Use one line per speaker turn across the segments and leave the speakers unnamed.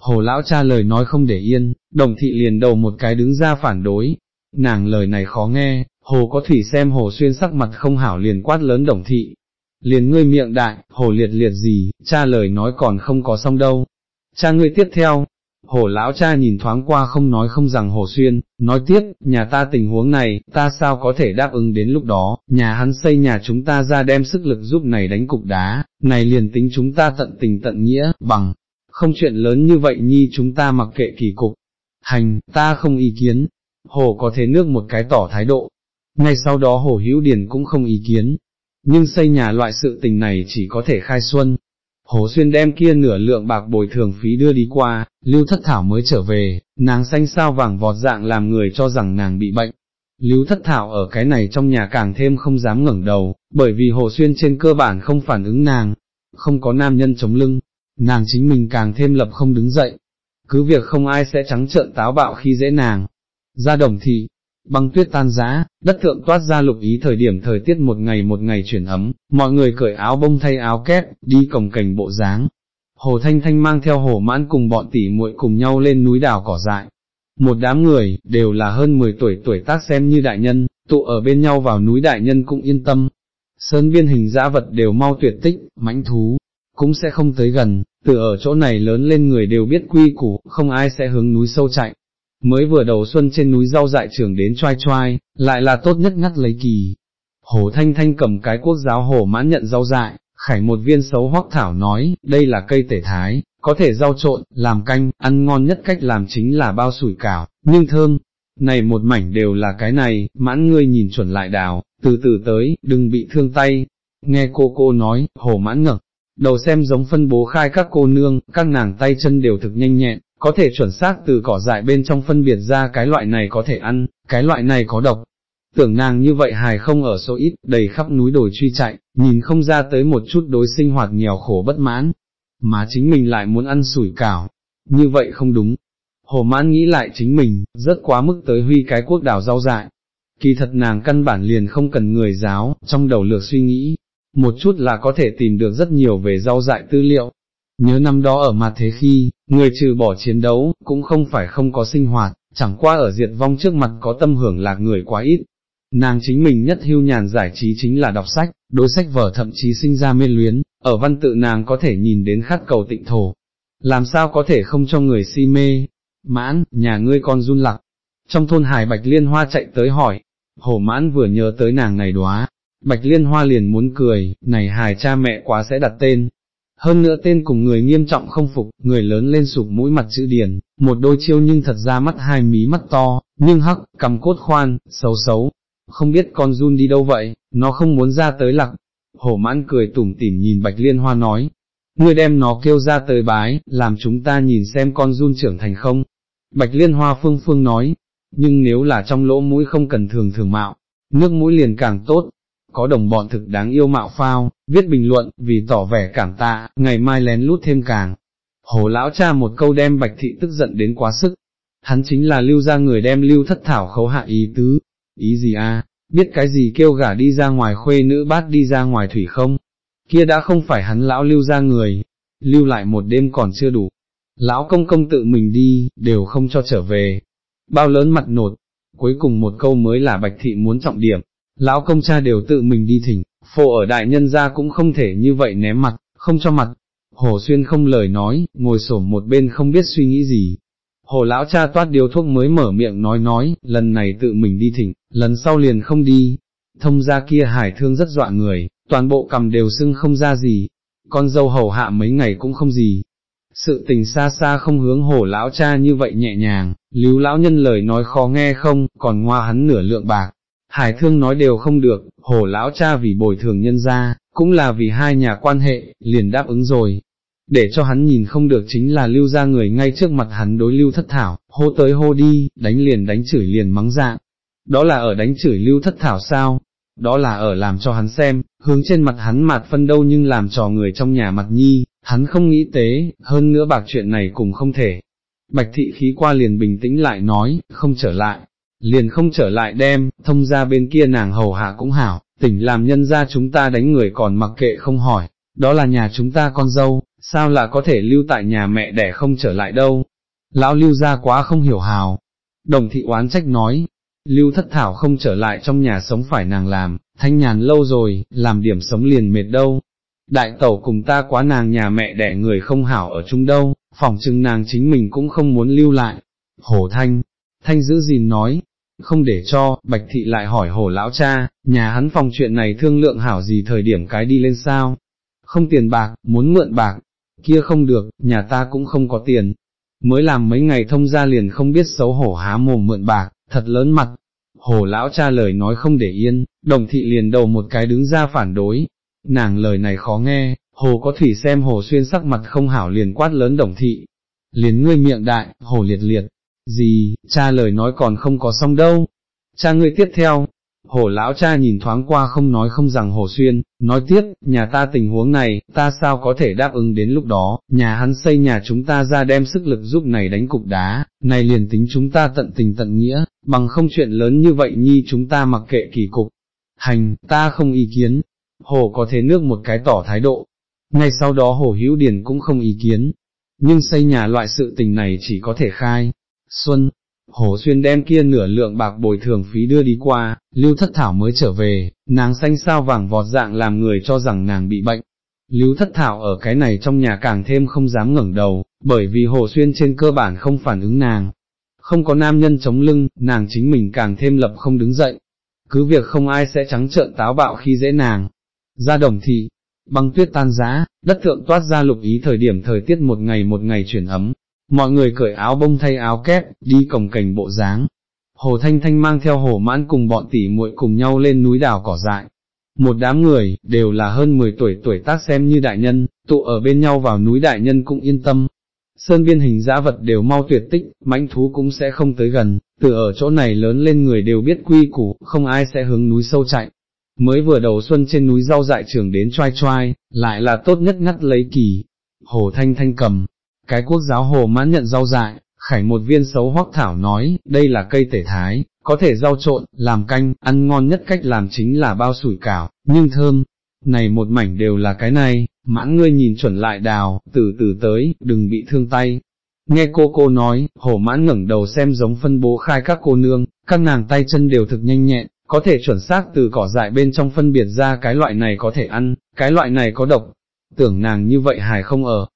Hồ lão cha lời nói không để yên, đồng thị liền đầu một cái đứng ra phản đối. Nàng lời này khó nghe, hồ có thủy xem hồ xuyên sắc mặt không hảo liền quát lớn đồng thị. Liền ngươi miệng đại, hồ liệt liệt gì, cha lời nói còn không có xong đâu. Cha ngươi tiếp theo, hồ lão cha nhìn thoáng qua không nói không rằng hồ xuyên, nói tiếp, nhà ta tình huống này, ta sao có thể đáp ứng đến lúc đó, nhà hắn xây nhà chúng ta ra đem sức lực giúp này đánh cục đá, này liền tính chúng ta tận tình tận nghĩa, bằng, không chuyện lớn như vậy nhi chúng ta mặc kệ kỳ cục. Hành, ta không ý kiến, hồ có thế nước một cái tỏ thái độ. Ngay sau đó hồ hữu điền cũng không ý kiến, nhưng xây nhà loại sự tình này chỉ có thể khai xuân. Hồ Xuyên đem kia nửa lượng bạc bồi thường phí đưa đi qua, Lưu Thất Thảo mới trở về, nàng xanh sao vàng vọt dạng làm người cho rằng nàng bị bệnh. Lưu Thất Thảo ở cái này trong nhà càng thêm không dám ngẩng đầu, bởi vì Hồ Xuyên trên cơ bản không phản ứng nàng, không có nam nhân chống lưng, nàng chính mình càng thêm lập không đứng dậy, cứ việc không ai sẽ trắng trợn táo bạo khi dễ nàng. Ra đồng thị, băng tuyết tan giá, đất thượng toát ra lục ý thời điểm thời tiết một ngày một ngày chuyển ấm, mọi người cởi áo bông thay áo kép, đi cổng cảnh bộ dáng. Hồ Thanh Thanh mang theo hồ mãn cùng bọn tỷ muội cùng nhau lên núi đảo cỏ dại. Một đám người, đều là hơn 10 tuổi tuổi tác xem như đại nhân, tụ ở bên nhau vào núi đại nhân cũng yên tâm. Sơn viên hình dã vật đều mau tuyệt tích, mãnh thú, cũng sẽ không tới gần, từ ở chỗ này lớn lên người đều biết quy củ, không ai sẽ hướng núi sâu chạy. Mới vừa đầu xuân trên núi rau dại trưởng đến choai choai, lại là tốt nhất ngắt lấy kỳ. Hồ Thanh Thanh cầm cái quốc giáo hồ mãn nhận rau dại, khải một viên xấu hoắc thảo nói, đây là cây tể thái, có thể rau trộn, làm canh, ăn ngon nhất cách làm chính là bao sủi cảo, nhưng thơm. Này một mảnh đều là cái này, mãn ngươi nhìn chuẩn lại đào, từ từ tới, đừng bị thương tay. Nghe cô cô nói, hồ mãn ngẩng đầu xem giống phân bố khai các cô nương, các nàng tay chân đều thực nhanh nhẹn, có thể chuẩn xác từ cỏ dại bên trong phân biệt ra cái loại này có thể ăn, cái loại này có độc. Tưởng nàng như vậy hài không ở số ít, đầy khắp núi đồi truy chạy, nhìn không ra tới một chút đối sinh hoạt nghèo khổ bất mãn, mà chính mình lại muốn ăn sủi cảo, như vậy không đúng. Hồ mãn nghĩ lại chính mình, rất quá mức tới huy cái quốc đảo rau dại. Kỳ thật nàng căn bản liền không cần người giáo, trong đầu lược suy nghĩ, một chút là có thể tìm được rất nhiều về rau dại tư liệu. Nhớ năm đó ở mặt thế khi, người trừ bỏ chiến đấu, cũng không phải không có sinh hoạt, chẳng qua ở diệt vong trước mặt có tâm hưởng lạc người quá ít. Nàng chính mình nhất hưu nhàn giải trí chính là đọc sách, đối sách vở thậm chí sinh ra mê luyến, ở văn tự nàng có thể nhìn đến khát cầu tịnh thổ. Làm sao có thể không cho người si mê? Mãn, nhà ngươi con run lặc. Trong thôn Hải Bạch Liên Hoa chạy tới hỏi, Hồ Mãn vừa nhớ tới nàng này đóa, Bạch Liên Hoa liền muốn cười, này hài cha mẹ quá sẽ đặt tên. Hơn nữa tên cùng người nghiêm trọng không phục, người lớn lên sụp mũi mặt chữ điển, một đôi chiêu nhưng thật ra mắt hai mí mắt to, nhưng hắc, cầm cốt khoan, xấu xấu. Không biết con run đi đâu vậy, nó không muốn ra tới lặng. Hổ mãn cười tủm tỉm nhìn Bạch Liên Hoa nói, ngươi đem nó kêu ra tới bái, làm chúng ta nhìn xem con run trưởng thành không. Bạch Liên Hoa phương phương nói, nhưng nếu là trong lỗ mũi không cần thường thường mạo, nước mũi liền càng tốt, có đồng bọn thực đáng yêu mạo phao, viết bình luận, vì tỏ vẻ cảm tạ, ngày mai lén lút thêm càng. Hồ lão cha một câu đem bạch thị tức giận đến quá sức, hắn chính là lưu ra người đem lưu thất thảo khấu hạ ý tứ, ý gì a? biết cái gì kêu gả đi ra ngoài khuê nữ bát đi ra ngoài thủy không, kia đã không phải hắn lão lưu ra người, lưu lại một đêm còn chưa đủ, lão công công tự mình đi, đều không cho trở về, bao lớn mặt nột, cuối cùng một câu mới là bạch thị muốn trọng điểm, lão công cha đều tự mình đi thỉnh, phổ ở đại nhân ra cũng không thể như vậy ném mặt, không cho mặt. Hồ Xuyên không lời nói, ngồi sổ một bên không biết suy nghĩ gì. Hồ lão cha toát điều thuốc mới mở miệng nói nói, lần này tự mình đi thỉnh, lần sau liền không đi. Thông ra kia hải thương rất dọa người, toàn bộ cầm đều sưng không ra gì. Con dâu hầu hạ mấy ngày cũng không gì. Sự tình xa xa không hướng hồ lão cha như vậy nhẹ nhàng, lưu lão nhân lời nói khó nghe không, còn ngoa hắn nửa lượng bạc, Hải thương nói đều không được, hồ lão cha vì bồi thường nhân ra, cũng là vì hai nhà quan hệ, liền đáp ứng rồi. Để cho hắn nhìn không được chính là lưu ra người ngay trước mặt hắn đối lưu thất thảo, hô tới hô đi, đánh liền đánh chửi liền mắng dạng. Đó là ở đánh chửi lưu thất thảo sao? Đó là ở làm cho hắn xem, hướng trên mặt hắn mạt phân đâu nhưng làm trò người trong nhà mặt nhi, hắn không nghĩ tế, hơn nữa bạc chuyện này cũng không thể. Bạch thị khí qua liền bình tĩnh lại nói, không trở lại, liền không trở lại đem, thông ra bên kia nàng hầu hạ cũng hảo, tỉnh làm nhân ra chúng ta đánh người còn mặc kệ không hỏi, đó là nhà chúng ta con dâu, sao là có thể lưu tại nhà mẹ đẻ không trở lại đâu, lão lưu ra quá không hiểu hào. Đồng thị oán trách nói, lưu thất thảo không trở lại trong nhà sống phải nàng làm, thanh nhàn lâu rồi, làm điểm sống liền mệt đâu. Đại tẩu cùng ta quá nàng nhà mẹ đẻ người không hảo ở chung đâu, phòng chừng nàng chính mình cũng không muốn lưu lại. Hổ thanh, thanh giữ gìn nói, không để cho, bạch thị lại hỏi hổ lão cha, nhà hắn phòng chuyện này thương lượng hảo gì thời điểm cái đi lên sao? Không tiền bạc, muốn mượn bạc, kia không được, nhà ta cũng không có tiền. Mới làm mấy ngày thông ra liền không biết xấu hổ há mồm mượn bạc, thật lớn mặt. Hồ lão cha lời nói không để yên, đồng thị liền đầu một cái đứng ra phản đối. Nàng lời này khó nghe, hồ có thủy xem hồ xuyên sắc mặt không hảo liền quát lớn đồng thị. Liền ngươi miệng đại, hồ liệt liệt, gì, cha lời nói còn không có xong đâu. Cha ngươi tiếp theo, hổ lão cha nhìn thoáng qua không nói không rằng hồ xuyên, nói tiếp, nhà ta tình huống này, ta sao có thể đáp ứng đến lúc đó, nhà hắn xây nhà chúng ta ra đem sức lực giúp này đánh cục đá, này liền tính chúng ta tận tình tận nghĩa, bằng không chuyện lớn như vậy nhi chúng ta mặc kệ kỳ cục. Hành, ta không ý kiến, hồ có thế nước một cái tỏ thái độ. Ngay sau đó hồ hữu điền cũng không ý kiến, nhưng xây nhà loại sự tình này chỉ có thể khai, Xuân, Hồ Xuyên đem kia nửa lượng bạc bồi thường phí đưa đi qua, Lưu Thất Thảo mới trở về, nàng xanh sao vàng vọt dạng làm người cho rằng nàng bị bệnh. Lưu Thất Thảo ở cái này trong nhà càng thêm không dám ngẩng đầu, bởi vì Hồ Xuyên trên cơ bản không phản ứng nàng. Không có nam nhân chống lưng, nàng chính mình càng thêm lập không đứng dậy. Cứ việc không ai sẽ trắng trợn táo bạo khi dễ nàng. Ra đồng thị, băng tuyết tan giá, đất thượng toát ra lục ý thời điểm thời tiết một ngày một ngày chuyển ấm, mọi người cởi áo bông thay áo kép, đi cổng cảnh bộ dáng. Hồ Thanh Thanh mang theo hồ mãn cùng bọn tỷ muội cùng nhau lên núi đảo cỏ dại. Một đám người, đều là hơn 10 tuổi tuổi tác xem như đại nhân, tụ ở bên nhau vào núi đại nhân cũng yên tâm. Sơn biên hình giã vật đều mau tuyệt tích, mãnh thú cũng sẽ không tới gần, từ ở chỗ này lớn lên người đều biết quy củ, không ai sẽ hướng núi sâu chạy. Mới vừa đầu xuân trên núi rau dại trường đến choai choai, lại là tốt nhất ngắt lấy kỳ. Hồ Thanh Thanh cầm, cái quốc giáo hồ mãn nhận rau dại, khải một viên xấu hoắc thảo nói, đây là cây tể thái, có thể rau trộn, làm canh, ăn ngon nhất cách làm chính là bao sủi cảo, nhưng thơm, này một mảnh đều là cái này, mãn ngươi nhìn chuẩn lại đào, từ từ tới, đừng bị thương tay. Nghe cô cô nói, hổ mãn ngẩng đầu xem giống phân bố khai các cô nương, các nàng tay chân đều thực nhanh nhẹn, có thể chuẩn xác từ cỏ dại bên trong phân biệt ra cái loại này có thể ăn, cái loại này có độc. Tưởng nàng như vậy hài không ở,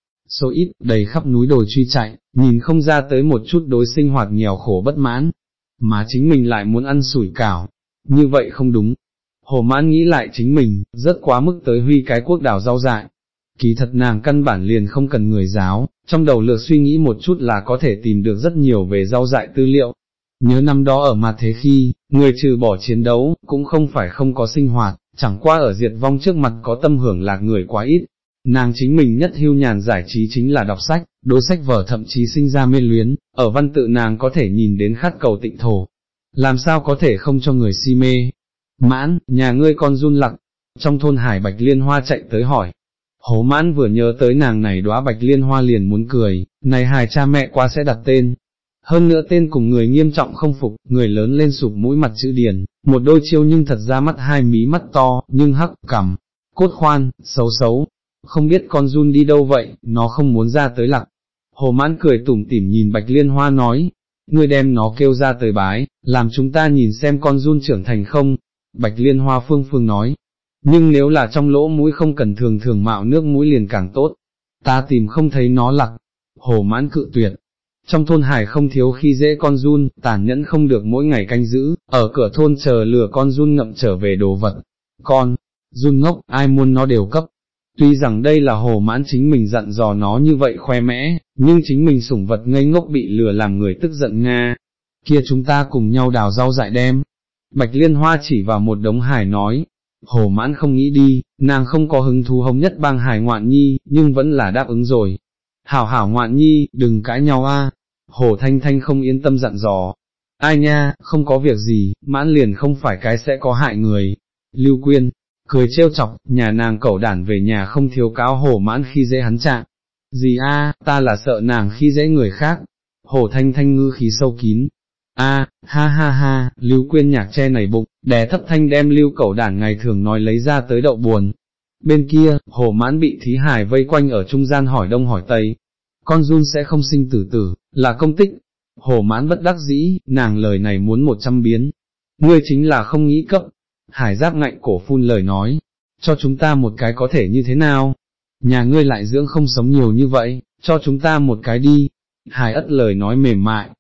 số ít, đầy khắp núi đồi truy chạy, nhìn không ra tới một chút đối sinh hoạt nghèo khổ bất mãn, mà chính mình lại muốn ăn sủi cảo, như vậy không đúng. Hồ mãn nghĩ lại chính mình, rất quá mức tới huy cái quốc đảo rau dại. Kỳ thật nàng căn bản liền không cần người giáo, trong đầu lược suy nghĩ một chút là có thể tìm được rất nhiều về rau dại tư liệu. Nhớ năm đó ở mặt thế khi, người trừ bỏ chiến đấu, cũng không phải không có sinh hoạt, chẳng qua ở diệt vong trước mặt có tâm hưởng lạc người quá ít, Nàng chính mình nhất hưu nhàn giải trí chính là đọc sách, đối sách vở thậm chí sinh ra mê luyến, ở văn tự nàng có thể nhìn đến khát cầu tịnh thổ. Làm sao có thể không cho người si mê? Mãn, nhà ngươi con run lặng, trong thôn hải bạch liên hoa chạy tới hỏi. Hố mãn vừa nhớ tới nàng này đóa bạch liên hoa liền muốn cười, này hài cha mẹ qua sẽ đặt tên. Hơn nữa tên cùng người nghiêm trọng không phục, người lớn lên sụp mũi mặt chữ điền, một đôi chiêu nhưng thật ra mắt hai mí mắt to, nhưng hắc, cằm, cốt khoan, xấu xấu, không biết con run đi đâu vậy, nó không muốn ra tới lặng. Hồ mãn cười tủm tỉm nhìn bạch liên hoa nói, ngươi đem nó kêu ra tới bái, làm chúng ta nhìn xem con run trưởng thành không, bạch liên hoa phương phương nói, nhưng nếu là trong lỗ mũi không cần thường thường mạo nước mũi liền càng tốt, ta tìm không thấy nó lặc, hồ mãn cự tuyệt. Trong thôn hải không thiếu khi dễ con run, tàn nhẫn không được mỗi ngày canh giữ, ở cửa thôn chờ lừa con run ngậm trở về đồ vật. Con, run ngốc, ai muốn nó đều cấp, Tuy rằng đây là hồ mãn chính mình dặn dò nó như vậy khoe mẽ, nhưng chính mình sủng vật ngây ngốc bị lừa làm người tức giận Nga. Kia chúng ta cùng nhau đào rau dại đem. Bạch Liên Hoa chỉ vào một đống hải nói, hồ mãn không nghĩ đi, nàng không có hứng thú hống nhất bang hải ngoạn nhi, nhưng vẫn là đáp ứng rồi. Hảo hảo ngoạn nhi, đừng cãi nhau a. Hồ Thanh Thanh không yên tâm dặn dò. Ai nha, không có việc gì, mãn liền không phải cái sẽ có hại người. Lưu Quyên, cười trêu chọc, nhà nàng cẩu đản về nhà không thiếu cáo hổ mãn khi dễ hắn trạng. Gì a, ta là sợ nàng khi dễ người khác. Hổ thanh thanh ngư khí sâu kín. A, ha ha ha, lưu quyên nhạc che nảy bụng, đè thấp thanh đem lưu cẩu đản ngày thường nói lấy ra tới đậu buồn. Bên kia, hồ mãn bị thí hải vây quanh ở trung gian hỏi đông hỏi tây, con run sẽ không sinh tử tử, là công tích. Hồ mãn bất đắc dĩ, nàng lời này muốn một trăm biến. Ngươi chính là không nghĩ cấp. Hải giáp ngạnh cổ phun lời nói, cho chúng ta một cái có thể như thế nào? Nhà ngươi lại dưỡng không sống nhiều như vậy, cho chúng ta một cái đi. Hải ất lời nói mềm mại,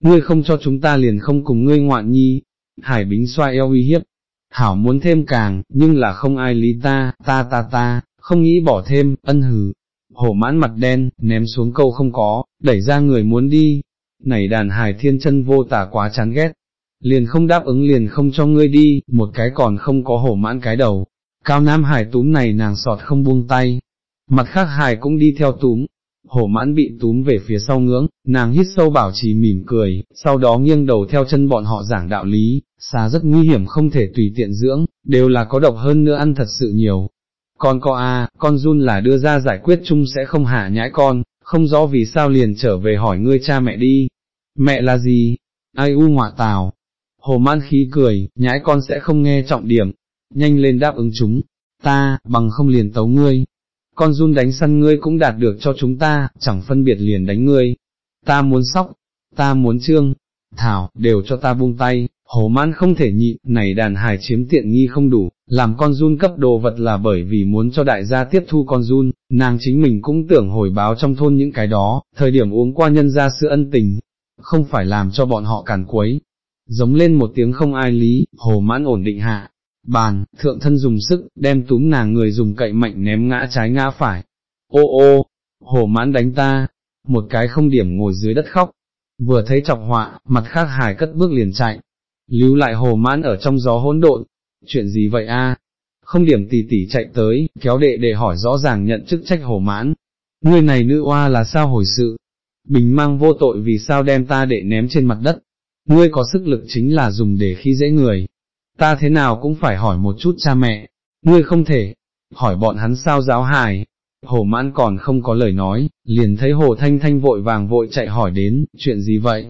ngươi không cho chúng ta liền không cùng ngươi ngoạn nhi. Hải bính xoa eo uy hiếp, hảo muốn thêm càng, nhưng là không ai lý ta, ta ta ta, không nghĩ bỏ thêm, ân hừ. Hổ mãn mặt đen, ném xuống câu không có, đẩy ra người muốn đi. Này đàn hài thiên chân vô tả quá chán ghét. Liền không đáp ứng liền không cho ngươi đi, một cái còn không có hổ mãn cái đầu. Cao Nam Hải túm này nàng sọt không buông tay. Mặt khác Hải cũng đi theo túm, hổ mãn bị túm về phía sau ngưỡng, nàng hít sâu bảo trì mỉm cười, sau đó nghiêng đầu theo chân bọn họ giảng đạo lý, xà rất nguy hiểm không thể tùy tiện dưỡng, đều là có độc hơn nữa ăn thật sự nhiều. Con có a, con run là đưa ra giải quyết chung sẽ không hạ nhãi con, không rõ vì sao liền trở về hỏi ngươi cha mẹ đi. Mẹ là gì? Ai u ngọa tào. Hồ man khí cười, nhãi con sẽ không nghe trọng điểm. Nhanh lên đáp ứng chúng. Ta, bằng không liền tấu ngươi, con run đánh săn ngươi cũng đạt được cho chúng ta, chẳng phân biệt liền đánh ngươi, ta muốn sóc, ta muốn trương, thảo, đều cho ta buông tay, hồ Man không thể nhịn, này đàn hài chiếm tiện nghi không đủ, làm con run cấp đồ vật là bởi vì muốn cho đại gia tiếp thu con run, nàng chính mình cũng tưởng hồi báo trong thôn những cái đó, thời điểm uống qua nhân ra sự ân tình, không phải làm cho bọn họ cản quấy. Giống lên một tiếng không ai lý, hồ mãn ổn định hạ, bàn, thượng thân dùng sức, đem túm nàng người dùng cậy mạnh ném ngã trái ngã phải. Ô ô, hồ mãn đánh ta, một cái không điểm ngồi dưới đất khóc, vừa thấy chọc họa, mặt khác hải cất bước liền chạy, lưu lại hồ mãn ở trong gió hỗn độn, chuyện gì vậy a? Không điểm tỷ tỷ chạy tới, kéo đệ để hỏi rõ ràng nhận chức trách hồ mãn, người này nữ oa là sao hồi sự, bình mang vô tội vì sao đem ta đệ ném trên mặt đất, ngươi có sức lực chính là dùng để khi dễ người, ta thế nào cũng phải hỏi một chút cha mẹ, ngươi không thể, hỏi bọn hắn sao giáo hài. Hồ mãn còn không có lời nói, liền thấy hồ thanh thanh vội vàng vội chạy hỏi đến, chuyện gì vậy?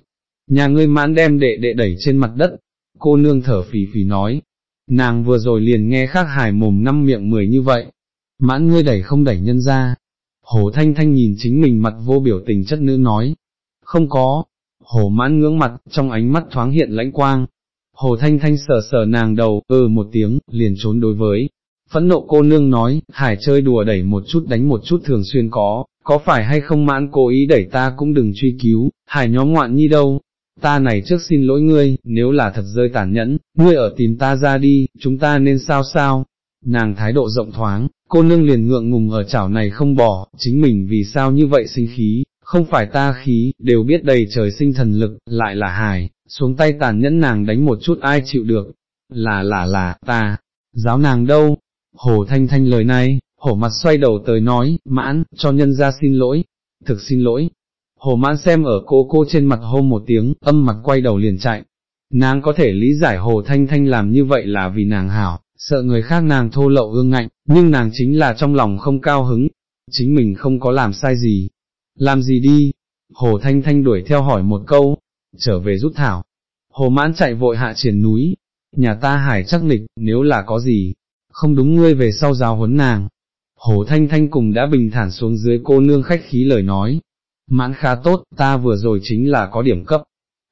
Nhà ngươi mãn đem đệ đệ đẩy trên mặt đất, cô nương thở phì phì nói, nàng vừa rồi liền nghe khác hài mồm năm miệng mười như vậy, mãn ngươi đẩy không đẩy nhân ra. Hồ thanh thanh nhìn chính mình mặt vô biểu tình chất nữ nói, không có, hồ mãn ngưỡng mặt, trong ánh mắt thoáng hiện lãnh quang, Hồ Thanh Thanh sờ sờ nàng đầu, ừ một tiếng, liền trốn đối với. Phẫn nộ cô nương nói, hải chơi đùa đẩy một chút đánh một chút thường xuyên có, có phải hay không mãn cố ý đẩy ta cũng đừng truy cứu, hải nhóm ngoạn nhi đâu, ta này trước xin lỗi ngươi, nếu là thật rơi tàn nhẫn, ngươi ở tìm ta ra đi, chúng ta nên sao sao, nàng thái độ rộng thoáng, cô nương liền ngượng ngùng ở chảo này không bỏ, chính mình vì sao như vậy sinh khí, không phải ta khí, đều biết đầy trời sinh thần lực, lại là hài, xuống tay tàn nhẫn nàng đánh một chút ai chịu được, là là là, ta, giáo nàng đâu, hồ thanh thanh lời này, hổ mặt xoay đầu tới nói, mãn, cho nhân ra xin lỗi, thực xin lỗi, hồ mãn xem ở cô cô trên mặt hô một tiếng, âm mặt quay đầu liền chạy, nàng có thể lý giải hồ thanh thanh làm như vậy là vì nàng hảo, sợ người khác nàng thô lậu ương ngạnh, nhưng nàng chính là trong lòng không cao hứng, chính mình không có làm sai gì, làm gì đi, hồ thanh thanh đuổi theo hỏi một câu, trở về rút thảo. Hồ mãn chạy vội hạ triển núi, nhà ta hải chắc nịch, nếu là có gì, không đúng ngươi về sau giáo huấn nàng. Hồ thanh thanh cùng đã bình thản xuống dưới cô nương khách khí lời nói, mãn khá tốt, ta vừa rồi chính là có điểm cấp.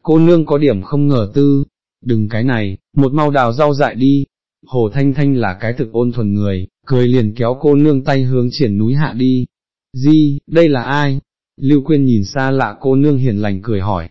Cô nương có điểm không ngờ tư, đừng cái này, một mau đào rau dại đi. Hồ Thanh Thanh là cái thực ôn thuần người, cười liền kéo cô nương tay hướng triển núi hạ đi. Di, đây là ai? Lưu Quyên nhìn xa lạ cô nương hiền lành cười hỏi,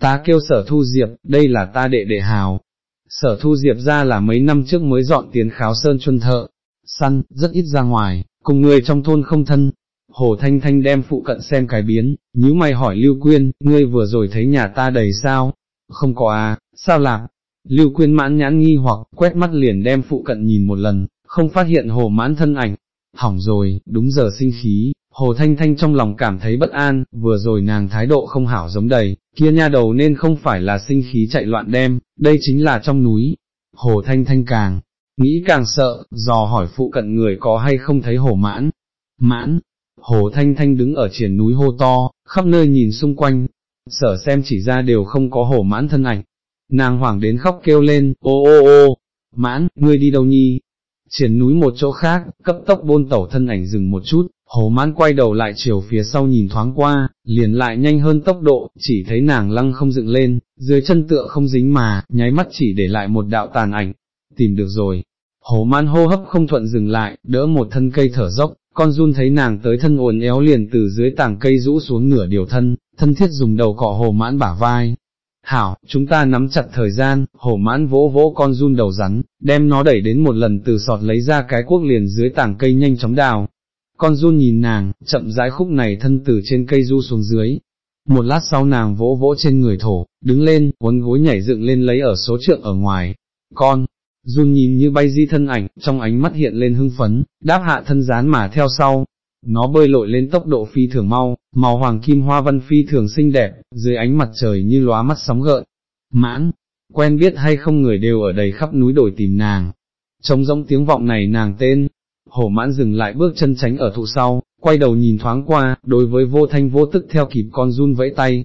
ta kêu sở thu diệp, đây là ta đệ đệ hào. Sở thu diệp ra là mấy năm trước mới dọn tiến kháo sơn chuân thợ, săn, rất ít ra ngoài, cùng người trong thôn không thân. Hồ Thanh Thanh đem phụ cận xem cái biến, nhíu mày hỏi Lưu Quyên, ngươi vừa rồi thấy nhà ta đầy sao? Không có à, sao lạc? Lưu Quyên mãn nhãn nghi hoặc, quét mắt liền đem phụ cận nhìn một lần, không phát hiện hồ mãn thân ảnh. Hỏng rồi, đúng giờ sinh khí, Hồ Thanh Thanh trong lòng cảm thấy bất an, vừa rồi nàng thái độ không hảo giống đầy, kia nha đầu nên không phải là sinh khí chạy loạn đem, đây chính là trong núi. Hồ Thanh Thanh càng, nghĩ càng sợ, dò hỏi phụ cận người có hay không thấy hồ mãn. Mãn, hồ Thanh Thanh đứng ở triển núi hô to, khắp nơi nhìn xung quanh, sở xem chỉ ra đều không có hồ mãn thân ảnh. Nàng hoảng đến khóc kêu lên, ô ô ô, mãn, ngươi đi đâu nhi? triển núi một chỗ khác, cấp tốc bôn tẩu thân ảnh dừng một chút, hồ mãn quay đầu lại chiều phía sau nhìn thoáng qua, liền lại nhanh hơn tốc độ, chỉ thấy nàng lăng không dựng lên, dưới chân tựa không dính mà, nháy mắt chỉ để lại một đạo tàn ảnh, tìm được rồi. Hồ mãn hô hấp không thuận dừng lại, đỡ một thân cây thở dốc, con run thấy nàng tới thân uốn éo liền từ dưới tảng cây rũ xuống nửa điều thân, thân thiết dùng đầu cọ hồ mãn bả vai. Hảo, chúng ta nắm chặt thời gian, hồ mãn vỗ vỗ con run đầu rắn, đem nó đẩy đến một lần từ sọt lấy ra cái cuốc liền dưới tảng cây nhanh chóng đào. Con run nhìn nàng, chậm rãi khúc này thân từ trên cây du xuống dưới. Một lát sau nàng vỗ vỗ trên người thổ, đứng lên, cuốn gối nhảy dựng lên lấy ở số trượng ở ngoài. Con, run nhìn như bay di thân ảnh, trong ánh mắt hiện lên hưng phấn, đáp hạ thân dán mà theo sau, nó bơi lội lên tốc độ phi thường mau, màu hoàng kim hoa văn phi thường xinh đẹp, dưới ánh mặt trời như lóa mắt sóng gợn. Mãn, quen biết hay không người đều ở đầy khắp núi đổi tìm nàng. Trông rỗng tiếng vọng này nàng tên, hổ mãn dừng lại bước chân tránh ở thụ sau, quay đầu nhìn thoáng qua, đối với vô thanh vô tức theo kịp con run vẫy tay.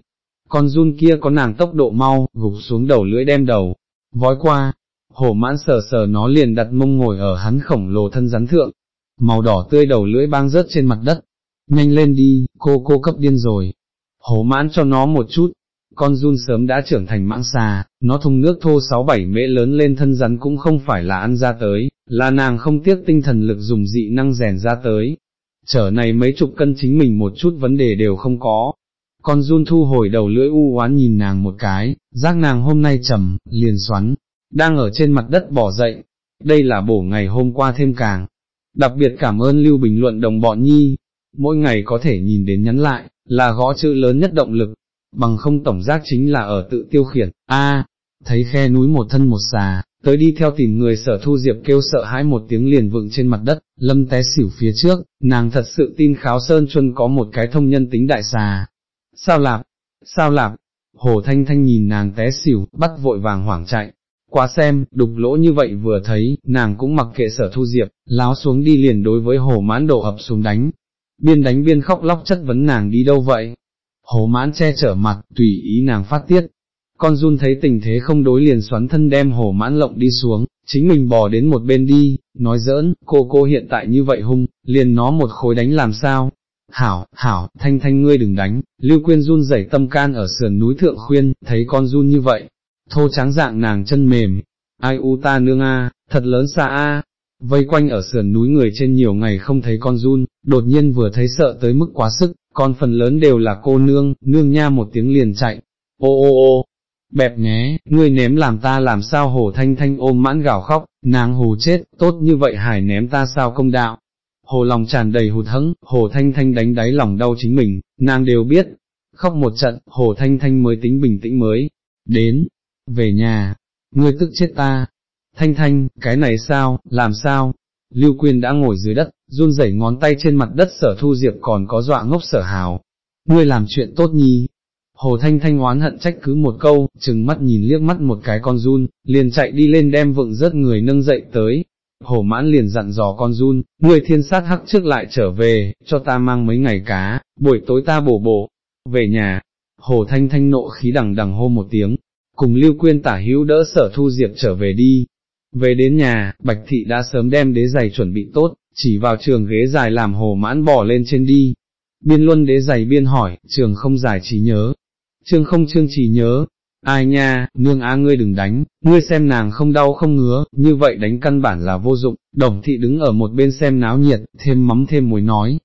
Con run kia có nàng tốc độ mau, gục xuống đầu lưỡi đem đầu, vói qua, hổ mãn sờ sờ nó liền đặt mông ngồi ở hắn khổng lồ thân rắn thượng, màu đỏ tươi đầu lưỡi bang rớt trên mặt đất, nhanh lên đi, cô cô cấp điên rồi, hổ mãn cho nó một chút, con run sớm đã trưởng thành mãng xà, nó thùng nước thô sáu bảy mễ lớn lên thân rắn cũng không phải là ăn ra tới, là nàng không tiếc tinh thần lực dùng dị năng rèn ra tới, trở này mấy chục cân chính mình một chút vấn đề đều không có. Con run thu hồi đầu lưỡi u oán nhìn nàng một cái, giác nàng hôm nay trầm, liền xoắn, đang ở trên mặt đất bỏ dậy, đây là bổ ngày hôm qua thêm càng, Đặc biệt cảm ơn Lưu Bình luận đồng bọn nhi, mỗi ngày có thể nhìn đến nhắn lại, là gõ chữ lớn nhất động lực, bằng không tổng giác chính là ở tự tiêu khiển, a thấy khe núi một thân một xà, tới đi theo tìm người sở thu diệp kêu sợ hãi một tiếng liền vựng trên mặt đất, lâm té xỉu phía trước, nàng thật sự tin kháo sơn chuân có một cái thông nhân tính đại xà. Sao lạp, sao lạp, hồ thanh thanh nhìn nàng té xỉu, bắt vội vàng hoảng chạy, Quá xem, đục lỗ như vậy vừa thấy, nàng cũng mặc kệ sở thu diệp, láo xuống đi liền đối với hồ mãn đổ ập xuống đánh. Biên đánh biên khóc lóc chất vấn nàng đi đâu vậy? Hồ mãn che chở mặt, tùy ý nàng phát tiết. Con run thấy tình thế không đối liền xoắn thân đem hổ mãn lộng đi xuống, chính mình bò đến một bên đi, nói giỡn, cô cô hiện tại như vậy hung, liền nó một khối đánh làm sao? Hảo, hảo, thanh thanh ngươi đừng đánh, lưu quyên run rẩy tâm can ở sườn núi thượng khuyên, thấy con run như vậy, thô trắng dạng nàng chân mềm, ai u ta nương a, thật lớn xa a. Vây quanh ở sườn núi người trên nhiều ngày không thấy con run, đột nhiên vừa thấy sợ tới mức quá sức, con phần lớn đều là cô nương, nương nha một tiếng liền chạy, ô ô ô, bẹp nhé, ngươi ném làm ta làm sao hồ thanh thanh ôm mãn gào khóc, nàng hồ chết, tốt như vậy hải ném ta sao công đạo. Hồ lòng tràn đầy hụt hẫng, hồ thanh thanh đánh đáy lòng đau chính mình, nàng đều biết, khóc một trận, hồ thanh thanh mới tính bình tĩnh mới, đến, về nhà, ngươi tức chết ta, thanh thanh, cái này sao, làm sao, Lưu Quyên đã ngồi dưới đất, run rẩy ngón tay trên mặt đất sở thu diệp còn có dọa ngốc sở hào, ngươi làm chuyện tốt nhi. Hồ Thanh Thanh oán hận trách cứ một câu, chừng mắt nhìn liếc mắt một cái con run, liền chạy đi lên đem vựng rớt người nâng dậy tới. Hồ mãn liền dặn dò con run, người thiên sát hắc trước lại trở về, cho ta mang mấy ngày cá, buổi tối ta bổ bổ, về nhà. Hồ Thanh Thanh nộ khí đằng đằng hô một tiếng, cùng Lưu Quyên tả hữu đỡ sở thu diệp trở về đi. Về đến nhà, Bạch Thị đã sớm đem đế giày chuẩn bị tốt, chỉ vào trường ghế dài làm hồ mãn bỏ lên trên đi. Biên luân đế giày biên hỏi, trường không giải trí nhớ. Trương không trương chỉ nhớ, ai nha, nương á ngươi đừng đánh, ngươi xem nàng không đau không ngứa, như vậy đánh căn bản là vô dụng, đồng thị đứng ở một bên xem náo nhiệt, thêm mắm thêm muối nói.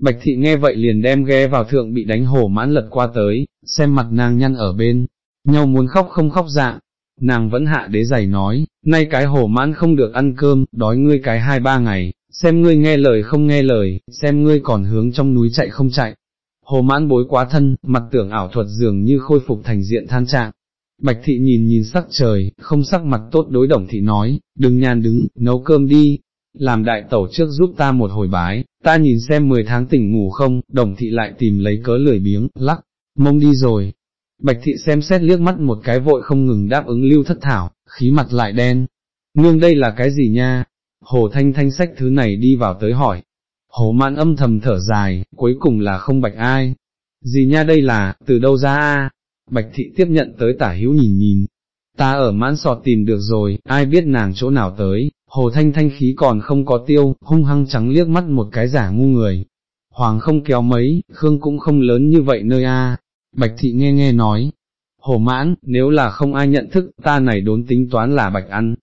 Bạch thị nghe vậy liền đem ghe vào thượng bị đánh hổ mãn lật qua tới, xem mặt nàng nhăn ở bên, nhau muốn khóc không khóc dạng, nàng vẫn hạ đế giày nói, nay cái hổ mãn không được ăn cơm, đói ngươi cái hai ba ngày, xem ngươi nghe lời không nghe lời, xem ngươi còn hướng trong núi chạy không chạy. Hồ mãn bối quá thân, mặt tưởng ảo thuật dường như khôi phục thành diện than trạng. Bạch thị nhìn nhìn sắc trời, không sắc mặt tốt đối đồng thị nói, đừng nhàn đứng, nấu cơm đi, làm đại tẩu trước giúp ta một hồi bái, ta nhìn xem 10 tháng tỉnh ngủ không, đồng thị lại tìm lấy cớ lười biếng, lắc, mông đi rồi, Bạch thị xem xét liếc mắt một cái vội không ngừng đáp ứng lưu thất thảo, khí mặt lại đen. Nương đây là cái gì nha? Hồ thanh thanh sách thứ này đi vào tới hỏi. Hồ Mãn âm thầm thở dài, cuối cùng là không bạch ai. Gì nha đây là, từ đâu ra a? Bạch thị tiếp nhận tới tả hữu nhìn nhìn. Ta ở mãn sọt tìm được rồi, ai biết nàng chỗ nào tới, hồ thanh thanh khí còn không có tiêu, hung hăng trắng liếc mắt một cái giả ngu người. Hoàng không kéo mấy, Khương cũng không lớn như vậy nơi a. Bạch thị nghe nghe nói, hồ mãn, nếu là không ai nhận thức, ta này đốn tính toán là bạch ăn.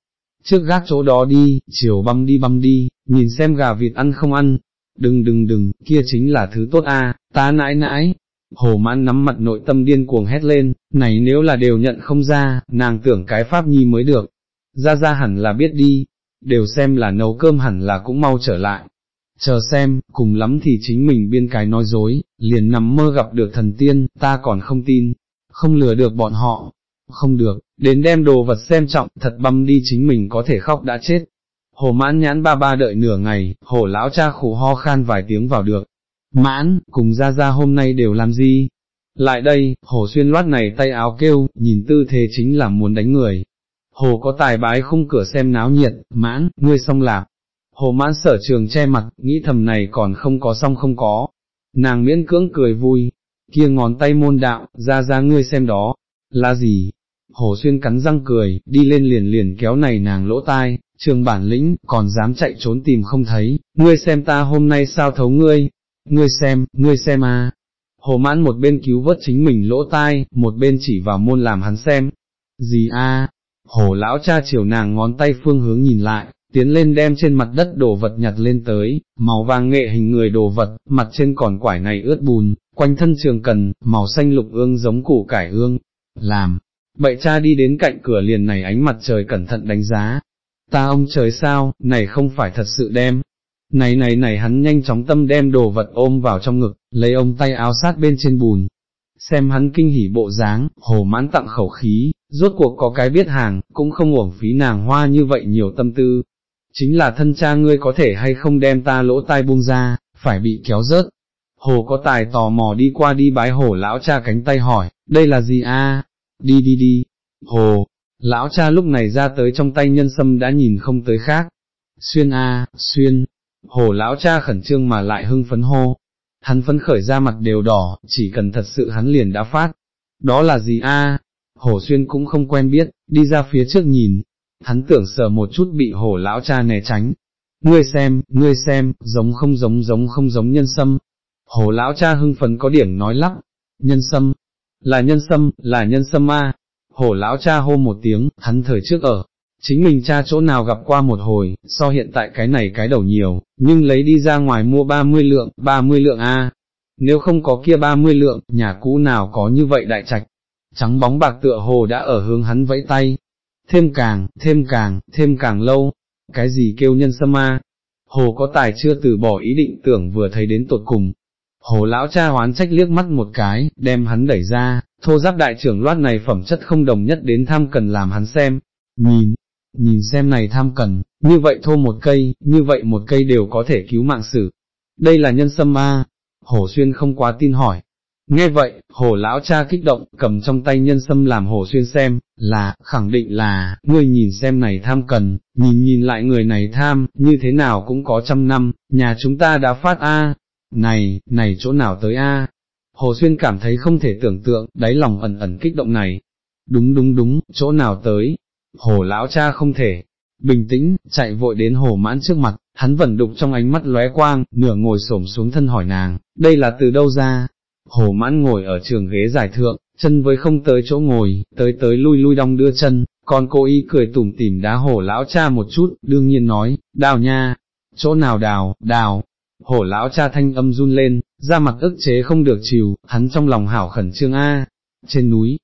Trước gác chỗ đó đi, chiều băm đi băm đi, nhìn xem gà vịt ăn không ăn. Đừng đừng đừng, kia chính là thứ tốt a, ta nãi nãi, Hồ mãn nắm mặt nội tâm điên cuồng hét lên, này nếu là đều nhận không ra, nàng tưởng cái pháp nhi mới được. Ra ra hẳn là biết đi, đều xem là nấu cơm hẳn là cũng mau trở lại. Chờ xem, cùng lắm thì chính mình biên cái nói dối, liền nằm mơ gặp được thần tiên, ta còn không tin, không lừa được bọn họ, không được, đến đem đồ vật xem trọng, thật băm đi chính mình có thể khóc đã chết. Hồ mãn nhãn ba ba đợi nửa ngày, hồ lão cha khổ ho khan vài tiếng vào được, mãn, cùng ra ra hôm nay đều làm gì? Lại đây, hồ xuyên loát này tay áo kêu, nhìn tư thế chính là muốn đánh người. Hồ có tài bái khung cửa xem náo nhiệt, mãn, ngươi xong lạp. Hồ mãn sở trường che mặt, nghĩ thầm này còn không có xong không có. Nàng miễn cưỡng cười vui, kia ngón tay môn đạo, ra ra ngươi xem đó, là gì? Hồ xuyên cắn răng cười, đi lên liền liền kéo này nàng lỗ tai, trường bản lĩnh, còn dám chạy trốn tìm không thấy, ngươi xem ta hôm nay sao thấu ngươi, ngươi xem, ngươi xem à. Hồ mãn một bên cứu vớt chính mình lỗ tai, một bên chỉ vào môn làm hắn xem. Gì a? Hồ lão cha chiều nàng ngón tay phương hướng nhìn lại, tiến lên đem trên mặt đất đồ vật nhặt lên tới, màu vàng nghệ hình người đồ vật, mặt trên còn quải này ướt bùn, quanh thân trường cần, màu xanh lục ương giống củ cải ương. Làm, bậy cha đi đến cạnh cửa liền này ánh mặt trời cẩn thận đánh giá. Ta ông trời sao, này không phải thật sự đem, này này này hắn nhanh chóng tâm đem đồ vật ôm vào trong ngực, lấy ông tay áo sát bên trên bùn. Xem hắn kinh hỉ bộ dáng, hồ mãn tặng khẩu khí, rốt cuộc có cái biết hàng, cũng không uổng phí nàng hoa như vậy nhiều tâm tư. Chính là thân cha ngươi có thể hay không đem ta lỗ tai buông ra, phải bị kéo rớt. Hồ có tài tò mò đi qua đi bái hồ lão cha cánh tay hỏi, đây là gì a? Đi đi đi. Hồ, lão cha lúc này ra tới trong tay nhân sâm đã nhìn không tới khác. Xuyên a, xuyên, hồ lão cha khẩn trương mà lại hưng phấn hô, hắn phấn khởi ra mặt đều đỏ, chỉ cần thật sự hắn liền đã phát, đó là gì a? Hồ xuyên cũng không quen biết, đi ra phía trước nhìn, hắn tưởng sờ một chút bị hồ lão cha né tránh, ngươi xem, ngươi xem, giống không giống giống không giống nhân sâm, hồ lão cha hưng phấn có điểm nói lắp, nhân sâm, là nhân sâm, là nhân sâm a hổ lão cha hô một tiếng, hắn thời trước ở, chính mình cha chỗ nào gặp qua một hồi, so hiện tại cái này cái đầu nhiều, nhưng lấy đi ra ngoài mua 30 lượng, 30 lượng A, nếu không có kia 30 lượng, nhà cũ nào có như vậy đại trạch, trắng bóng bạc tựa hồ đã ở hướng hắn vẫy tay, thêm càng, thêm càng, thêm càng lâu, cái gì kêu nhân sâm A, hồ có tài chưa từ bỏ ý định tưởng vừa thấy đến tột cùng. Hồ lão cha hoán trách liếc mắt một cái, đem hắn đẩy ra, thô giáp đại trưởng loát này phẩm chất không đồng nhất đến tham cần làm hắn xem, nhìn, nhìn xem này tham cần, như vậy thô một cây, như vậy một cây đều có thể cứu mạng sử. Đây là nhân sâm ma, hổ xuyên không quá tin hỏi. Nghe vậy, hổ lão cha kích động, cầm trong tay nhân sâm làm hổ xuyên xem, là, khẳng định là, ngươi nhìn xem này tham cần, nhìn nhìn lại người này tham, như thế nào cũng có trăm năm, nhà chúng ta đã phát A, này, này chỗ nào tới A. Hồ Xuyên cảm thấy không thể tưởng tượng, đáy lòng ẩn ẩn kích động này. Đúng đúng đúng, chỗ nào tới, hồ lão cha không thể, bình tĩnh, chạy vội đến hồ mãn trước mặt, hắn vẫn đục trong ánh mắt lóe quang, nửa ngồi xổm xuống thân hỏi nàng, đây là từ đâu ra? Hồ mãn ngồi ở trường ghế giải thượng, chân với không tới chỗ ngồi, tới tới lui lui đong đưa chân, còn cô y cười tủm tỉm đá hồ lão cha một chút, đương nhiên nói, đào nha, chỗ nào đào, đào, hổ lão cha thanh âm run lên, ra mặt ức chế không được chịu, hắn trong lòng hảo khẩn trương A, trên núi,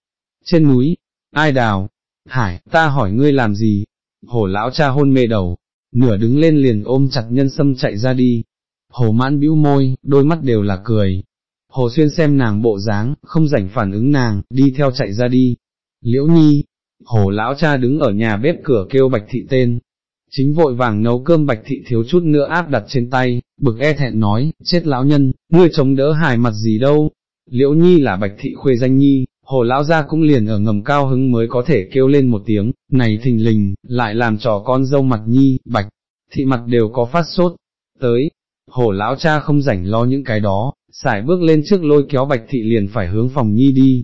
trên núi, ai đào, Hải, ta hỏi ngươi làm gì? Hổ lão cha hôn mê đầu, nửa đứng lên liền ôm chặt nhân sâm chạy ra đi. Hồ mãn bĩu môi, đôi mắt đều là cười. Hồ xuyên xem nàng bộ dáng, không rảnh phản ứng nàng, đi theo chạy ra đi. Liễu nhi, hồ lão cha đứng ở nhà bếp cửa kêu bạch thị tên. Chính vội vàng nấu cơm bạch thị thiếu chút nữa áp đặt trên tay, bực e thẹn nói, chết lão nhân, ngươi chống đỡ hài mặt gì đâu. Liễu nhi là bạch thị khuê danh nhi, hồ lão gia cũng liền ở ngầm cao hứng mới có thể kêu lên một tiếng, này thình lình, lại làm trò con dâu mặt nhi, bạch, thị mặt đều có phát sốt, tới, hồ lão cha không rảnh lo những cái đó, xài bước lên trước lôi kéo bạch thị liền phải hướng phòng nhi đi,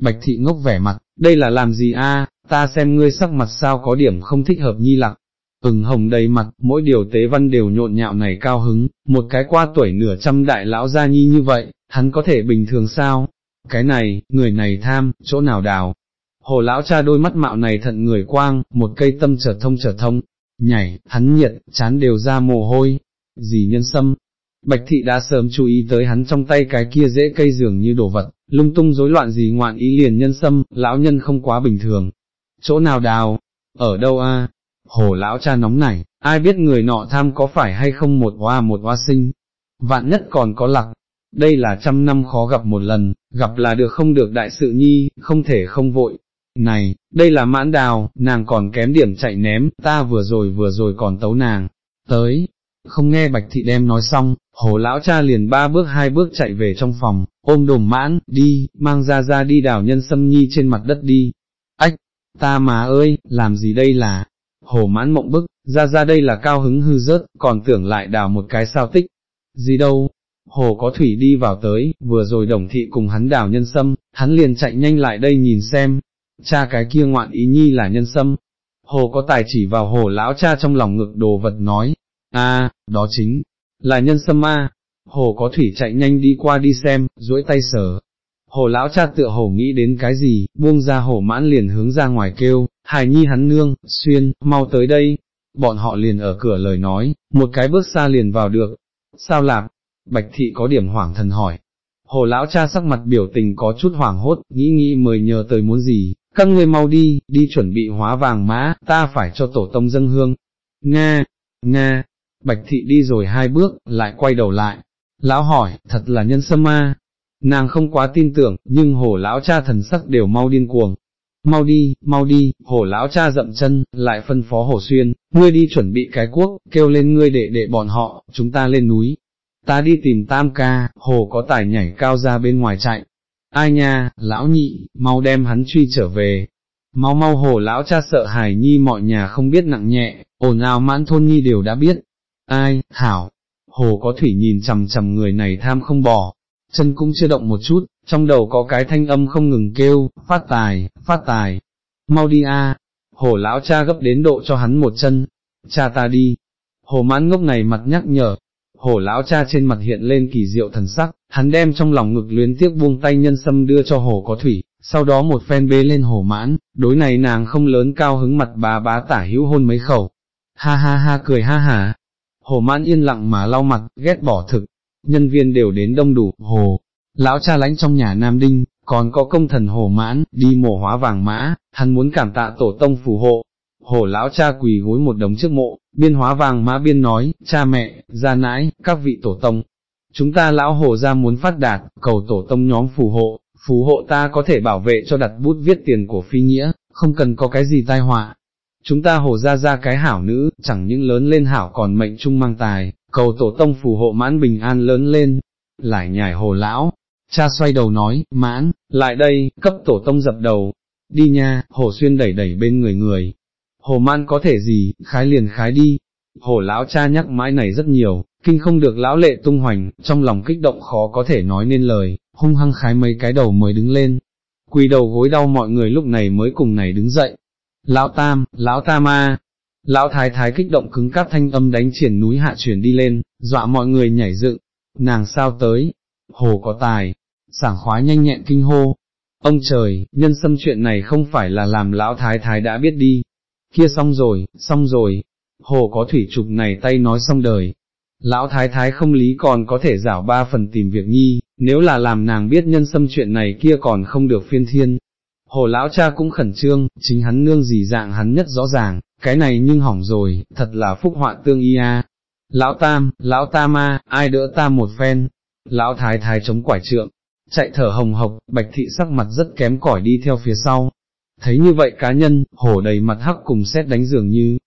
bạch thị ngốc vẻ mặt, đây là làm gì a? ta xem ngươi sắc mặt sao có điểm không thích hợp nhi lặng, ửng hồng đầy mặt, mỗi điều tế văn đều nhộn nhạo này cao hứng, một cái qua tuổi nửa trăm đại lão gia nhi như vậy, hắn có thể bình thường sao? Cái này, người này tham, chỗ nào đào? Hồ lão cha đôi mắt mạo này thận người quang, một cây tâm trở thông trở thông, nhảy, hắn nhiệt, chán đều ra mồ hôi, gì nhân sâm. Bạch thị đã sớm chú ý tới hắn trong tay cái kia dễ cây dường như đồ vật, lung tung rối loạn gì ngoạn ý liền nhân sâm, lão nhân không quá bình thường. Chỗ nào đào? Ở đâu a? Hồ lão cha nóng này, ai biết người nọ tham có phải hay không một hoa một hoa sinh. Vạn nhất còn có lặc, đây là trăm năm khó gặp một lần, gặp là được không được đại sự nhi, không thể không vội, này, đây là mãn đào, nàng còn kém điểm chạy ném, ta vừa rồi vừa rồi còn tấu nàng, tới, không nghe bạch thị đem nói xong, hồ lão cha liền ba bước hai bước chạy về trong phòng, ôm đồm mãn, đi, mang ra ra đi đào nhân sâm nhi trên mặt đất đi, ách, ta mà ơi, làm gì đây là, hồ mãn mộng bức, ra ra đây là cao hứng hư rớt, còn tưởng lại đào một cái sao tích, gì đâu, hồ có thủy đi vào tới, vừa rồi đồng thị cùng hắn đào nhân sâm, hắn liền chạy nhanh lại đây nhìn xem, cha cái kia ngoạn ý nhi là nhân sâm. Hồ có tài chỉ vào hồ lão cha trong lòng ngực đồ vật nói, a, đó chính, là nhân sâm a. Hồ có thủy chạy nhanh đi qua đi xem, duỗi tay sở. Hồ lão cha tựa hồ nghĩ đến cái gì, buông ra hồ mãn liền hướng ra ngoài kêu, hài nhi hắn nương, xuyên, mau tới đây. Bọn họ liền ở cửa lời nói, một cái bước xa liền vào được. Sao làm? Bạch thị có điểm hoảng thần hỏi. Hồ lão cha sắc mặt biểu tình có chút hoảng hốt, nghĩ nghĩ mời nhờ tới muốn gì, các ngươi mau đi, đi chuẩn bị hóa vàng mã, ta phải cho tổ tông dâng hương. Nga, Nga, Bạch thị đi rồi hai bước, lại quay đầu lại. Lão hỏi, thật là nhân sâm ma. Nàng không quá tin tưởng, nhưng hồ lão cha thần sắc đều mau điên cuồng. Mau đi, mau đi, hồ lão cha dậm chân, lại phân phó hồ xuyên, ngươi đi chuẩn bị cái cuốc, kêu lên ngươi để để bọn họ, chúng ta lên núi. Ta đi tìm tam ca, hồ có tài nhảy cao ra bên ngoài chạy, ai nha, lão nhị, mau đem hắn truy trở về. Mau mau hồ lão cha sợ hài nhi mọi nhà không biết nặng nhẹ, ồn ào mãn thôn nhi đều đã biết. Ai, thảo, hồ có thủy nhìn chầm chầm người này tham không bỏ, chân cũng chưa động một chút, trong đầu có cái thanh âm không ngừng kêu, phát tài, phát tài, mau đi a. Hồ lão cha gấp đến độ cho hắn một chân, cha ta đi. Hồ mãn ngốc này mặt nhắc nhở, hồ lão cha trên mặt hiện lên kỳ diệu thần sắc, hắn đem trong lòng ngực luyến tiếc buông tay nhân sâm đưa cho hồ có thủy, sau đó một phen bê lên hồ mãn, đối này nàng không lớn cao hứng mặt bá bá tả hữu hôn mấy khẩu, ha ha ha cười ha ha, hồ mãn yên lặng mà lau mặt, ghét bỏ thực, nhân viên đều đến đông đủ, hồ, lão cha lánh trong nhà Nam Đinh, còn có công thần hồ mãn, đi mổ hóa vàng mã, hắn muốn cảm tạ tổ tông phù hộ, hồ lão cha quỳ gối một đống trước mộ, biên hóa vàng mã biên nói, cha mẹ, gia nãi, các vị tổ tông, chúng ta lão hồ ra muốn phát đạt, cầu tổ tông nhóm phù hộ, phù hộ ta có thể bảo vệ cho đặt bút viết tiền của phi nghĩa, không cần có cái gì tai họa. Chúng ta hồ ra ra cái hảo nữ, chẳng những lớn lên hảo còn mệnh trung mang tài, cầu tổ tông phù hộ mãn bình an lớn lên, lại nhảy hồ lão, cha xoay đầu nói, mãn, lại đây, cấp tổ tông dập đầu, đi nha, hồ xuyên đẩy đẩy bên người người, hồ man có thể gì, khái liền khái đi, hồ lão cha nhắc mãi này rất nhiều, kinh không được lão lệ tung hoành, trong lòng kích động khó có thể nói nên lời, hung hăng khái mấy cái đầu mới đứng lên, quỳ đầu gối đau mọi người lúc này mới cùng này đứng dậy, lão tam, lão tam a, lão thái thái kích động cứng cáp thanh âm đánh triển núi hạ chuyển đi lên, dọa mọi người nhảy dựng, nàng sao tới, hồ có tài, sảng khoái nhanh nhẹn kinh hô, ông trời, nhân xâm chuyện này không phải là làm lão thái thái đã biết đi, kia xong rồi, xong rồi, hồ có thủy trục này tay nói xong đời. Lão thái thái không lý còn có thể giảo ba phần tìm việc nhi, nếu là làm nàng biết nhân xâm chuyện này kia còn không được phiên thiên. Hồ lão cha cũng khẩn trương, chính hắn nương gì dạng hắn nhất rõ ràng, cái này nhưng hỏng rồi, thật là phúc họa tương y a. Lão tam, lão tam ma, ai đỡ ta một phen. Lão thái thái chống quải trượng, chạy thở hồng hộc, bạch thị sắc mặt rất kém cỏi đi theo phía sau, Thấy như vậy cá nhân, hổ đầy mặt hắc cùng xét đánh dường như,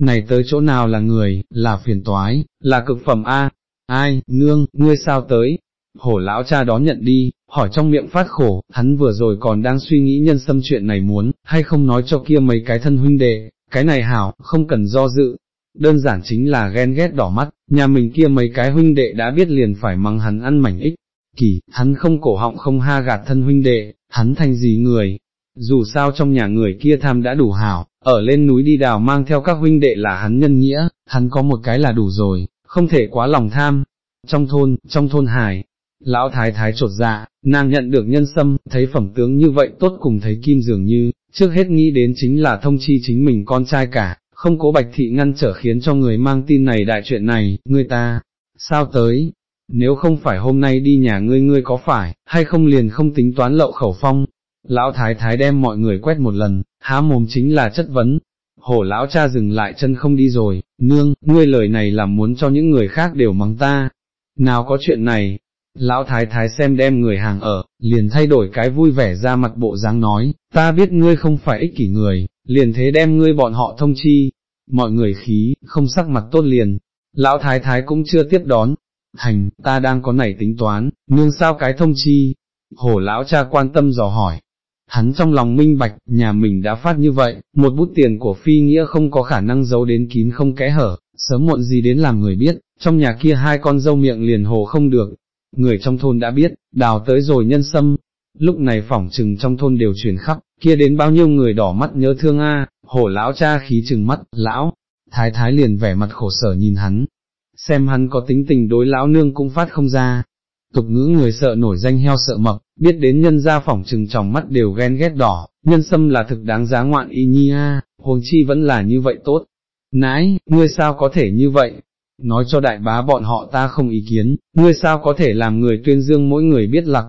này tới chỗ nào là người, là phiền toái, là cực phẩm A, ai, nương, ngươi sao tới, hổ lão cha đón nhận đi, hỏi trong miệng phát khổ, hắn vừa rồi còn đang suy nghĩ nhân xâm chuyện này muốn, hay không nói cho kia mấy cái thân huynh đệ, cái này hảo, không cần do dự, đơn giản chính là ghen ghét đỏ mắt, nhà mình kia mấy cái huynh đệ đã biết liền phải mắng hắn ăn mảnh ích, kỳ, hắn không cổ họng không ha gạt thân huynh đệ, hắn thành gì người, dù sao trong nhà người kia tham đã đủ hảo, ở lên núi đi đào mang theo các huynh đệ là hắn nhân nghĩa, hắn có một cái là đủ rồi, không thể quá lòng tham. Trong thôn, trong thôn hải, lão thái thái trột dạ, nàng nhận được nhân sâm, thấy phẩm tướng như vậy tốt cùng thấy kim dường như, trước hết nghĩ đến chính là thông chi chính mình con trai cả, không cố bạch thị ngăn trở khiến cho người mang tin này đại chuyện này, người ta, sao tới, nếu không phải hôm nay đi nhà ngươi ngươi có phải, hay không liền không tính toán lậu khẩu phong. Lão thái thái đem mọi người quét một lần, há mồm chính là chất vấn. Hổ lão cha dừng lại chân không đi rồi, nương, ngươi lời này là muốn cho những người khác đều mắng ta. Nào có chuyện này, lão thái thái xem đem người hàng ở, liền thay đổi cái vui vẻ ra mặt bộ dáng nói, ta biết ngươi không phải ích kỷ người, liền thế đem ngươi bọn họ thông chi. Mọi người khí, không sắc mặt tốt liền, lão thái thái cũng chưa tiếp đón, thành, ta đang có nảy tính toán, nương sao cái thông chi, hổ lão cha quan tâm dò hỏi. Hắn trong lòng minh bạch, nhà mình đã phát như vậy, một bút tiền của phi nghĩa không có khả năng giấu đến kín không kẽ hở, sớm muộn gì đến làm người biết, trong nhà kia hai con dâu miệng liền hồ không được. Người trong thôn đã biết, đào tới rồi nhân sâm, lúc này phỏng trừng trong thôn đều truyền khắp, kia đến bao nhiêu người đỏ mắt nhớ thương a, hổ lão cha khí trừng mắt, lão, thái thái liền vẻ mặt khổ sở nhìn hắn, xem hắn có tính tình đối lão nương cũng phát không ra. Tục ngữ người sợ nổi danh heo sợ mập, biết đến nhân gia phỏng trừng tròng mắt đều ghen ghét đỏ, nhân sâm là thực đáng giá ngoạn y nhi a, huống chi vẫn là như vậy tốt. Nãi, ngươi sao có thể như vậy? Nói cho đại bá bọn họ ta không ý kiến, ngươi sao có thể làm người tuyên dương mỗi người biết lặc.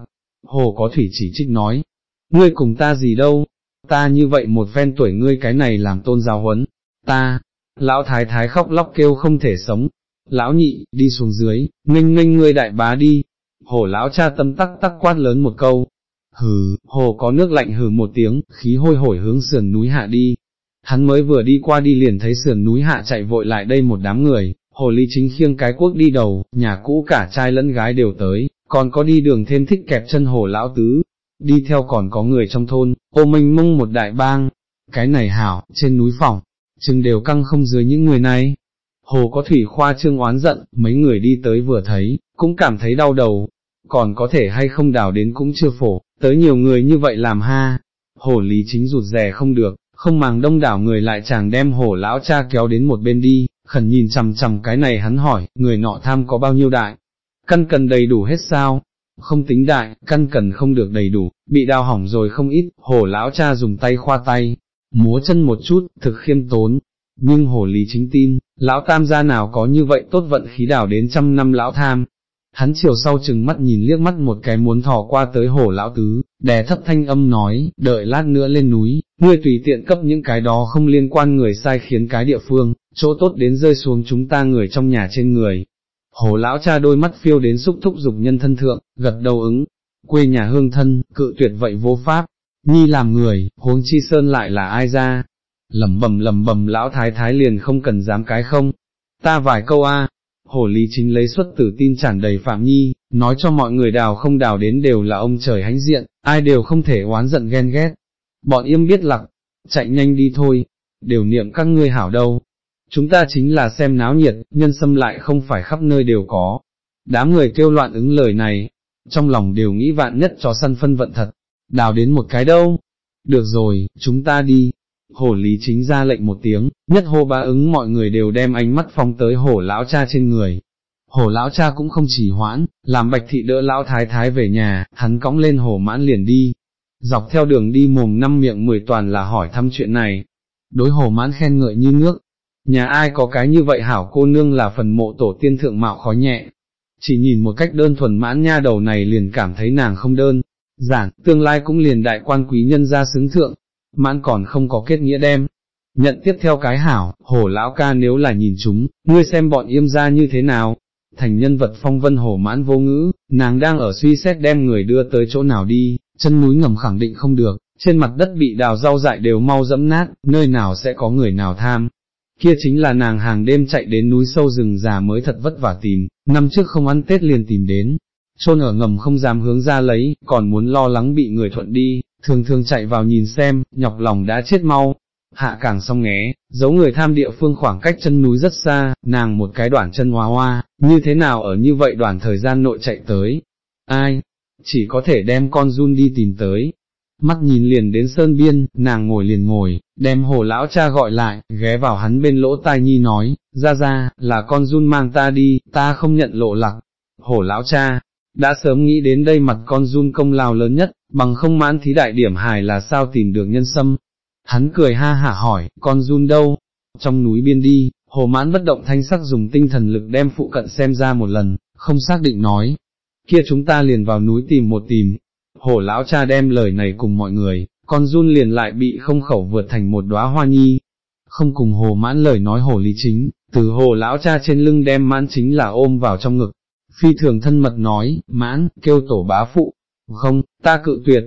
Hồ có thủy chỉ trích nói, ngươi cùng ta gì đâu, ta như vậy một ven tuổi ngươi cái này làm tôn giáo huấn, ta, lão thái thái khóc lóc kêu không thể sống, lão nhị, đi xuống dưới, nghênh nghênh ngươi đại bá đi, hồ lão cha tâm tắc tắc quát lớn một câu, hừ, hồ có nước lạnh hừ một tiếng, khí hôi hổi hướng sườn núi hạ đi, hắn mới vừa đi qua đi liền thấy sườn núi hạ chạy vội lại đây một đám người, hồ ly chính khiêng cái quốc đi đầu, nhà cũ cả trai lẫn gái đều tới, còn có đi đường thêm thích kẹp chân hồ lão tứ, đi theo còn có người trong thôn, ô minh mông một đại bang, cái này hảo, trên núi phòng, chừng đều căng không dưới những người này, Hồ có thủy khoa trương oán giận, mấy người đi tới vừa thấy, cũng cảm thấy đau đầu, còn có thể hay không đào đến cũng chưa phổ, tới nhiều người như vậy làm ha. Hồ lý chính rụt rè không được, không màng đông đảo người lại chàng đem hồ lão cha kéo đến một bên đi, khẩn nhìn chằm chằm cái này hắn hỏi, người nọ tham có bao nhiêu đại, căn cần đầy đủ hết sao, không tính đại, căn cần không được đầy đủ, bị đào hỏng rồi không ít, hồ lão cha dùng tay khoa tay, múa chân một chút, thực khiêm tốn, nhưng hồ lý chính tin, lão tam gia nào có như vậy tốt vận khí đảo đến trăm năm lão tham. Hắn chiều sau chừng mắt nhìn liếc mắt một cái muốn thò qua tới hồ lão tứ, đè thấp thanh âm nói, đợi lát nữa lên núi, ngươi tùy tiện cấp những cái đó không liên quan người sai khiến cái địa phương, chỗ tốt đến rơi xuống chúng ta người trong nhà trên người. Hồ lão cha đôi mắt phiêu đến xúc thúc dục nhân thân thượng, gật đầu ứng, quê nhà hương thân, cự tuyệt vậy vô pháp, nhi làm người, huống chi sơn lại là ai ra, lầm bầm lầm bầm lão thái thái liền không cần dám cái không, ta vài câu a. Hồ Lý Chính lấy xuất tử tin tràn đầy Phạm Nhi, nói cho mọi người đào không đào đến đều là ông trời hãnh diện, ai đều không thể oán giận ghen ghét. Bọn im biết lặc, chạy nhanh đi thôi, đều niệm các ngươi hảo đâu. Chúng ta chính là xem náo nhiệt, nhân xâm lại không phải khắp nơi đều có. Đám người kêu loạn ứng lời này, trong lòng đều nghĩ vạn nhất cho săn phân vận thật, đào đến một cái đâu. Được rồi, chúng ta đi, hổ lý chính ra lệnh một tiếng, nhất hô ba ứng mọi người đều đem ánh mắt phóng tới hổ lão cha trên người. Hổ lão cha cũng không chỉ hoãn, làm bạch thị đỡ lão thái thái về nhà, hắn cõng lên hổ mãn liền đi. Dọc theo đường đi mồm năm miệng mười toàn là hỏi thăm chuyện này. Đối hổ mãn khen ngợi như nước. Nhà ai có cái như vậy hảo cô nương là phần mộ tổ tiên thượng mạo khó nhẹ. Chỉ nhìn một cách đơn thuần mãn nha đầu này liền cảm thấy nàng không đơn, giản, tương lai cũng liền đại quan quý nhân ra xứng thượng, mãn còn không có kết nghĩa đem. Nhận tiếp theo cái hảo, hổ lão ca nếu là nhìn chúng, ngươi xem bọn yêm ra như thế nào, thành nhân vật phong vân hổ mãn vô ngữ, nàng đang ở suy xét đem người đưa tới chỗ nào đi, chân núi ngầm khẳng định không được, trên mặt đất bị đào rau dại đều mau dẫm nát, nơi nào sẽ có người nào tham. Kia chính là nàng hàng đêm chạy đến núi sâu rừng già mới thật vất vả tìm, năm trước không ăn Tết liền tìm đến, trôn ở ngầm không dám hướng ra lấy, còn muốn lo lắng bị người thuận đi, thường thường chạy vào nhìn xem, nhọc lòng đã chết mau. Hạ càng xong nghé, giấu người tham địa phương khoảng cách chân núi rất xa, nàng một cái đoạn chân hoa hoa, như thế nào ở như vậy đoạn thời gian nội chạy tới. Ai? Chỉ có thể đem con run đi tìm tới. mắt nhìn liền đến sơn biên, nàng ngồi liền ngồi, đem hồ lão cha gọi lại, ghé vào hắn bên lỗ tai nhi nói, ra ra, là con run mang ta đi, ta không nhận lộ lặc. Hồ lão cha, đã sớm nghĩ đến đây mặt con run công lao lớn nhất, bằng không mãn thí đại điểm hài là sao tìm được nhân sâm. Hắn cười ha hả hỏi, con run đâu? Trong núi biên đi, hồ mãn bất động thanh sắc dùng tinh thần lực đem phụ cận xem ra một lần, không xác định nói. Kia chúng ta liền vào núi tìm một tìm. Hồ lão cha đem lời này cùng mọi người, con run liền lại bị không khẩu vượt thành một đóa hoa nhi. Không cùng hồ mãn lời nói hồ lý chính, từ hồ lão cha trên lưng đem mãn chính là ôm vào trong ngực, phi thường thân mật nói, mãn, kêu tổ bá phụ, không, ta cự tuyệt,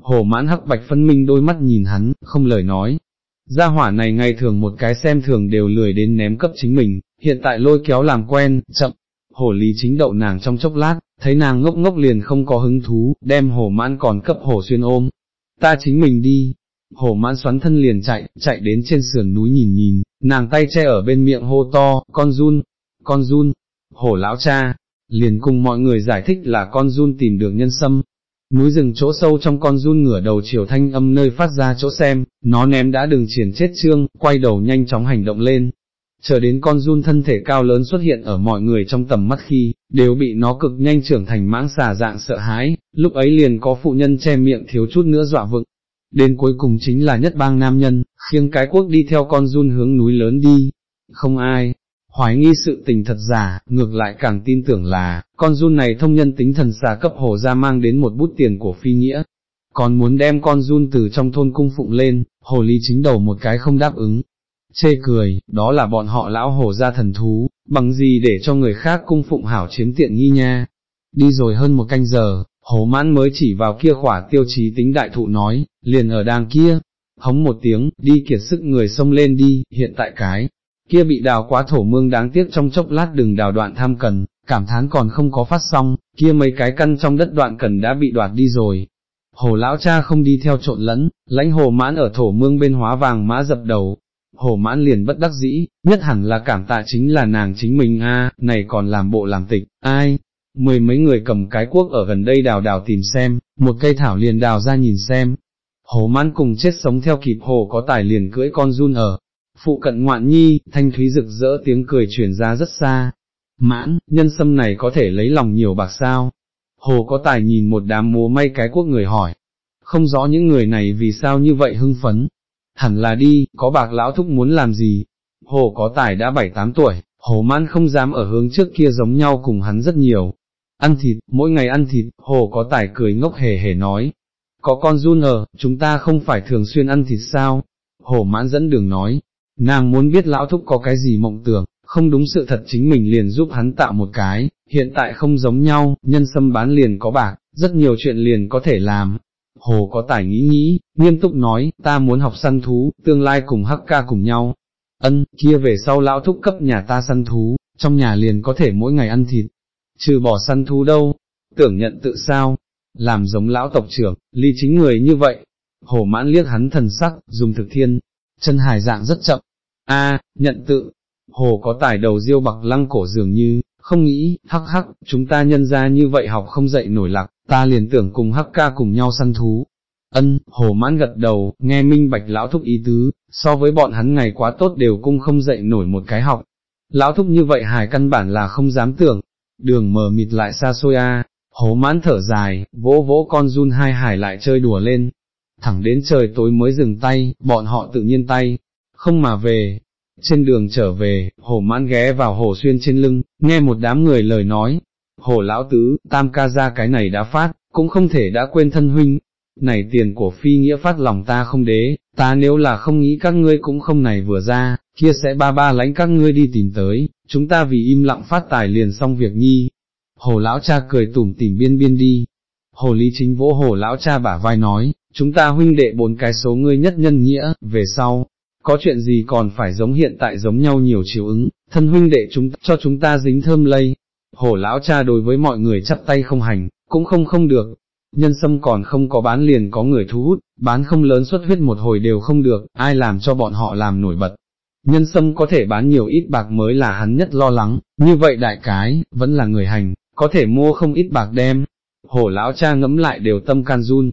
hồ mãn hắc bạch phân minh đôi mắt nhìn hắn, không lời nói. Gia hỏa này ngày thường một cái xem thường đều lười đến ném cấp chính mình, hiện tại lôi kéo làm quen, chậm, hồ lý chính đậu nàng trong chốc lát, thấy nàng ngốc ngốc liền không có hứng thú, đem hồ mãn còn cấp hồ xuyên ôm, ta chính mình đi. Hồ mãn xoắn thân liền chạy, chạy đến trên sườn núi nhìn nhìn, nàng tay che ở bên miệng hô to, con run, con run, hổ lão cha, liền cùng mọi người giải thích là con run tìm được nhân sâm. Núi rừng chỗ sâu trong con run ngửa đầu chiều thanh âm nơi phát ra chỗ xem, nó ném đã đừng triển chết trương, quay đầu nhanh chóng hành động lên. Chờ đến con run thân thể cao lớn xuất hiện ở mọi người trong tầm mắt khi, đều bị nó cực nhanh trưởng thành mãng xà dạng sợ hãi, lúc ấy liền có phụ nhân che miệng thiếu chút nữa dọa vựng. Đến cuối cùng chính là nhất bang nam nhân, khiêng cái quốc đi theo con run hướng núi lớn đi. Không ai, hoài nghi sự tình thật giả, ngược lại càng tin tưởng là, con run này thông nhân tính thần xà cấp hồ ra mang đến một bút tiền của phi nghĩa, còn muốn đem con run từ trong thôn cung phụng lên, hồ ly chính đầu một cái không đáp ứng. Chê cười, đó là bọn họ lão hồ ra thần thú, bằng gì để cho người khác cung phụng hảo chiếm tiện nghi nha. Đi rồi hơn một canh giờ, hồ mãn mới chỉ vào kia khỏa tiêu chí tính đại thụ nói, liền ở đàng kia, hống một tiếng, đi kiệt sức người xông lên đi, hiện tại cái, kia bị đào quá thổ mương đáng tiếc trong chốc lát đừng đào đoạn tham cần, cảm thán còn không có phát xong, kia mấy cái căn trong đất đoạn cần đã bị đoạt đi rồi. Hồ lão cha không đi theo trộn lẫn, lãnh hồ mãn ở thổ mương bên hóa vàng mã dập đầu. Hồ mãn liền bất đắc dĩ, nhất hẳn là cảm tạ chính là nàng chính mình a, này còn làm bộ làm tịch, ai, mười mấy người cầm cái cuốc ở gần đây đào đào tìm xem, một cây thảo liền đào ra nhìn xem. Hồ mãn cùng chết sống theo kịp hồ có tài liền cưỡi con run ở, Phụ cận ngoạn nhi, thanh thúy rực rỡ tiếng cười truyền ra rất xa. Mãn, nhân sâm này có thể lấy lòng nhiều bạc sao? Hồ có tài nhìn một đám múa may cái quốc người hỏi. Không rõ những người này vì sao như vậy hưng phấn. Hẳn là đi, có bạc lão thúc muốn làm gì? Hồ có tài đã 7-8 tuổi, hồ mãn không dám ở hướng trước kia giống nhau cùng hắn rất nhiều. Ăn thịt, mỗi ngày ăn thịt, hồ có tài cười ngốc hề hề nói. Có con run ở, chúng ta không phải thường xuyên ăn thịt sao? Hồ mãn dẫn đường nói, nàng muốn biết lão thúc có cái gì mộng tưởng, không đúng sự thật chính mình liền giúp hắn tạo một cái, hiện tại không giống nhau, nhân sâm bán liền có bạc, rất nhiều chuyện liền có thể làm. Hồ có tài nghĩ nghĩ, nghiêm túc nói, ta muốn học săn thú, tương lai cùng hắc ca cùng nhau. Ân, kia về sau lão thúc cấp nhà ta săn thú, trong nhà liền có thể mỗi ngày ăn thịt. Trừ bỏ săn thú đâu, tưởng nhận tự sao, làm giống lão tộc trưởng, ly chính người như vậy. Hồ mãn liếc hắn thần sắc, dùng thực thiên, chân hài dạng rất chậm, A, nhận tự, hồ có tài đầu diêu bạc lăng cổ dường như, không nghĩ, hắc hắc, chúng ta nhân ra như vậy học không dậy nổi lạc, ta liền tưởng cùng hắc ca cùng nhau săn thú. Ân, hồ mãn gật đầu, nghe minh bạch lão thúc ý tứ, so với bọn hắn ngày quá tốt đều cung không dậy nổi một cái học. Lão thúc như vậy hài căn bản là không dám tưởng, đường mờ mịt lại xa xôi a, hồ mãn thở dài, vỗ vỗ con run hai hải lại chơi đùa lên. Thẳng đến trời tối mới dừng tay, bọn họ tự nhiên tay, không mà về. Trên đường trở về, hồ mãn ghé vào hồ xuyên trên lưng, nghe một đám người lời nói, hồ lão tứ, tam ca ra cái này đã phát, cũng không thể đã quên thân huynh, này tiền của phi nghĩa phát lòng ta không đế, ta nếu là không nghĩ các ngươi cũng không này vừa ra, kia sẽ ba ba lãnh các ngươi đi tìm tới, chúng ta vì im lặng phát tài liền xong việc nhi. Hồ lão cha cười tủm tỉm biên biên đi. Hồ lý chính vỗ hồ lão cha bả vai nói, chúng ta huynh đệ bốn cái số ngươi nhất nhân nghĩa, về sau, có chuyện gì còn phải giống hiện tại giống nhau nhiều chiều ứng, thân huynh đệ chúng cho chúng ta dính thơm lây. Hổ lão cha đối với mọi người chắp tay không hành, cũng không không được, nhân sâm còn không có bán liền có người thu hút, bán không lớn xuất huyết một hồi đều không được, ai làm cho bọn họ làm nổi bật. Nhân sâm có thể bán nhiều ít bạc mới là hắn nhất lo lắng, như vậy đại cái, vẫn là người hành, có thể mua không ít bạc đem. Hổ lão cha ngẫm lại đều tâm can run.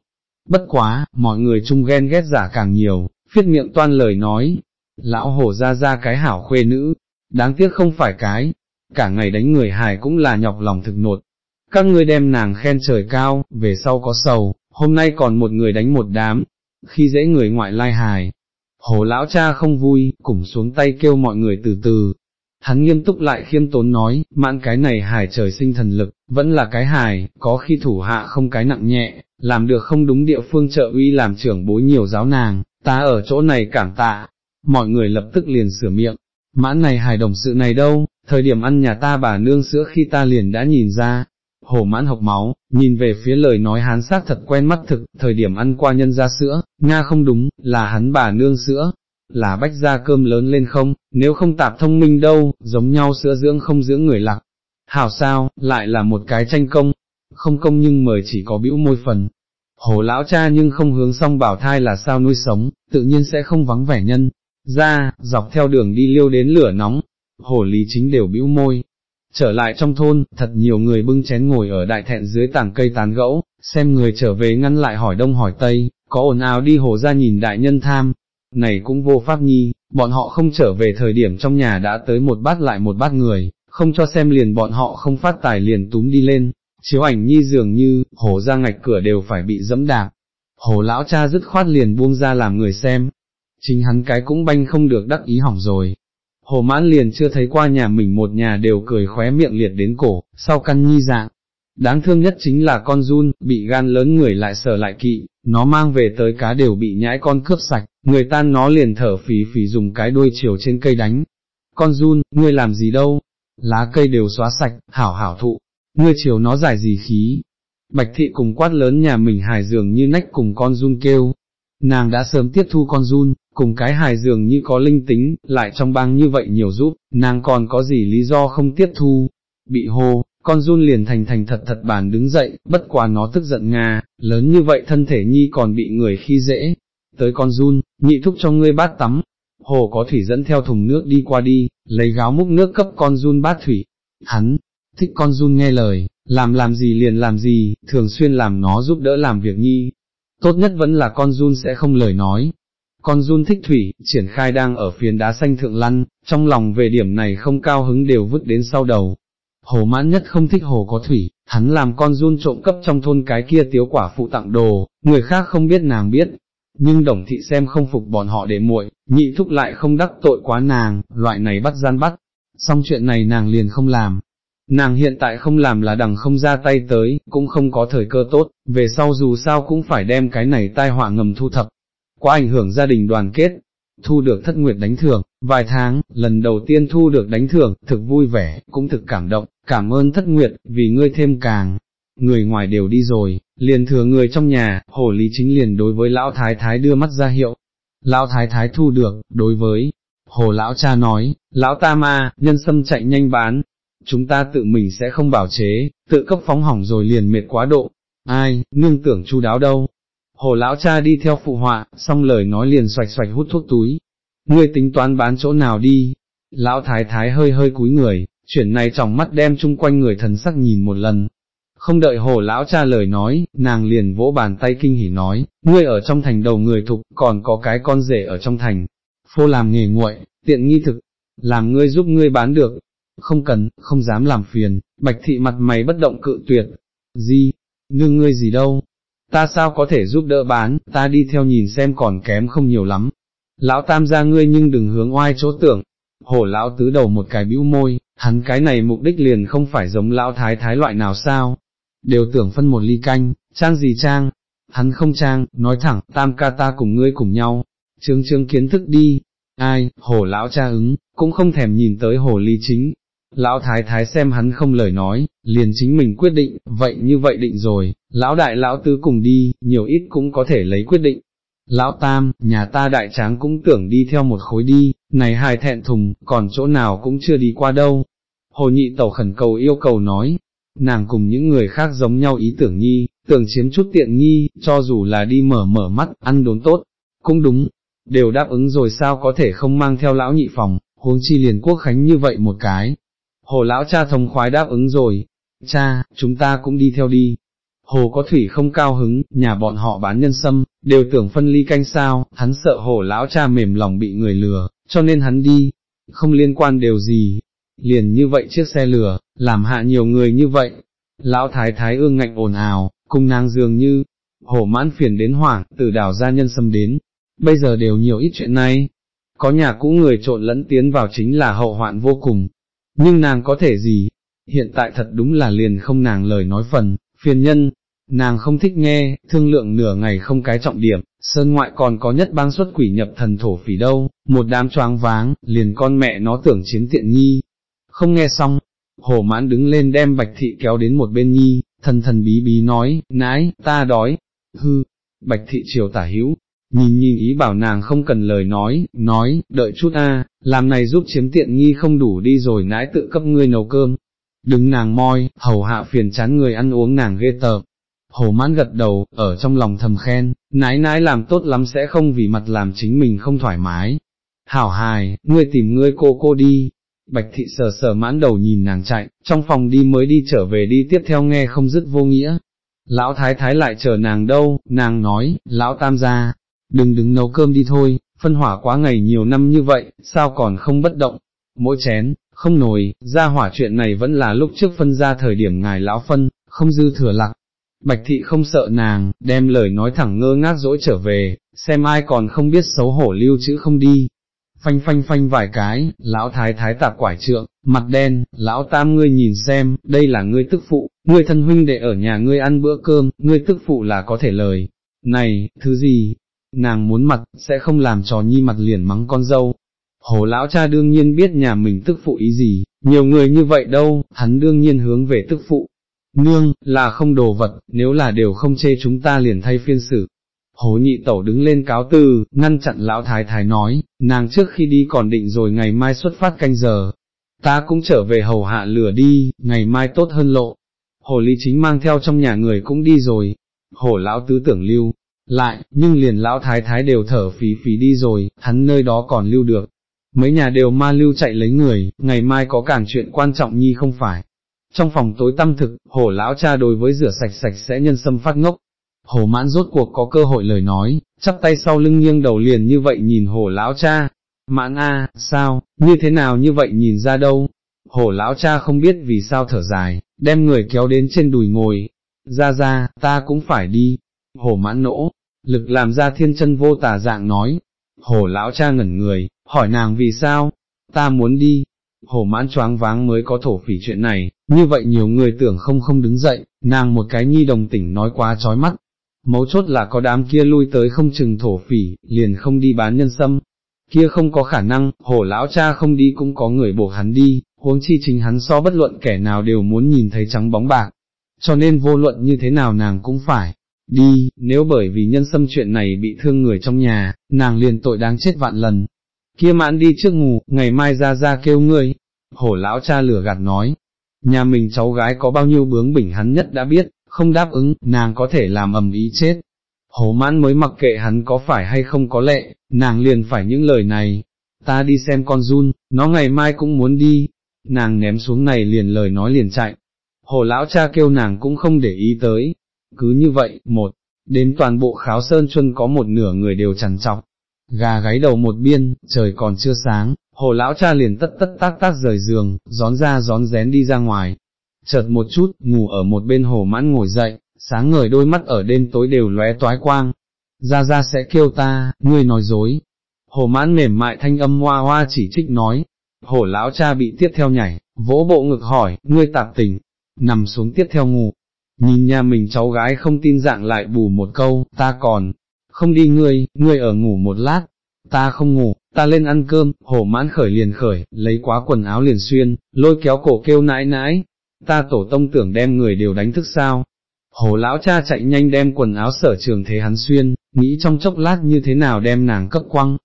bất quá, mọi người chung ghen ghét giả càng nhiều, phiết miệng toan lời nói, lão hổ ra ra cái hảo khuê nữ, đáng tiếc không phải cái, cả ngày đánh người hài cũng là nhọc lòng thực nột. Các ngươi đem nàng khen trời cao, về sau có sầu, hôm nay còn một người đánh một đám, khi dễ người ngoại lai hài. Hồ lão cha không vui, cùng xuống tay kêu mọi người từ từ. Hắn nghiêm túc lại khiêm tốn nói, mạn cái này hài trời sinh thần lực, vẫn là cái hài, có khi thủ hạ không cái nặng nhẹ, làm được không đúng địa phương trợ uy làm trưởng bối nhiều giáo nàng, ta ở chỗ này cảm tạ. Mọi người lập tức liền sửa miệng, mãn này hài đồng sự này đâu, thời điểm ăn nhà ta bà nương sữa khi ta liền đã nhìn ra, hồ mãn học máu, nhìn về phía lời nói hán xác thật quen mắt thực, thời điểm ăn qua nhân ra sữa, Nga không đúng, là hắn bà nương sữa, là bách ra cơm lớn lên không, nếu không tạp thông minh đâu, giống nhau sữa dưỡng không dưỡng người lạc. Hảo sao, lại là một cái tranh công, không công nhưng mời chỉ có bĩu môi phần. Hồ lão cha nhưng không hướng xong bảo thai là sao nuôi sống, tự nhiên sẽ không vắng vẻ nhân, ra, dọc theo đường đi liêu đến lửa nóng, hồ lý chính đều bĩu môi. Trở lại trong thôn, thật nhiều người bưng chén ngồi ở đại thẹn dưới tảng cây tán gẫu, xem người trở về ngăn lại hỏi đông hỏi tây, có ồn ào đi hồ ra nhìn đại nhân tham. Này cũng vô pháp nhi, bọn họ không trở về thời điểm trong nhà đã tới một bát lại một bát người, không cho xem liền bọn họ không phát tài liền túm đi lên, chiếu ảnh nhi dường như, hồ ra ngạch cửa đều phải bị dẫm đạp. Hồ lão cha dứt khoát liền buông ra làm người xem, chính hắn cái cũng banh không được đắc ý hỏng rồi. Hồ mãn liền chưa thấy qua nhà mình một nhà đều cười khóe miệng liệt đến cổ, sau căn nhi dạng. Đáng thương nhất chính là con run, bị gan lớn người lại sợ lại kỵ, nó mang về tới cá đều bị nhãi con cướp sạch, người tan nó liền thở phì phì dùng cái đuôi chiều trên cây đánh. Con run, ngươi làm gì đâu? Lá cây đều xóa sạch, hảo hảo thụ, ngươi chiều nó giải gì khí? Bạch thị cùng quát lớn nhà mình hài dường như nách cùng con run kêu. Nàng đã sớm tiếp thu con run, cùng cái hài dường như có linh tính, lại trong bang như vậy nhiều giúp, nàng còn có gì lý do không tiếp thu, bị hô, con run liền thành thành thật thật bàn đứng dậy, bất quá nó tức giận nga, lớn như vậy thân thể nhi còn bị người khi dễ, tới con run, nhị thúc cho ngươi bát tắm, hồ có thủy dẫn theo thùng nước đi qua đi, lấy gáo múc nước cấp con run bát thủy, hắn, thích con run nghe lời, làm làm gì liền làm gì, thường xuyên làm nó giúp đỡ làm việc nhi, tốt nhất vẫn là con run sẽ không lời nói, con run thích thủy, triển khai đang ở phiến đá xanh thượng lăn, trong lòng về điểm này không cao hứng đều vứt đến sau đầu. Hồ mãn nhất không thích hồ có thủy, hắn làm con run trộm cấp trong thôn cái kia tiếu quả phụ tặng đồ, người khác không biết nàng biết. Nhưng đồng thị xem không phục bọn họ để muội, nhị thúc lại không đắc tội quá nàng, loại này bắt gian bắt, xong chuyện này nàng liền không làm. Nàng hiện tại không làm là đằng không ra tay tới, cũng không có thời cơ tốt, về sau dù sao cũng phải đem cái này tai họa ngầm thu thập, quá ảnh hưởng gia đình đoàn kết, thu được thất nguyệt đánh thưởng, vài tháng, lần đầu tiên thu được đánh thưởng, thực vui vẻ, cũng thực cảm động, cảm ơn thất nguyệt, vì ngươi thêm càng, người ngoài đều đi rồi, liền thừa người trong nhà, hồ lý chính liền đối với lão thái thái đưa mắt ra hiệu, lão thái thái thu được, đối với, hồ lão cha nói, lão ta ma, nhân sâm chạy nhanh bán, chúng ta tự mình sẽ không bảo chế, tự cấp phóng hỏng rồi liền mệt quá độ, ai, nương tưởng chu đáo đâu, Hồ lão cha đi theo phụ họa, xong lời nói liền xoạch xoạch hút thuốc túi. Ngươi tính toán bán chỗ nào đi? Lão thái thái hơi hơi cúi người, chuyển này trong mắt đem chung quanh người thần sắc nhìn một lần. Không đợi hồ lão cha lời nói, nàng liền vỗ bàn tay kinh hỉ nói, ngươi ở trong thành đầu người thục, còn có cái con rể ở trong thành. Phô làm nghề nguội, tiện nghi thực, làm ngươi giúp ngươi bán được. Không cần, không dám làm phiền, bạch thị mặt mày bất động cự tuyệt. Gì, nương ngươi gì đâu, ta sao có thể giúp đỡ bán, ta đi theo nhìn xem còn kém không nhiều lắm. Lão tam gia ngươi nhưng đừng hướng oai chỗ tưởng, hổ lão tứ đầu một cái bĩu môi, hắn cái này mục đích liền không phải giống lão thái thái loại nào sao, đều tưởng phân một ly canh, trang gì trang, hắn không trang, nói thẳng, tam ca ta cùng ngươi cùng nhau, trương trương kiến thức đi, ai, hổ lão cha ứng, cũng không thèm nhìn tới hổ ly chính, Lão thái thái xem hắn không lời nói, liền chính mình quyết định, vậy như vậy định rồi, lão đại lão tứ cùng đi, nhiều ít cũng có thể lấy quyết định. Lão tam, nhà ta đại tráng cũng tưởng đi theo một khối đi, này hài thẹn thùng, còn chỗ nào cũng chưa đi qua đâu. Hồ nhị tẩu khẩn cầu yêu cầu nói, nàng cùng những người khác giống nhau ý tưởng nhi, tưởng chiếm chút tiện nghi, cho dù là đi mở mở mắt, ăn đốn tốt, cũng đúng, đều đáp ứng rồi sao có thể không mang theo lão nhị phòng, huống chi liền quốc khánh như vậy một cái, Hồ lão cha thống khoái đáp ứng rồi, cha, chúng ta cũng đi theo đi. Hồ có thủy không cao hứng, nhà bọn họ bán nhân sâm, đều tưởng phân ly canh sao, hắn sợ hồ lão cha mềm lòng bị người lừa, cho nên hắn đi, không liên quan đều gì, liền như vậy chiếc xe lừa, làm hạ nhiều người như vậy. Lão thái thái ương ngạnh ồn ào, cùng nàng dường như, hổ mãn phiền đến hoảng, từ đảo ra nhân sâm đến, bây giờ đều nhiều ít chuyện này, có nhà cũ người trộn lẫn tiến vào chính là hậu hoạn vô cùng, nhưng nàng có thể gì, hiện tại thật đúng là liền không nàng lời nói phần, phiền nhân, nàng không thích nghe, thương lượng nửa ngày không cái trọng điểm, sơn ngoại còn có nhất bang xuất quỷ nhập thần thổ phỉ đâu, một đám choáng váng, liền con mẹ nó tưởng chiếm tiện nhi. Không nghe xong, hổ mãn đứng lên đem bạch thị kéo đến một bên nhi, thần thần bí bí nói, nãi, ta đói, hư, bạch thị triều tả hữu, nhìn nhìn ý bảo nàng không cần lời nói, nói, đợi chút a, làm này giúp chiếm tiện nghi không đủ đi rồi nãi tự cấp ngươi nấu cơm. Đứng nàng moi, hầu hạ phiền chán người ăn uống nàng ghê tợp. Hồ mãn gật đầu, ở trong lòng thầm khen, nãi nãi làm tốt lắm sẽ không vì mặt làm chính mình không thoải mái. Hảo hài, ngươi tìm ngươi cô cô đi. Bạch thị sờ sờ mãn đầu nhìn nàng chạy, trong phòng đi mới đi trở về đi tiếp theo nghe không dứt vô nghĩa. Lão thái thái lại chờ nàng đâu, nàng nói, lão tam gia, đừng đứng nấu cơm đi thôi, phân hỏa quá ngày nhiều năm như vậy, sao còn không bất động, mỗi chén, không nồi, ra hỏa chuyện này vẫn là lúc trước phân ra thời điểm ngài lão phân, không dư thừa lặc. Bạch thị không sợ nàng, đem lời nói thẳng ngơ ngác dỗi trở về, xem ai còn không biết xấu hổ lưu chữ không đi. Phanh phanh phanh vài cái, lão thái thái tạp quải trượng, mặt đen, lão tam ngươi nhìn xem, đây là ngươi tức phụ, ngươi thân huynh đệ ở nhà ngươi ăn bữa cơm, ngươi tức phụ là có thể lời. Này, thứ gì, nàng muốn mặt, sẽ không làm trò nhi mặt liền mắng con dâu. Hồ lão cha đương nhiên biết nhà mình tức phụ ý gì, nhiều người như vậy đâu, hắn đương nhiên hướng về tức phụ. Nương, là không đồ vật, nếu là đều không chê chúng ta liền thay phiên xử. Hồ nhị tẩu đứng lên cáo từ, ngăn chặn lão thái thái nói, nàng trước khi đi còn định rồi ngày mai xuất phát canh giờ. Ta cũng trở về hầu hạ lửa đi, ngày mai tốt hơn lộ. Hồ ly chính mang theo trong nhà người cũng đi rồi. Hồ lão tứ tưởng lưu, lại, nhưng liền lão thái thái đều thở phí phí đi rồi, hắn nơi đó còn lưu được. Mấy nhà đều ma lưu chạy lấy người, ngày mai có càng chuyện quan trọng nhi không phải. Trong phòng tối tâm thực, hổ lão cha đối với rửa sạch sạch sẽ nhân sâm phát ngốc. Hổ mãn rốt cuộc có cơ hội lời nói, chắp tay sau lưng nghiêng đầu liền như vậy nhìn hổ lão cha. Mãn a, sao, như thế nào như vậy nhìn ra đâu? Hổ lão cha không biết vì sao thở dài, đem người kéo đến trên đùi ngồi. Ra ra, ta cũng phải đi, Hồ mãn nỗ, lực làm ra thiên chân vô tà dạng nói, hồ lão cha ngẩn người, hỏi nàng vì sao, ta muốn đi, hồ mãn choáng váng mới có thổ phỉ chuyện này, như vậy nhiều người tưởng không không đứng dậy, nàng một cái nhi đồng tỉnh nói quá trói mắt, mấu chốt là có đám kia lui tới không chừng thổ phỉ, liền không đi bán nhân sâm, kia không có khả năng, hồ lão cha không đi cũng có người buộc hắn đi, huống chi chính hắn so bất luận kẻ nào đều muốn nhìn thấy trắng bóng bạc, cho nên vô luận như thế nào nàng cũng phải, đi, nếu bởi vì nhân xâm chuyện này bị thương người trong nhà, nàng liền tội đáng chết vạn lần. Kia mãn đi trước ngủ, ngày mai ra ra kêu ngươi, hổ lão cha lửa gạt nói, nhà mình cháu gái có bao nhiêu bướng bỉnh hắn nhất đã biết, không đáp ứng, nàng có thể làm ầm ý chết. Hổ mãn mới mặc kệ hắn có phải hay không có lệ, nàng liền phải những lời này, ta đi xem con run, nó ngày mai cũng muốn đi, nàng ném xuống này liền lời nói liền chạy. Hồ lão cha kêu nàng cũng không để ý tới, cứ như vậy, một, đến toàn bộ kháo sơn chuân có một nửa người đều chằn chọc, gà gáy đầu một biên, trời còn chưa sáng, hồ lão cha liền tất tất tác tác rời giường, gión ra gión rén đi ra ngoài, chợt một chút, ngủ ở một bên hồ mãn ngồi dậy, sáng ngời đôi mắt ở đêm tối đều lóe toái quang, ra ra sẽ kêu ta, ngươi nói dối, hồ mãn mềm mại thanh âm hoa hoa chỉ trích nói, hồ lão cha bị tiếp theo nhảy, vỗ bộ ngực hỏi, ngươi tạp tình, nằm xuống tiếp theo ngủ, nhìn nhà mình cháu gái không tin dạng lại bù một câu, ta còn, không đi ngươi, ngươi ở ngủ một lát, ta không ngủ, ta lên ăn cơm, hổ mãn khởi liền khởi, lấy quá quần áo liền xuyên, lôi kéo cổ kêu nãi nãi, ta tổ tông tưởng đem người đều đánh thức sao. Hổ lão cha chạy nhanh đem quần áo sở trường thế hắn xuyên, nghĩ trong chốc lát như thế nào đem nàng cấp quăng.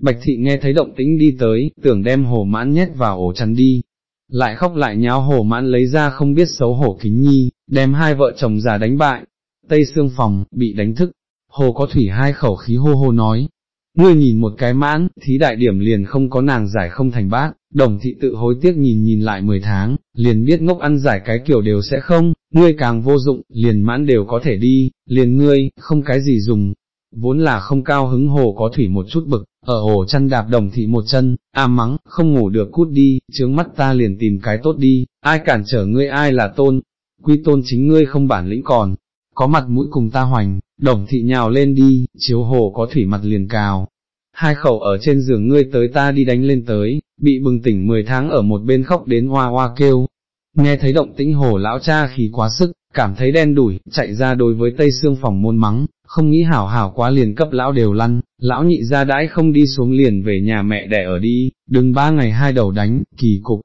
Bạch thị nghe thấy động tĩnh đi tới, tưởng đem hồ mãn nhét vào ổ chăn đi, lại khóc lại nháo hồ mãn lấy ra không biết xấu hổ kính nhi, đem hai vợ chồng già đánh bại, tây xương phòng, bị đánh thức, hồ có thủy hai khẩu khí hô hô nói, ngươi nhìn một cái mãn, thí đại điểm liền không có nàng giải không thành bát, đồng thị tự hối tiếc nhìn nhìn lại mười tháng, liền biết ngốc ăn giải cái kiểu đều sẽ không, ngươi càng vô dụng, liền mãn đều có thể đi, liền ngươi, không cái gì dùng. Vốn là không cao hứng hồ có thủy một chút bực, ở hồ chăn đạp đồng thị một chân, a mắng, không ngủ được cút đi, chướng mắt ta liền tìm cái tốt đi, ai cản trở ngươi ai là tôn, quy tôn chính ngươi không bản lĩnh còn, có mặt mũi cùng ta hoành, đồng thị nhào lên đi, chiếu hồ có thủy mặt liền cào. Hai khẩu ở trên giường ngươi tới ta đi đánh lên tới, bị bừng tỉnh mười tháng ở một bên khóc đến hoa hoa kêu. Nghe thấy động tĩnh hồ lão cha khí quá sức, cảm thấy đen đủi, chạy ra đối với tây xương phòng môn mắng, không nghĩ hảo hảo quá liền cấp lão đều lăn, lão nhị ra đãi không đi xuống liền về nhà mẹ đẻ ở đi, đừng ba ngày hai đầu đánh, kỳ cục.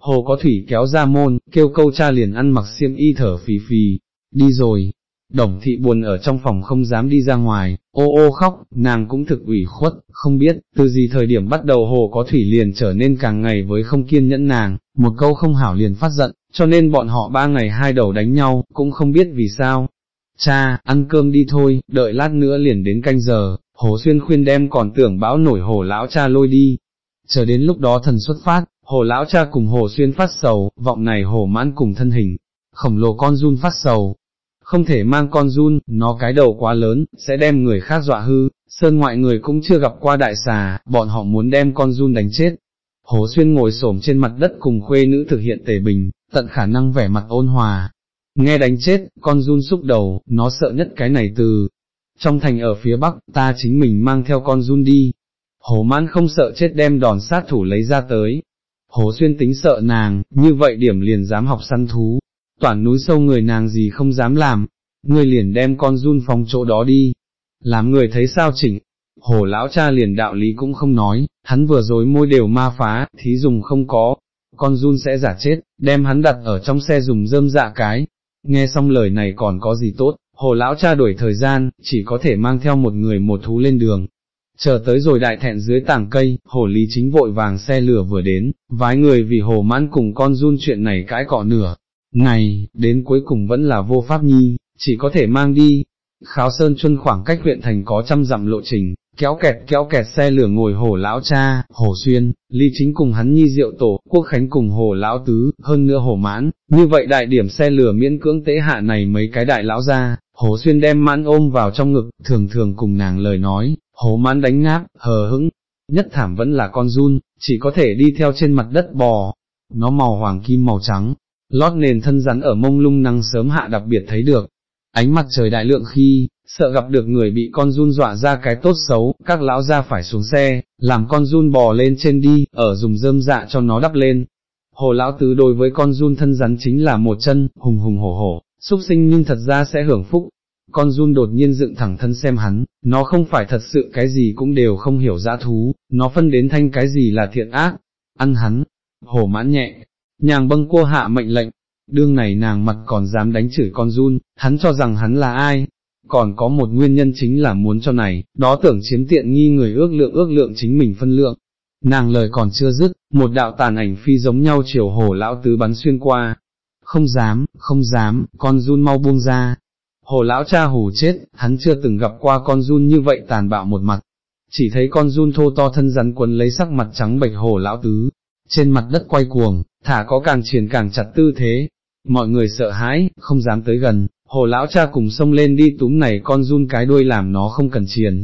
Hồ có thủy kéo ra môn, kêu câu cha liền ăn mặc xiêm y thở phì phì, đi rồi, Đồng thị buồn ở trong phòng không dám đi ra ngoài, ô ô khóc, nàng cũng thực ủy khuất, không biết, từ gì thời điểm bắt đầu hồ có thủy liền trở nên càng ngày với không kiên nhẫn nàng, một câu không hảo liền phát giận, cho nên bọn họ ba ngày hai đầu đánh nhau, cũng không biết vì sao. Cha, ăn cơm đi thôi, đợi lát nữa liền đến canh giờ, hồ xuyên khuyên đem còn tưởng bão nổi hồ lão cha lôi đi. Chờ đến lúc đó thần xuất phát, hồ lão cha cùng hồ xuyên phát sầu, vọng này hồ mãn cùng thân hình, khổng lồ con run phát sầu, không thể mang con run, nó cái đầu quá lớn, sẽ đem người khác dọa hư, sơn ngoại người cũng chưa gặp qua đại xà, bọn họ muốn đem con run đánh chết. Hồ Xuyên ngồi xổm trên mặt đất cùng khuê nữ thực hiện tề bình, tận khả năng vẻ mặt ôn hòa. Nghe đánh chết, con run xúc đầu, nó sợ nhất cái này từ. Trong thành ở phía bắc, ta chính mình mang theo con run đi. Hồ mãn không sợ chết đem đòn sát thủ lấy ra tới. Hồ Xuyên tính sợ nàng, như vậy điểm liền dám học săn thú, toàn núi sâu người nàng gì không dám làm, ngươi liền đem con run phòng chỗ đó đi, làm người thấy sao chỉnh, hồ lão cha liền đạo lý cũng không nói, hắn vừa rồi môi đều ma phá, thí dùng không có, con run sẽ giả chết, đem hắn đặt ở trong xe dùng dơm dạ cái, nghe xong lời này còn có gì tốt, hồ lão cha đuổi thời gian, chỉ có thể mang theo một người một thú lên đường. Chờ tới rồi đại thẹn dưới tảng cây, hồ lý chính vội vàng xe lửa vừa đến, vái người vì hồ mãn cùng con run chuyện này cãi cọ nửa, này, đến cuối cùng vẫn là vô pháp nhi, chỉ có thể mang đi. Kháo Sơn Chuân khoảng cách huyện thành có trăm dặm lộ trình, kéo kẹt kéo kẹt xe lửa ngồi hồ lão cha, hồ xuyên, ly chính cùng hắn nhi diệu tổ, quốc khánh cùng hồ lão tứ, hơn nữa hồ mãn, như vậy đại điểm xe lửa miễn cưỡng tế hạ này mấy cái đại lão ra, hồ xuyên đem mãn ôm vào trong ngực, thường thường cùng nàng lời nói, hồ mãn đánh ngáp, hờ hững, nhất thảm vẫn là con run, chỉ có thể đi theo trên mặt đất bò, nó màu hoàng kim màu trắng, lót nền thân rắn ở mông lung năng sớm hạ đặc biệt thấy được. Ánh mặt trời đại lượng khi, sợ gặp được người bị con run dọa ra cái tốt xấu, các lão ra phải xuống xe, làm con run bò lên trên đi, ở dùng rơm dạ cho nó đắp lên. Hồ lão tứ đối với con run thân rắn chính là một chân, hùng hùng hổ hổ, xúc sinh nhưng thật ra sẽ hưởng phúc. Con run đột nhiên dựng thẳng thân xem hắn, nó không phải thật sự cái gì cũng đều không hiểu dã thú, nó phân đến thanh cái gì là thiện ác, ăn hắn, hổ mãn nhẹ, nhàng bâng cua hạ mệnh lệnh, đương này nàng mặt còn dám đánh chửi con run, hắn cho rằng hắn là ai, còn có một nguyên nhân chính là muốn cho này, đó tưởng chiếm tiện nghi người ước lượng ước lượng chính mình phân lượng. Nàng lời còn chưa dứt, một đạo tàn ảnh phi giống nhau chiều hồ lão tứ bắn xuyên qua. Không dám, không dám, con run mau buông ra. Hồ lão cha hù chết, hắn chưa từng gặp qua con run như vậy tàn bạo một mặt. Chỉ thấy con run thô to thân rắn quấn lấy sắc mặt trắng bệch hồ lão tứ, trên mặt đất quay cuồng, thả có càng triển càng chặt tư thế, mọi người sợ hãi, không dám tới gần, hồ lão cha cùng xông lên đi túm này con run cái đuôi làm nó không cần triền.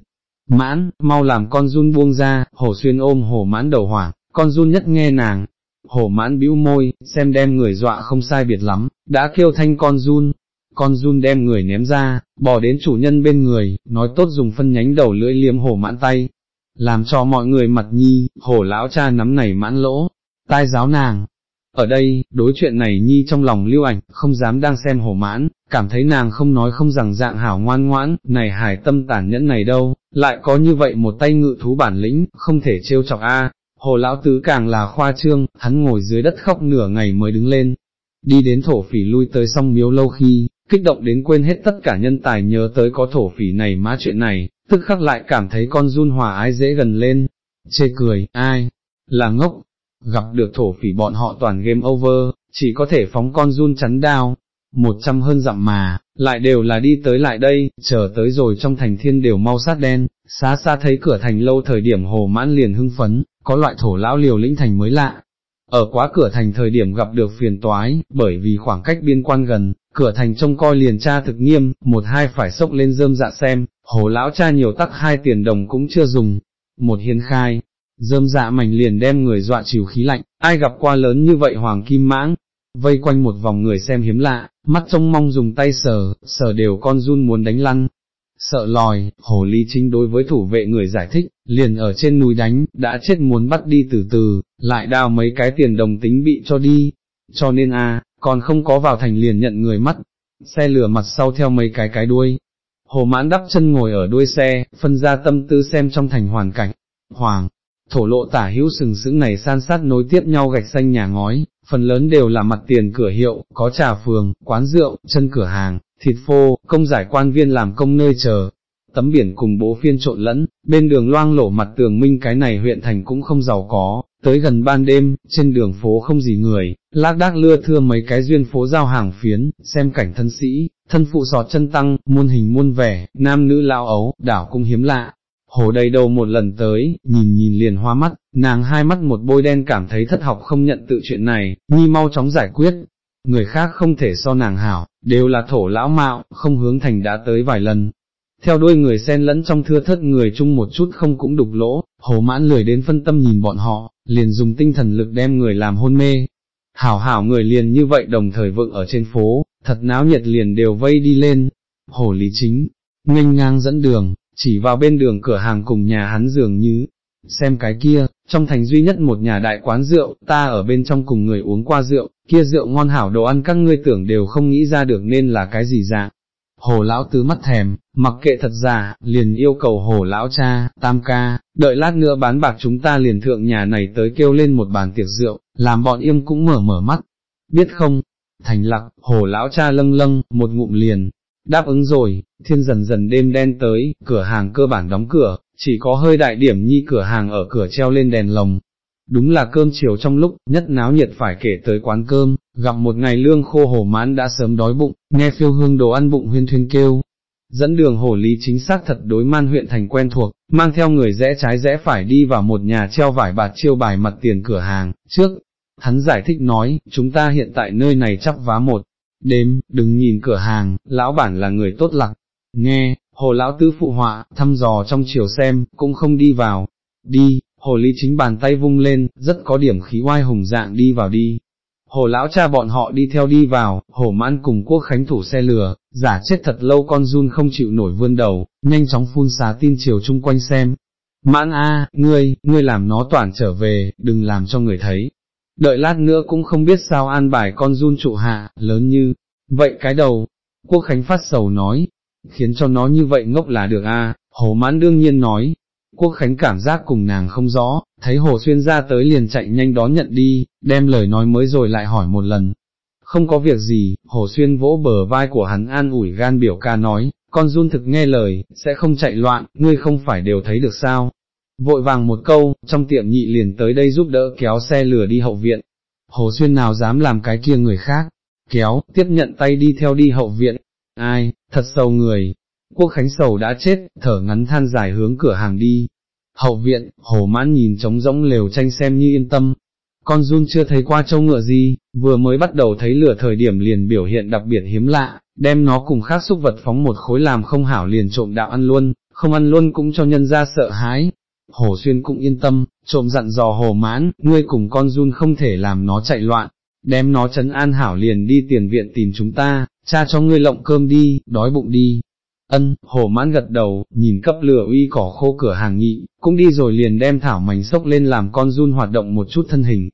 Mãn, mau làm con run buông ra, hồ xuyên ôm hồ mãn đầu hỏa, con run nhất nghe nàng, hồ mãn bĩu môi, xem đem người dọa không sai biệt lắm, đã kêu thanh con run, con run đem người ném ra, bỏ đến chủ nhân bên người, nói tốt dùng phân nhánh đầu lưỡi liếm hổ mãn tay, làm cho mọi người mặt nhi, hổ lão cha nắm này mãn lỗ, tai giáo nàng, ở đây, đối chuyện này nhi trong lòng lưu ảnh, không dám đang xem hổ mãn, cảm thấy nàng không nói không rằng dạng hảo ngoan ngoãn, này hải tâm tản nhẫn này đâu, lại có như vậy một tay ngự thú bản lĩnh, không thể trêu chọc a. Hồ lão tứ càng là khoa trương, hắn ngồi dưới đất khóc nửa ngày mới đứng lên, đi đến thổ phỉ lui tới song miếu lâu khi, kích động đến quên hết tất cả nhân tài nhớ tới có thổ phỉ này má chuyện này, tức khắc lại cảm thấy con run hòa ái dễ gần lên, chê cười, ai, là ngốc, gặp được thổ phỉ bọn họ toàn game over, chỉ có thể phóng con run chắn đao, một trăm hơn dặm mà, lại đều là đi tới lại đây, chờ tới rồi trong thành thiên đều mau sát đen, xa xa thấy cửa thành lâu thời điểm hồ mãn liền hưng phấn, có loại thổ lão liều lĩnh thành mới lạ ở quá cửa thành thời điểm gặp được phiền toái, bởi vì khoảng cách biên quan gần, cửa thành trông coi liền tra thực nghiêm, một hai phải sốc lên dơm dạ xem, hồ lão cha nhiều tắc hai tiền đồng cũng chưa dùng, một hiến khai, dơm dạ mảnh liền đem người dọa chịu khí lạnh, ai gặp qua lớn như vậy hoàng kim mãng, vây quanh một vòng người xem hiếm lạ, mắt trông mong dùng tay sờ, sờ đều con run muốn đánh lăn. Sợ lòi, hồ ly chính đối với thủ vệ người giải thích, liền ở trên núi đánh, đã chết muốn bắt đi từ từ, lại đào mấy cái tiền đồng tính bị cho đi, cho nên a còn không có vào thành liền nhận người mắt, xe lửa mặt sau theo mấy cái cái đuôi. Hồ mãn đắp chân ngồi ở đuôi xe, phân ra tâm tư xem trong thành hoàn cảnh. Hoàng, thổ lộ tả hữu sừng sững này san sát nối tiếp nhau gạch xanh nhà ngói, phần lớn đều là mặt tiền cửa hiệu, có trà phường, quán rượu, chân cửa hàng, thịt phô, công giải quan viên làm công nơi chờ. Tấm biển cùng bố phiên trộn lẫn, bên đường loang lổ mặt tường minh cái này huyện thành cũng không giàu có, tới gần ban đêm, trên đường phố không gì người, lác đác lưa thưa mấy cái duyên phố giao hàng phiến, xem cảnh thân sĩ, thân phụ sọt chân tăng, muôn hình muôn vẻ, nam nữ lão ấu, đảo cũng hiếm lạ, hồ đầy đầu một lần tới, nhìn nhìn liền hoa mắt, nàng hai mắt một bôi đen cảm thấy thất học không nhận tự chuyện này, nhi mau chóng giải quyết, người khác không thể so nàng hảo, đều là thổ lão mạo, không hướng thành đã tới vài lần. Theo đuôi người xen lẫn trong thưa thất người chung một chút không cũng đục lỗ, hồ mãn lười đến phân tâm nhìn bọn họ, liền dùng tinh thần lực đem người làm hôn mê. Hảo hảo người liền như vậy đồng thời vựng ở trên phố, thật náo nhiệt liền đều vây đi lên. Hồ lý chính, nghênh ngang dẫn đường, chỉ vào bên đường cửa hàng cùng nhà hắn dường như, xem cái kia, trong thành duy nhất một nhà đại quán rượu, ta ở bên trong cùng người uống qua rượu, kia rượu ngon hảo đồ ăn các ngươi tưởng đều không nghĩ ra được nên là cái gì dạng. Hồ lão tứ mắt thèm, mặc kệ thật giả, liền yêu cầu hồ lão cha, tam ca, đợi lát nữa bán bạc chúng ta liền thượng nhà này tới kêu lên một bàn tiệc rượu, làm bọn im cũng mở mở mắt. Biết không? Thành lặc, hồ lão cha lâng lâng, một ngụm liền, Đáp ứng rồi, thiên dần dần đêm đen tới, cửa hàng cơ bản đóng cửa, chỉ có hơi đại điểm nhi cửa hàng ở cửa treo lên đèn lồng. Đúng là cơm chiều trong lúc, nhất náo nhiệt phải kể tới quán cơm, gặp một ngày lương khô hổ mãn đã sớm đói bụng, nghe phiêu hương đồ ăn bụng huyên thuyên kêu. Dẫn đường hổ lý chính xác thật đối man huyện thành quen thuộc, mang theo người rẽ trái rẽ phải đi vào một nhà treo vải bạt chiêu bài mặt tiền cửa hàng, trước, hắn giải thích nói, chúng ta hiện tại nơi này chắc vá một, đêm, đừng nhìn cửa hàng, lão bản là người tốt lặc, nghe, hồ lão tứ phụ họa, thăm dò trong chiều xem, cũng không đi vào, đi, hồ ly chính bàn tay vung lên, rất có điểm khí oai hùng dạng đi vào đi. Hồ lão cha bọn họ đi theo đi vào, hồ mãn cùng quốc khánh thủ xe lừa, giả chết thật lâu con run không chịu nổi vươn đầu, nhanh chóng phun xá tin chiều chung quanh xem. Mãn a, ngươi, ngươi làm nó toàn trở về, đừng làm cho người thấy, đợi lát nữa cũng không biết sao an bài con run trụ hạ, lớn như, vậy cái đầu, quốc khánh phát sầu nói, khiến cho nó như vậy ngốc là được a. hồ mãn đương nhiên nói, quốc khánh cảm giác cùng nàng không rõ, thấy hồ xuyên ra tới liền chạy nhanh đón nhận đi, đem lời nói mới rồi lại hỏi một lần. Không có việc gì, hồ xuyên vỗ bờ vai của hắn an ủi gan biểu ca nói, con run thực nghe lời, sẽ không chạy loạn, ngươi không phải đều thấy được sao, vội vàng một câu, trong tiệm nhị liền tới đây giúp đỡ kéo xe lửa đi hậu viện. Hồ Xuyên nào dám làm cái kia người khác, kéo, tiếp nhận tay đi theo đi hậu viện, ai, thật sầu người, quốc khánh sầu đã chết, thở ngắn than dài hướng cửa hàng đi. Hậu viện, hồ mãn nhìn trống rỗng lều tranh xem như yên tâm, con run chưa thấy qua châu ngựa gì, vừa mới bắt đầu thấy lửa thời điểm liền biểu hiện đặc biệt hiếm lạ, đem nó cùng khác xúc vật phóng một khối làm không hảo liền trộm đạo ăn luôn, không ăn luôn cũng cho nhân ra sợ hãi, Hồ Xuyên cũng yên tâm, trộm dặn dò Hồ Mãn, ngươi cùng con run không thể làm nó chạy loạn, đem nó chấn an hảo liền đi tiền viện tìm chúng ta, cha cho ngươi lộng cơm đi, đói bụng đi. Ân, Hồ Mãn gật đầu, nhìn cấp lửa uy cỏ khô cửa hàng nhị, cũng đi rồi liền đem thảo mảnh sốc lên làm con run hoạt động một chút thân hình.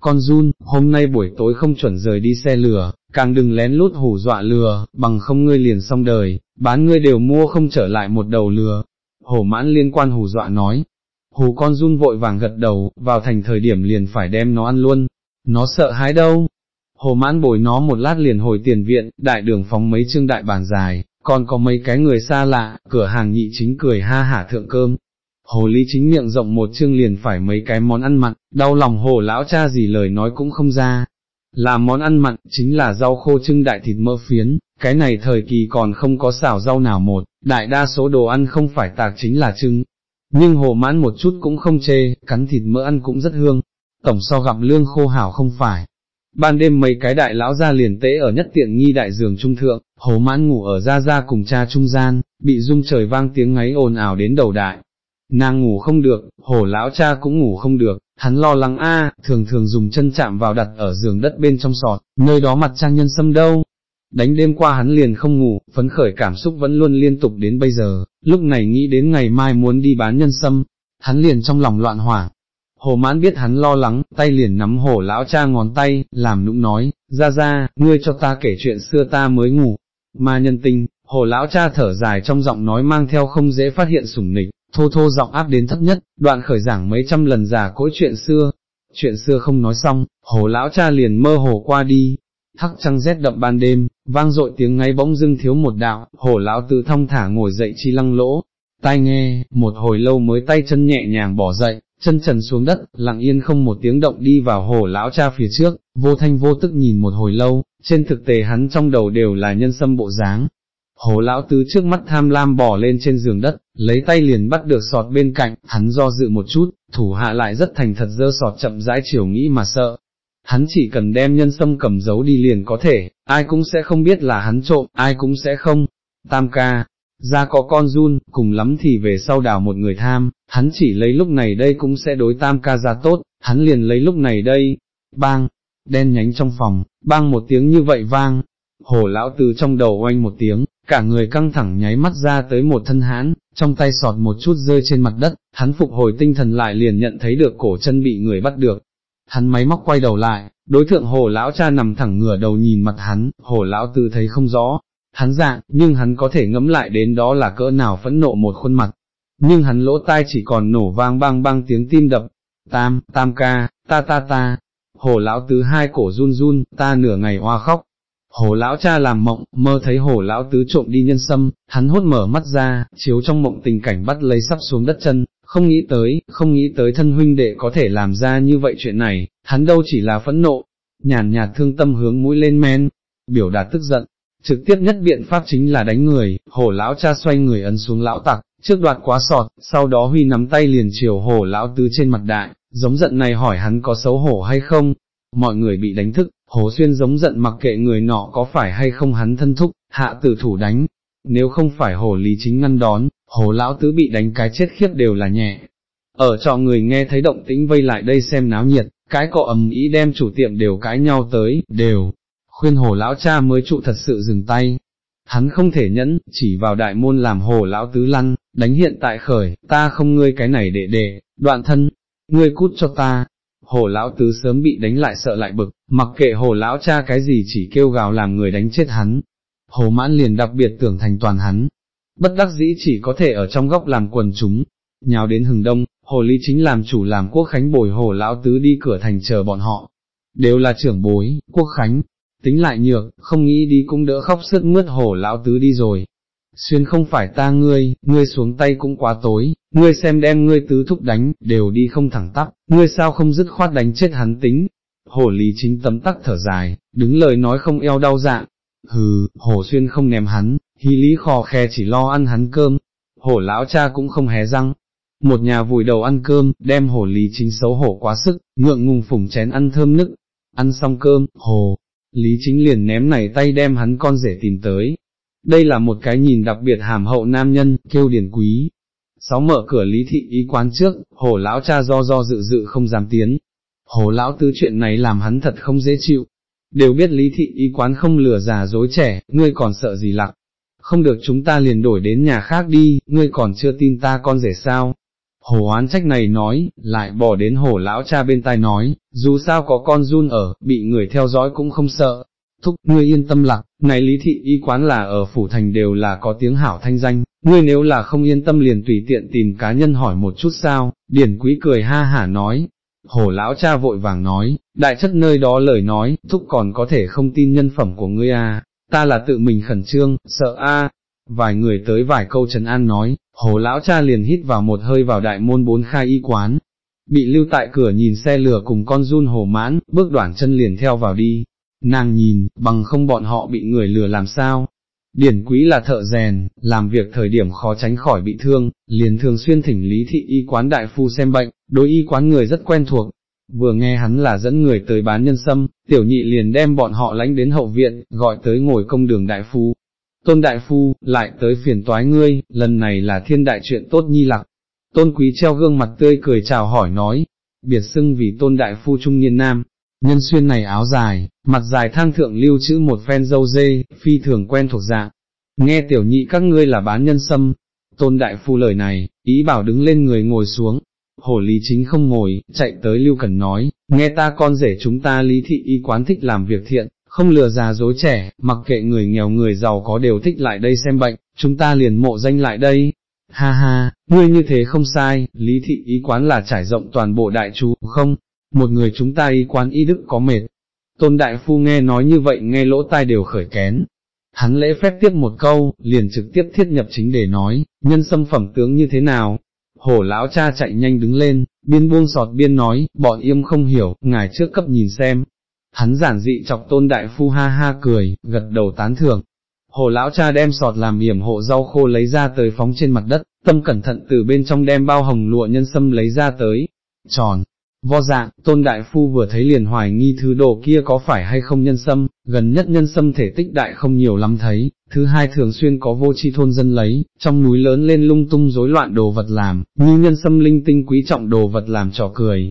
Con run, hôm nay buổi tối không chuẩn rời đi xe lửa, càng đừng lén lút hù dọa lừa, bằng không ngươi liền xong đời, bán ngươi đều mua không trở lại một đầu lừa. Hồ mãn liên quan hù dọa nói, Hù con run vội vàng gật đầu, vào thành thời điểm liền phải đem nó ăn luôn, nó sợ hãi đâu. Hồ mãn bồi nó một lát liền hồi tiền viện, đại đường phóng mấy chương đại bàn dài, còn có mấy cái người xa lạ, cửa hàng nhị chính cười ha hả thượng cơm. Hồ lý chính miệng rộng một chương liền phải mấy cái món ăn mặn, đau lòng hồ lão cha gì lời nói cũng không ra. Làm món ăn mặn, chính là rau khô trưng đại thịt mỡ phiến, cái này thời kỳ còn không có xào rau nào một, đại đa số đồ ăn không phải tạc chính là trưng, nhưng hồ mãn một chút cũng không chê, cắn thịt mỡ ăn cũng rất hương. tổng so gặp lương khô hảo không phải. Ban đêm mấy cái đại lão ra liền tễ ở nhất tiện nghi đại giường trung thượng, hồ mãn ngủ ở ra ra cùng cha trung gian, bị rung trời vang tiếng ngáy ồn ào đến đầu đại. Nàng ngủ không được, hồ lão cha cũng ngủ không được, hắn lo lắng a, thường thường dùng chân chạm vào đặt ở giường đất bên trong sọt, nơi đó mặt trang nhân sâm đâu. Đánh đêm qua hắn liền không ngủ, phấn khởi cảm xúc vẫn luôn liên tục đến bây giờ, lúc này nghĩ đến ngày mai muốn đi bán nhân sâm, hắn liền trong lòng loạn hoảng. Hồ mãn biết hắn lo lắng, tay liền nắm hổ lão cha ngón tay, làm nũng nói, ra ra, ngươi cho ta kể chuyện xưa ta mới ngủ. Mà nhân tinh, hồ lão cha thở dài trong giọng nói mang theo không dễ phát hiện sủng nịch, thô thô giọng áp đến thấp nhất, đoạn khởi giảng mấy trăm lần giả cỗi chuyện xưa. Chuyện xưa không nói xong, hồ lão cha liền mơ hồ qua đi, hắc trăng rét đậm ban đêm, vang dội tiếng ngáy bỗng dưng thiếu một đạo, hồ lão tự thông thả ngồi dậy chi lăng lỗ, tai nghe, một hồi lâu mới tay chân nhẹ nhàng bỏ dậy, chân trần xuống đất, lặng yên không một tiếng động đi vào hồ lão cha phía trước, vô thanh vô tức nhìn một hồi lâu, trên thực tế hắn trong đầu đều là nhân sâm bộ dáng. Hồ lão tứ trước mắt tham lam bỏ lên trên giường đất, lấy tay liền bắt được sọt bên cạnh, hắn do dự một chút, thủ hạ lại rất thành thật dơ sọt chậm rãi chiều nghĩ mà sợ. Hắn chỉ cần đem nhân sâm cầm giấu đi liền có thể, ai cũng sẽ không biết là hắn trộm, ai cũng sẽ không. Tam ca, ra có con run, cùng lắm thì về sau đào một người tham, hắn chỉ lấy lúc này đây cũng sẽ đối tam ca ra tốt, hắn liền lấy lúc này đây, bang, đen nhánh trong phòng, bang một tiếng như vậy vang, hồ lão từ trong đầu oanh một tiếng, cả người căng thẳng nháy mắt ra tới một thân hãn, trong tay sọt một chút rơi trên mặt đất, hắn phục hồi tinh thần lại liền nhận thấy được cổ chân bị người bắt được. Hắn máy móc quay đầu lại, đối thượng hồ lão cha nằm thẳng ngửa đầu nhìn mặt hắn, hồ lão tư thấy không rõ, hắn dạng, nhưng hắn có thể ngẫm lại đến đó là cỡ nào phẫn nộ một khuôn mặt. Nhưng hắn lỗ tai chỉ còn nổ vang bang bang tiếng tim đập, tam, tam ca, ta ta ta, hồ lão tứ hai cổ run run, ta nửa ngày hoa khóc. Hồ lão cha làm mộng, mơ thấy hồ lão tứ trộm đi nhân sâm, hắn hốt mở mắt ra, chiếu trong mộng tình cảnh bắt lấy sắp xuống đất chân, không nghĩ tới, không nghĩ tới thân huynh đệ có thể làm ra như vậy chuyện này, hắn đâu chỉ là phẫn nộ, nhàn nhạt thương tâm hướng mũi lên men, biểu đạt tức giận, Trực tiếp nhất biện pháp chính là đánh người, hổ lão cha xoay người ấn xuống lão tặc, trước đoạt quá sọt, sau đó huy nắm tay liền chiều hổ lão tứ trên mặt đại, giống giận này hỏi hắn có xấu hổ hay không, mọi người bị đánh thức, hổ xuyên giống giận mặc kệ người nọ có phải hay không hắn thân thúc, hạ tử thủ đánh, nếu không phải hổ lý chính ngăn đón, hổ lão tứ bị đánh cái chết khiếp đều là nhẹ. Ở trọ người nghe thấy động tĩnh vây lại đây xem náo nhiệt, cái cọ ầm ý đem chủ tiệm đều cãi nhau tới, đều, khuyên hồ lão cha mới trụ thật sự dừng tay. Hắn không thể nhẫn, chỉ vào đại môn làm hồ lão tứ lăn, đánh hiện tại khởi, ta không ngươi cái này để để, đoạn thân, ngươi cút cho ta. Hồ lão tứ sớm bị đánh lại sợ lại bực, mặc kệ hồ lão cha cái gì chỉ kêu gào làm người đánh chết hắn. Hồ mãn liền đặc biệt tưởng thành toàn hắn, bất đắc dĩ chỉ có thể ở trong góc làm quần chúng, nhào đến hừng đông, hồ lý chính làm chủ làm quốc khánh bồi hồ lão tứ đi cửa thành chờ bọn họ, đều là trưởng bối, quốc khánh, tính lại nhược, không nghĩ đi cũng đỡ khóc sướt mướt hổ lão tứ đi rồi. Xuyên không phải ta ngươi, ngươi xuống tay cũng quá tối, ngươi xem đem ngươi tứ thúc đánh, đều đi không thẳng tắp, ngươi sao không dứt khoát đánh chết hắn tính. Hổ lý chính tấm tắc thở dài, đứng lời nói không eo đau dạng, hừ, hổ xuyên không ném hắn, hy lý khò khe chỉ lo ăn hắn cơm, hổ lão cha cũng không hé răng. Một nhà vùi đầu ăn cơm, đem hổ lý chính xấu hổ quá sức, ngượng ngùng phủng chén ăn thơm nức, ăn xong cơm, hồ, Lý chính liền ném này tay đem hắn con rể tìm tới. Đây là một cái nhìn đặc biệt hàm hậu nam nhân, kêu điển quý. Sáu mở cửa lý thị ý quán trước, hồ lão cha do do dự dự không dám tiến. Hồ lão tứ chuyện này làm hắn thật không dễ chịu. Đều biết lý thị ý quán không lừa già dối trẻ, ngươi còn sợ gì lặc. Không được chúng ta liền đổi đến nhà khác đi, ngươi còn chưa tin ta con rể sao, Hồ oán trách này nói, lại bỏ đến hồ lão cha bên tai nói, dù sao có con run ở, bị người theo dõi cũng không sợ. Thúc, ngươi yên tâm lạc, này lý thị y quán là ở phủ thành đều là có tiếng hảo thanh danh, ngươi nếu là không yên tâm liền tùy tiện tìm cá nhân hỏi một chút sao, điển quý cười ha hả nói. Hồ lão cha vội vàng nói, đại chất nơi đó lời nói, thúc còn có thể không tin nhân phẩm của ngươi à, ta là tự mình khẩn trương, sợ a. Vài người tới vài câu trấn an nói, hồ lão cha liền hít vào một hơi vào đại môn bốn khai y quán, bị lưu tại cửa nhìn xe lửa cùng con run hồ mãn, bước đoạn chân liền theo vào đi, nàng nhìn, bằng không bọn họ bị người lừa làm sao. Điển quý là thợ rèn, làm việc thời điểm khó tránh khỏi bị thương, liền thường xuyên thỉnh lý thị y quán đại phu xem bệnh, đối y quán người rất quen thuộc. Vừa nghe hắn là dẫn người tới bán nhân sâm, tiểu nhị liền đem bọn họ lánh đến hậu viện, gọi tới ngồi công đường đại phu. Tôn đại phu, lại tới phiền toái ngươi, lần này là thiên đại chuyện tốt nhi lặc. Tôn quý treo gương mặt tươi cười chào hỏi nói, biệt xưng vì tôn đại phu trung niên nam, nhân xuyên này áo dài, mặt dài thang thượng lưu chữ một phen dâu dê, phi thường quen thuộc dạng. Nghe tiểu nhị các ngươi là bán nhân sâm, tôn đại phu lời này, ý bảo đứng lên người ngồi xuống, hổ lý chính không ngồi, chạy tới lưu cần nói, nghe ta con rể chúng ta lý thị y quán thích làm việc thiện, không lừa già dối trẻ, mặc kệ người nghèo người giàu có đều thích lại đây xem bệnh, chúng ta liền mộ danh lại đây. Ha ha, ngươi như thế không sai, lý thị y quán là trải rộng toàn bộ đại chú, không, một người chúng ta y quán y đức có mệt. Tôn đại phu nghe nói như vậy nghe lỗ tai đều khởi kén. Hắn lễ phép tiếp một câu, liền trực tiếp thiết nhập chính để nói, nhân xâm phẩm tướng như thế nào, hổ lão cha chạy nhanh đứng lên, biên buông sọt biên nói, bọn yêm không hiểu, ngài trước cấp nhìn xem. Hắn giản dị chọc tôn đại phu ha ha cười, gật đầu tán thưởng. Hồ lão cha đem sọt làm yểm hộ rau khô lấy ra tới phóng trên mặt đất, tâm cẩn thận từ bên trong đem bao hồng lụa nhân sâm lấy ra tới, tròn, vo dạng, tôn đại phu vừa thấy liền hoài nghi thứ đồ kia có phải hay không nhân sâm, gần nhất nhân sâm thể tích đại không nhiều lắm thấy, thứ hai thường xuyên có vô tri thôn dân lấy, trong núi lớn lên lung tung rối loạn đồ vật làm, như nhân sâm linh tinh quý trọng đồ vật làm trò cười.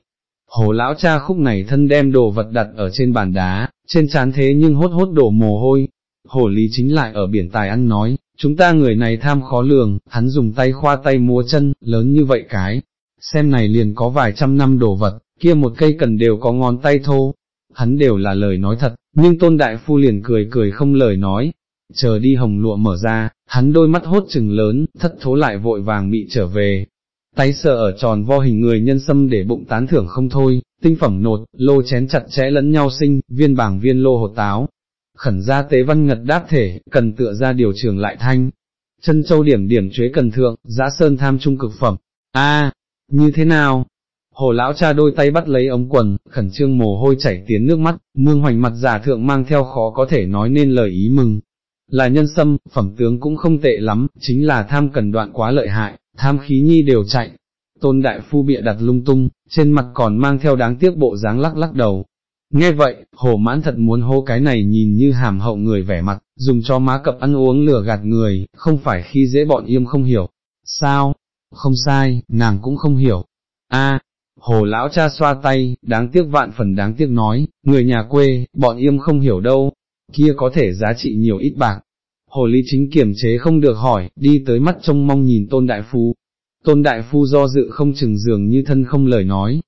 Hồ lão cha khúc này thân đem đồ vật đặt ở trên bàn đá, trên chán thế nhưng hốt hốt đổ mồ hôi. Hồ lý chính lại ở biển tài ăn nói, chúng ta người này tham khó lường, hắn dùng tay khoa tay múa chân, lớn như vậy cái, xem này liền có vài trăm năm đồ vật, kia một cây cần đều có ngón tay thô, hắn đều là lời nói thật, nhưng tôn đại phu liền cười cười không lời nói, chờ đi hồng lụa mở ra, hắn đôi mắt hốt chừng lớn, thất thố lại vội vàng bị trở về. Tay sờ ở tròn vo hình người nhân sâm để bụng tán thưởng không thôi, tinh phẩm nột, lô chén chặt chẽ lẫn nhau sinh, viên bảng viên lô hột táo. Khẩn ra tế văn ngật đáp thể, cần tựa ra điều trường lại thanh. Chân châu điểm điểm chuế cần thượng, giã sơn tham trung cực phẩm. a như thế nào? Hồ lão cha đôi tay bắt lấy ống quần, khẩn trương mồ hôi chảy tiến nước mắt, mương hoành mặt giả thượng mang theo khó có thể nói nên lời ý mừng, là nhân sâm, phẩm tướng cũng không tệ lắm, chính là tham cần đoạn quá lợi hại, tham khí nhi đều chạy. Tôn đại phu bịa đặt lung tung, trên mặt còn mang theo đáng tiếc bộ dáng lắc lắc đầu. Nghe vậy, hồ mãn thật muốn hô cái này nhìn như hàm hậu người vẻ mặt, dùng cho má cập ăn uống lừa gạt người, không phải khi dễ bọn yêm không hiểu. Sao? Không sai, nàng cũng không hiểu. A, hồ lão cha xoa tay, đáng tiếc vạn phần đáng tiếc nói, người nhà quê, bọn yêm không hiểu đâu, kia có thể giá trị nhiều ít bạc. Hồ Lý Chính kiểm chế không được hỏi, đi tới mắt trông mong nhìn Tôn Đại Phu. Tôn Đại Phu do dự không chừng dường như thân không lời nói.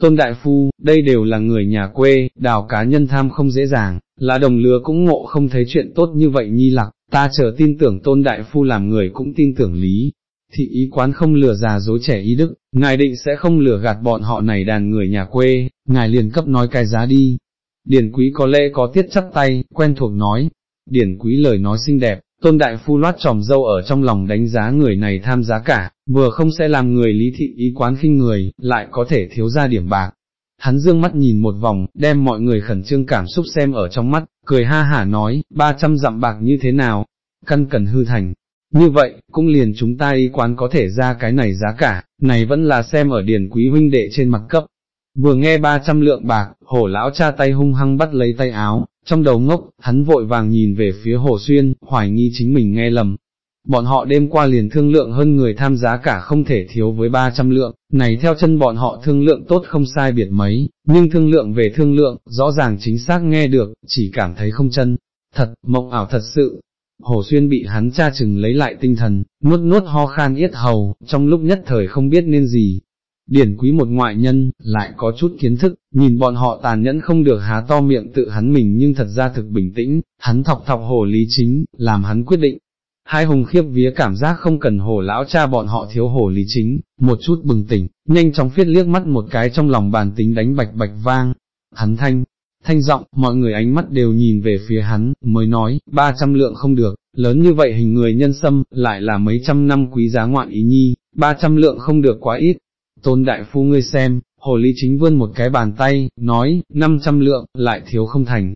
Tôn Đại Phu, đây đều là người nhà quê, đào cá nhân tham không dễ dàng, là đồng lứa cũng ngộ không thấy chuyện tốt như vậy nhi lặc, ta chờ tin tưởng Tôn Đại Phu làm người cũng tin tưởng lý. Thị ý quán không lừa già dối trẻ ý đức, ngài định sẽ không lừa gạt bọn họ này đàn người nhà quê, ngài liền cấp nói cái giá đi, Điền quý có lẽ có tiết chắc tay, quen thuộc nói, điển quý lời nói xinh đẹp, tôn đại phu loát tròm dâu ở trong lòng đánh giá người này tham giá cả, vừa không sẽ làm người lý thị ý quán khinh người, lại có thể thiếu ra điểm bạc. Hắn dương mắt nhìn một vòng, đem mọi người khẩn trương cảm xúc xem ở trong mắt, cười ha hả nói, ba trăm dặm bạc như thế nào, căn cần hư thành. Như vậy, cũng liền chúng ta y quán có thể ra cái này giá cả, này vẫn là xem ở điển quý huynh đệ trên mặt cấp, Vừa nghe 300 lượng bạc, hổ lão cha tay hung hăng bắt lấy tay áo, trong đầu ngốc, hắn vội vàng nhìn về phía hồ xuyên, hoài nghi chính mình nghe lầm. Bọn họ đêm qua liền thương lượng hơn người tham giá cả không thể thiếu với 300 lượng, này theo chân bọn họ thương lượng tốt không sai biệt mấy, nhưng thương lượng về thương lượng, rõ ràng chính xác nghe được, chỉ cảm thấy không chân, thật, mộng ảo thật sự. Hồ Xuyên bị hắn cha chừng lấy lại tinh thần, nuốt nuốt ho khan yết hầu, trong lúc nhất thời không biết nên gì, điển quý một ngoại nhân, lại có chút kiến thức, nhìn bọn họ tàn nhẫn không được há to miệng tự hắn mình nhưng thật ra thực bình tĩnh, hắn thọc thọc hồ lý chính, làm hắn quyết định. Hai hùng khiếp vía cảm giác không cần hồ lão cha bọn họ thiếu hồ lý chính, một chút bừng tỉnh, nhanh chóng phiết liếc mắt một cái trong lòng bàn tính đánh bạch bạch vang. Hắn thanh, thanh giọng, mọi người ánh mắt đều nhìn về phía hắn, mới nói, ba trăm lượng không được, lớn như vậy hình người nhân sâm, lại là mấy trăm năm quý giá ngoạn ý nhi, ba trăm lượng không được quá ít, Tôn đại phu ngươi xem, hồ ly chính vươn một cái bàn tay, nói, 500 lượng, lại thiếu không thành.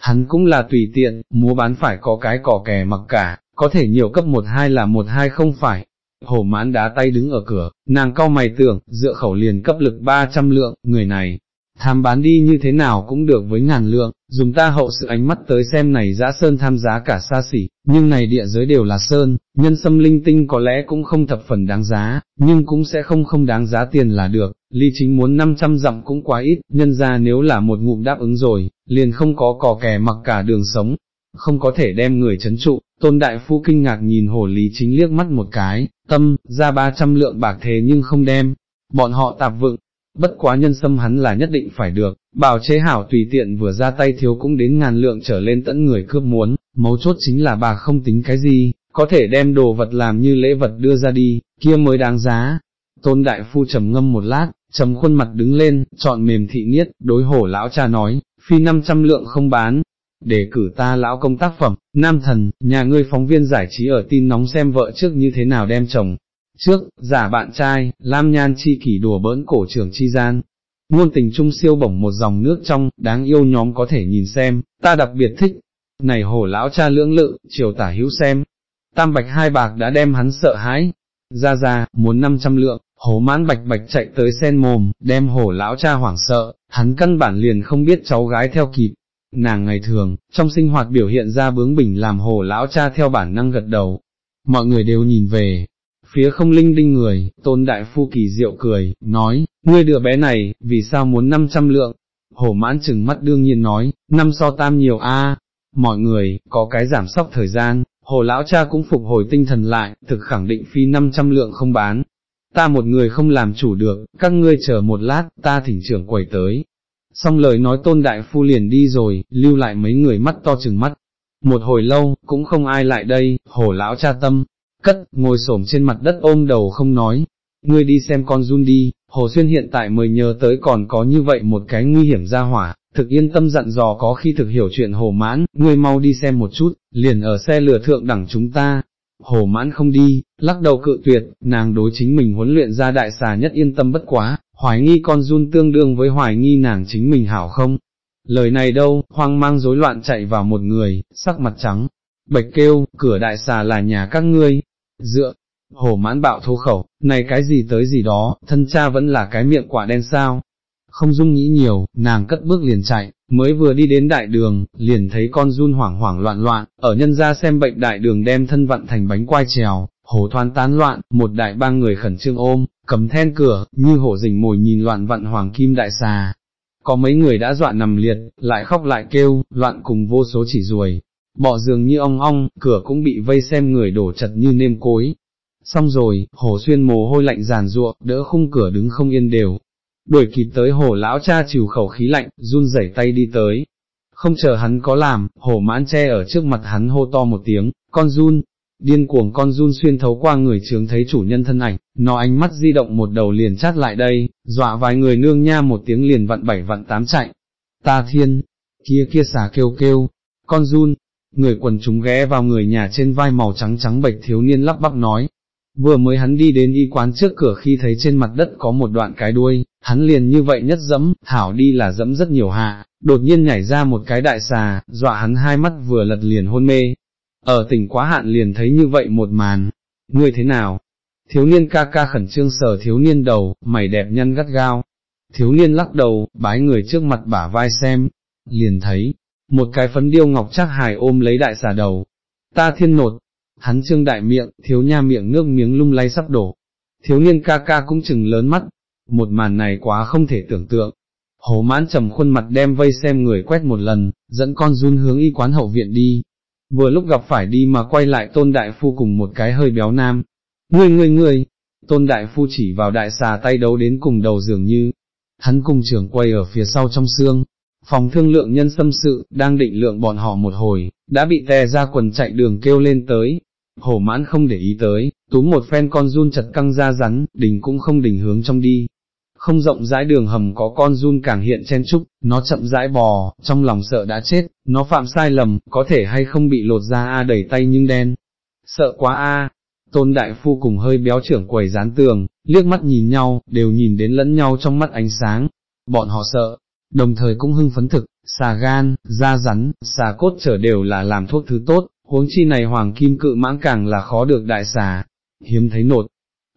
Hắn cũng là tùy tiện, múa bán phải có cái cỏ kè mặc cả, có thể nhiều cấp một hai là một hai không phải. Hồ mãn đá tay đứng ở cửa, nàng cao mày tưởng, dựa khẩu liền cấp lực 300 lượng, người này, tham bán đi như thế nào cũng được với ngàn lượng, dùng ta hậu sự ánh mắt tới xem này giã sơn tham giá cả xa xỉ, nhưng này địa giới đều là sơn, nhân sâm linh tinh có lẽ cũng không thập phần đáng giá, nhưng cũng sẽ không không đáng giá tiền là được, ly chính muốn 500 dặm cũng quá ít, nhân ra nếu là một ngụm đáp ứng rồi, liền không có cò kè mặc cả đường sống, không có thể đem người chấn trụ, tôn đại phu kinh ngạc nhìn hồ lý chính liếc mắt một cái, tâm, ra 300 lượng bạc thế nhưng không đem, bọn họ tạp vựng, bất quá nhân sâm hắn là nhất định phải được, bảo chế hảo tùy tiện vừa ra tay thiếu cũng đến ngàn lượng trở lên tận người cướp muốn, mấu chốt chính là bà không tính cái gì, có thể đem đồ vật làm như lễ vật đưa ra đi, kia mới đáng giá. Tôn đại phu trầm ngâm một lát, trầm khuôn mặt đứng lên, chọn mềm thị niết, đối hổ lão cha nói, phi 500 lượng không bán, để cử ta lão công tác phẩm, nam thần, nhà ngươi phóng viên giải trí ở tin nóng xem vợ trước như thế nào đem chồng. Trước, giả bạn trai, lam nhan chi kỷ đùa bỡn cổ trưởng chi gian, muôn tình trung siêu bổng một dòng nước trong, đáng yêu nhóm có thể nhìn xem, ta đặc biệt thích. Này hổ lão cha lưỡng lự, chiều tả hữu xem, tam bạch hai bạc đã đem hắn sợ hãi. Ra ra, muốn 500 lượng, hổ mãn bạch bạch chạy tới sen mồm, đem hổ lão cha hoảng sợ, hắn căn bản liền không biết cháu gái theo kịp, nàng ngày thường, trong sinh hoạt biểu hiện ra bướng bỉnh làm hồ lão cha theo bản năng gật đầu. Mọi người đều nhìn về, phía không linh đinh người, tôn đại phu kỳ diệu cười, nói, ngươi đứa bé này, vì sao muốn 500 lượng? Hổ mãn chừng mắt đương nhiên nói, năm so tam nhiều a. mọi người, có cái giảm sóc thời gian, hồ lão cha cũng phục hồi tinh thần lại, thực khẳng định phi 500 lượng không bán. Ta một người không làm chủ được, các ngươi chờ một lát, ta thỉnh trưởng quầy tới, xong lời nói tôn đại phu liền đi rồi, lưu lại mấy người mắt to chừng mắt. Một hồi lâu, cũng không ai lại đây, hổ lão cha tâm, cất, ngồi xổm trên mặt đất ôm đầu không nói. Ngươi đi xem con run đi, Hồ Xuyên hiện tại mới nhớ tới còn có như vậy một cái nguy hiểm ra hỏa, thực yên tâm dặn dò có khi thực hiểu chuyện hồ mãn, ngươi mau đi xem một chút, liền ở xe lửa thượng đẳng chúng ta. Hồ mãn không đi, lắc đầu cự tuyệt, nàng đối chính mình huấn luyện ra đại xà nhất yên tâm bất quá, hoài nghi con run tương đương với hoài nghi nàng chính mình hảo không. Lời này đâu, hoang mang rối loạn chạy vào một người, sắc mặt trắng, bạch kêu, cửa đại xà là nhà các ngươi, dựa, hồ mãn bạo thô khẩu, này cái gì tới gì đó, thân cha vẫn là cái miệng quả đen sao. Không dung nghĩ nhiều, nàng cất bước liền chạy, mới vừa đi đến đại đường, liền thấy con run hoảng hoảng loạn loạn, ở nhân ra xem bệnh đại đường đem thân vặn thành bánh quai trèo, hổ thoan tán loạn, một đại ba người khẩn trương ôm, cầm then cửa, như hổ rình mồi nhìn loạn vặn hoàng kim đại xà. Có mấy người đã dọa nằm liệt, lại khóc lại kêu, loạn cùng vô số chỉ ruồi, bọ giường như ong ong, cửa cũng bị vây xem người đổ chật như nêm cối. Xong rồi, hồ xuyên mồ hôi lạnh giàn ruộng, đỡ khung cửa đứng không yên đều. Đuổi kịp tới hồ lão cha chịu khẩu khí lạnh, run rẩy tay đi tới. Không chờ hắn có làm, hồ mãn che ở trước mặt hắn hô to một tiếng, con run, điên cuồng con run xuyên thấu qua người trướng thấy chủ nhân thân ảnh, nó ánh mắt di động một đầu liền chát lại đây, dọa vài người nương nha một tiếng liền vặn bảy vặn tám chạy. Ta thiên, kia kia xà kêu kêu, con run, người quần chúng ghé vào người nhà trên vai màu trắng trắng bệch thiếu niên lắp bắp nói. Vừa mới hắn đi đến y quán trước cửa khi thấy trên mặt đất có một đoạn cái đuôi, hắn liền như vậy nhất dẫm, thảo đi là dẫm rất nhiều hạ, đột nhiên nhảy ra một cái đại xà, dọa hắn hai mắt vừa lật liền hôn mê, ở tỉnh quá hạn liền thấy như vậy một màn, ngươi thế nào? Thiếu niên ca ca khẩn trương sờ thiếu niên đầu, mày đẹp nhăn gắt gao. Thiếu niên lắc đầu, bái người trước mặt bả vai xem, liền thấy, một cái phấn điêu ngọc chắc hài ôm lấy đại xà đầu. Ta thiên nột, hắn trương đại miệng, thiếu nha miệng nước miếng lung lay sắp đổ. Thiếu niên ca ca cũng chừng lớn mắt, một màn này quá không thể tưởng tượng. Hồ mãn trầm khuôn mặt đem vây xem người quét một lần, dẫn con run hướng y quán hậu viện đi, vừa lúc gặp phải đi mà quay lại tôn đại phu cùng một cái hơi béo nam. Ngươi ngươi ngươi, tôn đại phu chỉ vào đại xà tay đấu đến cùng đầu dường như, hắn cùng trưởng quay ở phía sau trong xương, phòng thương lượng nhân xâm sự, đang định lượng bọn họ một hồi, đã bị tè ra quần chạy đường kêu lên tới. Hổ mãn không để ý tới, túm một phen con run chật căng ra rắn, đình cũng không đình hướng trong đi, không rộng rãi đường hầm có con run càng hiện chen trúc, nó chậm rãi bò, trong lòng sợ đã chết, nó phạm sai lầm, có thể hay không bị lột ra a đẩy tay nhưng đen. Sợ quá a. Tôn đại phu cùng hơi béo trưởng quầy dán tường, liếc mắt nhìn nhau, đều nhìn đến lẫn nhau trong mắt ánh sáng, bọn họ sợ, đồng thời cũng hưng phấn thực, xà gan, da rắn, xà cốt trở đều là làm thuốc thứ tốt, huống chi này hoàng kim cự mãng càng là khó được đại xà, hiếm thấy nột,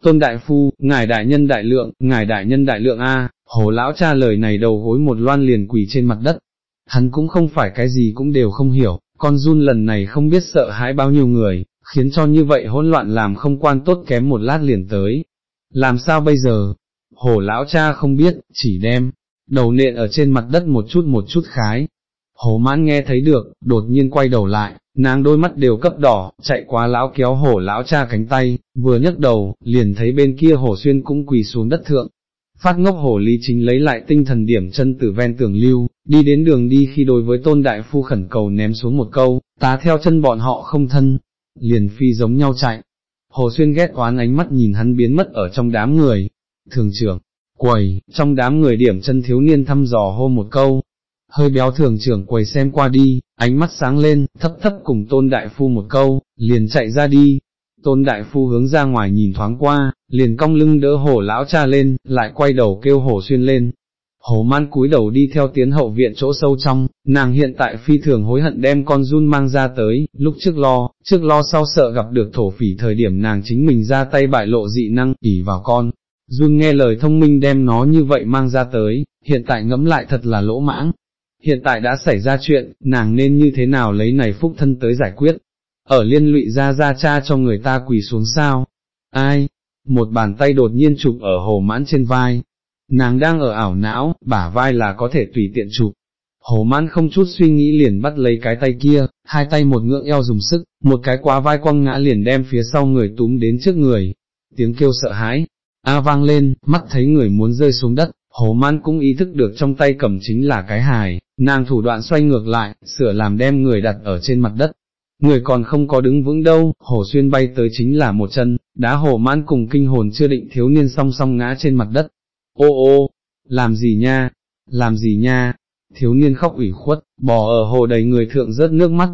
tôn đại phu, ngài đại nhân đại lượng, ngài đại nhân đại lượng a, hồ lão cha lời này đầu gối một loan liền quỳ trên mặt đất, hắn cũng không phải cái gì cũng đều không hiểu, con run lần này không biết sợ hãi bao nhiêu người, khiến cho như vậy hỗn loạn làm không quan tốt kém một lát liền tới. Làm sao bây giờ? Hồ lão cha không biết, chỉ đem, đầu nện ở trên mặt đất một chút một chút khái. Hồ mãn nghe thấy được, đột nhiên quay đầu lại, nàng đôi mắt đều cấp đỏ, chạy qua lão kéo hổ lão cha cánh tay, vừa nhấc đầu, liền thấy bên kia hổ xuyên cũng quỳ xuống đất thượng. Phát ngốc hổ lý chính lấy lại tinh thần điểm chân từ ven tường lưu, đi đến đường đi khi đối với tôn đại phu khẩn cầu ném xuống một câu, tá theo chân bọn họ không thân, liền phi giống nhau chạy. Hồ Xuyên ghét oán ánh mắt nhìn hắn biến mất ở trong đám người. Thường trưởng, quầy, trong đám người điểm chân thiếu niên thăm dò hô một câu. Hơi béo thường trưởng quầy xem qua đi, ánh mắt sáng lên, thấp thấp cùng tôn đại phu một câu, liền chạy ra đi. Tôn đại phu hướng ra ngoài nhìn thoáng qua, liền cong lưng đỡ hổ lão cha lên, lại quay đầu kêu hổ xuyên lên, Hồ man cúi đầu đi theo tiến hậu viện chỗ sâu trong, nàng hiện tại phi thường hối hận đem con run mang ra tới, lúc trước lo, trước lo sau sợ gặp được thổ phỉ thời điểm nàng chính mình ra tay bại lộ dị năng, ỉ vào con. Jun nghe lời thông minh đem nó như vậy mang ra tới, hiện tại ngẫm lại thật là lỗ mãng. Hiện tại đã xảy ra chuyện, nàng nên như thế nào lấy này phúc thân tới giải quyết. Ở liên lụy ra ra cha cho người ta quỳ xuống sao? Ai? Một bàn tay đột nhiên chụp ở hồ mãn trên vai, nàng đang ở ảo não, bả vai là có thể tùy tiện chụp. Hồ mãn không chút suy nghĩ liền bắt lấy cái tay kia, hai tay một ngưỡng eo dùng sức, một cái quá vai quăng ngã liền đem phía sau người túm đến trước người. Tiếng kêu sợ hãi, A vang lên, mắt thấy người muốn rơi xuống đất, hồ mãn cũng ý thức được trong tay cầm chính là cái hài, nàng thủ đoạn xoay ngược lại, sửa làm đem người đặt ở trên mặt đất. Người còn không có đứng vững đâu, hồ xuyên bay tới chính là một chân, đá hồ mãn cùng kinh hồn chưa định thiếu niên song song ngã trên mặt đất, ô ô, làm gì nha, làm gì nha, thiếu niên khóc ủy khuất, bò ở hồ đầy người thượng rớt nước mắt,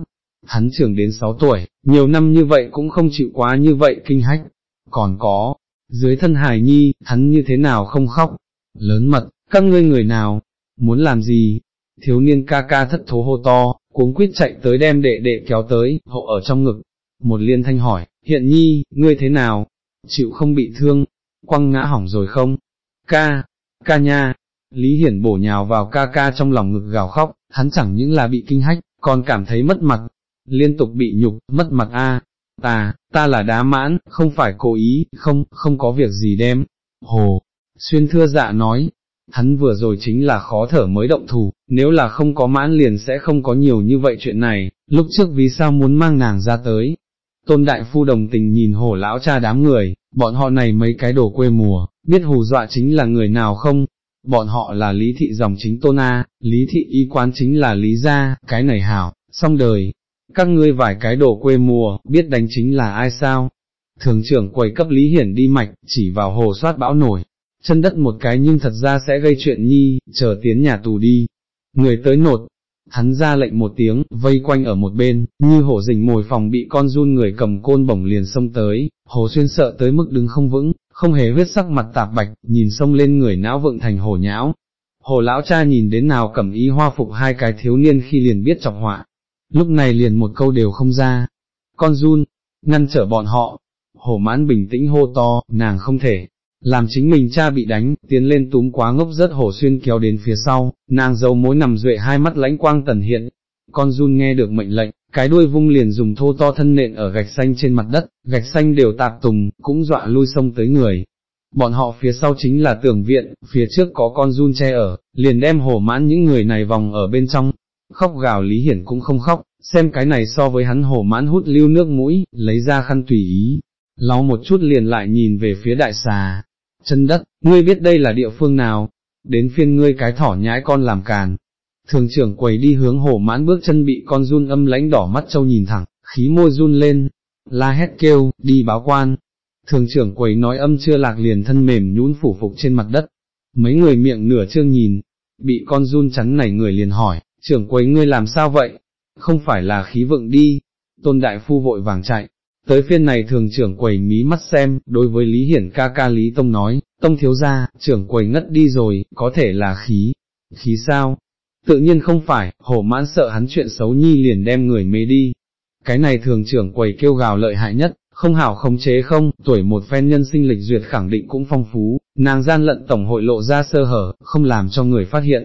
hắn trưởng đến 6 tuổi, nhiều năm như vậy cũng không chịu quá như vậy kinh hách, còn có, dưới thân hài nhi, hắn như thế nào không khóc, lớn mật, các ngươi người nào, muốn làm gì, thiếu niên ca ca thất thố hô to, cuống quýt chạy tới đem đệ đệ kéo tới, hộ ở trong ngực, một liên thanh hỏi, hiện nhi, ngươi thế nào, chịu không bị thương, quăng ngã hỏng rồi không, ca, ca nha, Lý Hiển bổ nhào vào ca ca trong lòng ngực gào khóc, hắn chẳng những là bị kinh hách, còn cảm thấy mất mặt, liên tục bị nhục, mất mặt a ta, ta là đá mãn, không phải cố ý, không, không có việc gì đem, hồ, xuyên thưa dạ nói, hắn vừa rồi chính là khó thở mới động thủ, nếu là không có mãn liền sẽ không có nhiều như vậy chuyện này, lúc trước vì sao muốn mang nàng ra tới. Tôn đại phu đồng tình nhìn hồ lão cha đám người, bọn họ này mấy cái đồ quê mùa, biết hù dọa chính là người nào không? Bọn họ là lý thị dòng chính tôn A, lý thị y quán chính là lý gia, cái này hảo, xong đời. Các ngươi vài cái đồ quê mùa, biết đánh chính là ai sao? Thường trưởng quầy cấp lý hiển đi mạch, chỉ vào hồ soát bão nổi, chân đất một cái nhưng thật ra sẽ gây chuyện nhi, chờ tiến nhà tù đi. Người tới nột, hắn ra lệnh một tiếng, vây quanh ở một bên, như hổ rình mồi phòng bị con run người cầm côn bổng liền xông tới, hồ xuyên sợ tới mức đứng không vững, không hề huyết sắc mặt tạp bạch, nhìn xông lên người não vượng thành hồ nhão. Hồ lão cha nhìn đến nào cầm ý hoa phục hai cái thiếu niên khi liền biết chọc họa, lúc này liền một câu đều không ra. Con run, ngăn trở bọn họ, hồ mãn bình tĩnh hô to, nàng không thể, làm chính mình cha bị đánh, tiến lên túm quá ngốc rất hổ xuyên kéo đến phía sau, nàng dấu mối nằm duệ hai mắt lãnh quang tần hiện, con run nghe được mệnh lệnh, cái đuôi vung liền dùng thô to thân nện ở gạch xanh trên mặt đất, gạch xanh đều tạp tùng, cũng dọa lui sông tới người. Bọn họ phía sau chính là tường viện, phía trước có con run che ở, liền đem hổ mãn những người này vòng ở bên trong, khóc gào Lý Hiển cũng không khóc, xem cái này so với hắn hổ mãn hút lưu nước mũi, lấy ra khăn tùy ý, lau một chút liền lại nhìn về phía đại xà, chân đất, ngươi biết đây là địa phương nào, đến phiên ngươi cái thỏ nhãi con làm càn. Thường trưởng quầy đi hướng hổ mãn bước chân bị con run âm lãnh đỏ mắt trâu nhìn thẳng, khí môi run lên, la hét kêu, đi báo quan. Thường trưởng quầy nói âm chưa lạc liền thân mềm nhún phủ phục trên mặt đất. Mấy người miệng nửa trương nhìn, bị con run chắn này người liền hỏi, trưởng quấy ngươi làm sao vậy? Không phải là khí vượng đi. Tôn đại phu vội vàng chạy, Tới phiên này thường trưởng quầy mí mắt xem, đối với Lý Hiển ca ca Lý Tông nói, Tông thiếu ra, trưởng quầy ngất đi rồi, có thể là khí, khí sao? Tự nhiên không phải, hổ mãn sợ hắn chuyện xấu nhi liền đem người mê đi. Cái này thường trưởng quầy kêu gào lợi hại nhất, không hảo khống chế không, tuổi một phen nhân sinh lịch duyệt khẳng định cũng phong phú, nàng gian lận tổng hội lộ ra sơ hở, không làm cho người phát hiện.